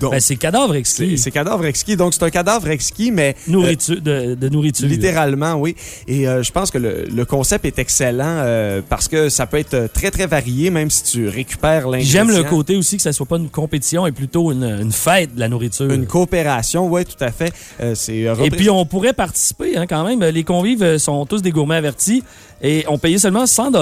D: Donc,
F: Ben, c'est cadavre exquis.
D: C'est cadavre exquis, donc c'est un cadavre exquis, mais...
F: Nourriture, de, de nourriture.
D: Littéralement, oui. Et euh, je pense que le, le concept est excellent euh, parce que ça peut être très, très varié, même si tu récupères l'ingrédient.
F: J'aime le côté aussi que ça soit pas une compétition et plutôt une, une fête de la nourriture.
D: Une coopération, oui, tout à fait. Euh, c'est euh,
F: Et puis, on pourrait participer hein, quand même. Les convives euh, sont tous des gourmets avertis et on payait seulement 100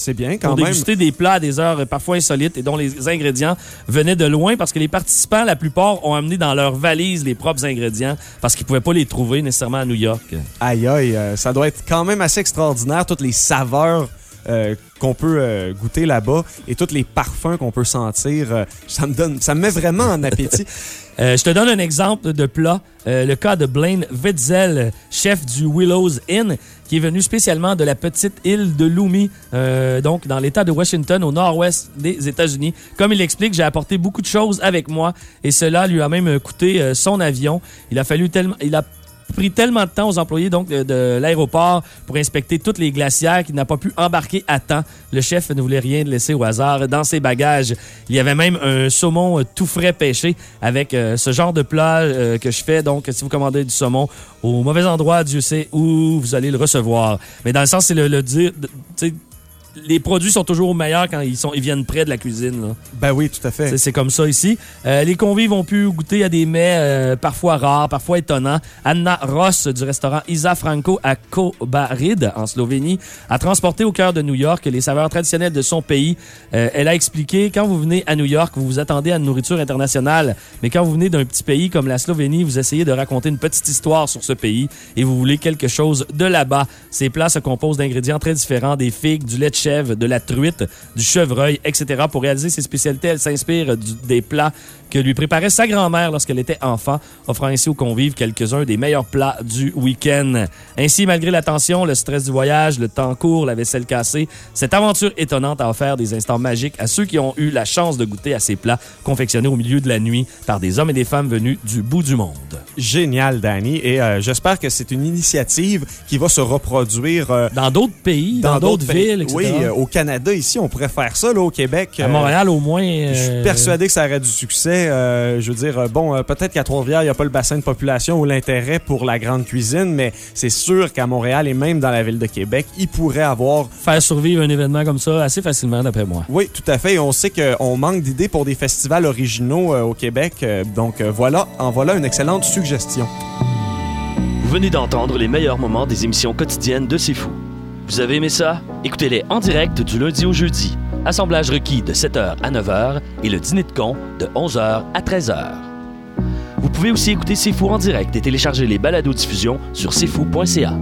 D: C'est bien quand
F: pour
D: même.
F: déguster des plats à des heures parfois insolites et dont les ingrédients venaient de loin parce que les participants, la plupart, ont amené dans leur valise les propres ingrédients parce qu'ils pouvaient pas les trouver nécessairement à New York.
D: Aïe aïe, euh, ça doit être quand même assez extraordinaire, toutes les saveurs euh, qu'on peut euh, goûter là-bas et tous les parfums qu'on peut sentir. euh, ça me donne, ça me met vraiment en appétit. [laughs]
F: Euh, je te donne un exemple de plat. Euh, le cas de Blaine Wetzel, chef du Willows Inn, qui est venu spécialement de la petite île de Loomy, euh, donc dans l'État de Washington, au nord-ouest des États-Unis. Comme il l'explique, j'ai apporté beaucoup de choses avec moi et cela lui a même coûté euh, son avion. Il a fallu tellement... Il a pris tellement de temps aux employés donc de, l'aéroport pour inspecter toutes les glacières qu'il n'a pas pu embarquer à temps. Le chef ne voulait rien laisser au hasard dans ses bagages. Il y avait même un saumon euh, tout frais pêché avec euh, ce genre de plat euh, que je fais. Donc, si vous commandez du saumon au mauvais endroit, Dieu sait où vous allez le recevoir. Mais dans le sens, c'est le, le dire, les produits sont toujours meilleurs quand ils, sont, ils viennent près de la cuisine. là.
D: Ben oui, tout à fait.
F: C'est- C'est comme ça ici. Euh, les convives ont pu goûter à des mets euh, parfois rares, parfois étonnants. Anna Ross du restaurant Isa Franco à Kobarid, en Slovénie, a transporté au cœur de New York les saveurs traditionnelles de son pays. Euh, elle a expliqué, quand vous venez à New York, vous vous attendez à une nourriture internationale, mais quand vous venez d'un petit pays comme la Slovénie, vous essayez de raconter une petite histoire sur ce pays et vous voulez quelque chose de là-bas. Ces plats se composent d'ingrédients très différents, des figues, du lait de chèvre, de la truite, du chevreuil, etc. Pour réaliser ces spécialités, elle s'inspire des plats que lui préparait sa grand-mère lorsqu'elle était enfant, offrant ainsi aux convives quelques-uns des meilleurs plats du week-end. Ainsi, malgré la tension, le stress du voyage, le temps court, la vaisselle cassée, cette aventure étonnante a offert des instants magiques à ceux qui ont eu la chance de goûter à ces plats confectionnés au milieu de la nuit par des hommes et des femmes venus du bout du monde.
D: Génial, Danny. Et euh, j'espère que c'est une initiative qui va se reproduire euh,
F: dans d'autres pays, dans d'autres villes, etc.
D: Oui, euh, au Canada, ici, on pourrait faire ça, là, au Québec.
F: À
D: euh,
F: Montréal, au moins.
D: Je suis
F: euh,
D: persuadé que ça aurait du succès. Euh, je veux dire, euh, bon, euh, peut-être qu'à Trois-Rivières, il n'y a pas le bassin de population ou l'intérêt pour la grande cuisine, mais c'est sûr qu'à Montréal et même dans la ville de Québec, il pourrait avoir...
F: Faire survivre un événement comme ça assez facilement, d'après moi.
D: Oui, tout à fait. Et on sait qu'on manque d'idées pour des festivals originaux euh, au Québec. Euh, donc euh, voilà, en voilà une excellente suggestion.
A: Vous venez d'entendre les meilleurs moments des émissions quotidiennes de C'est Fou. Vous avez aimé ça? Écoutez-les en direct du lundi au jeudi. Assemblage requis de 7h à 9h et le dîner de con de 11h à 13h. Vous pouvez aussi écouter C'est Fou en direct et télécharger les balados diffusion sur cfou.ca.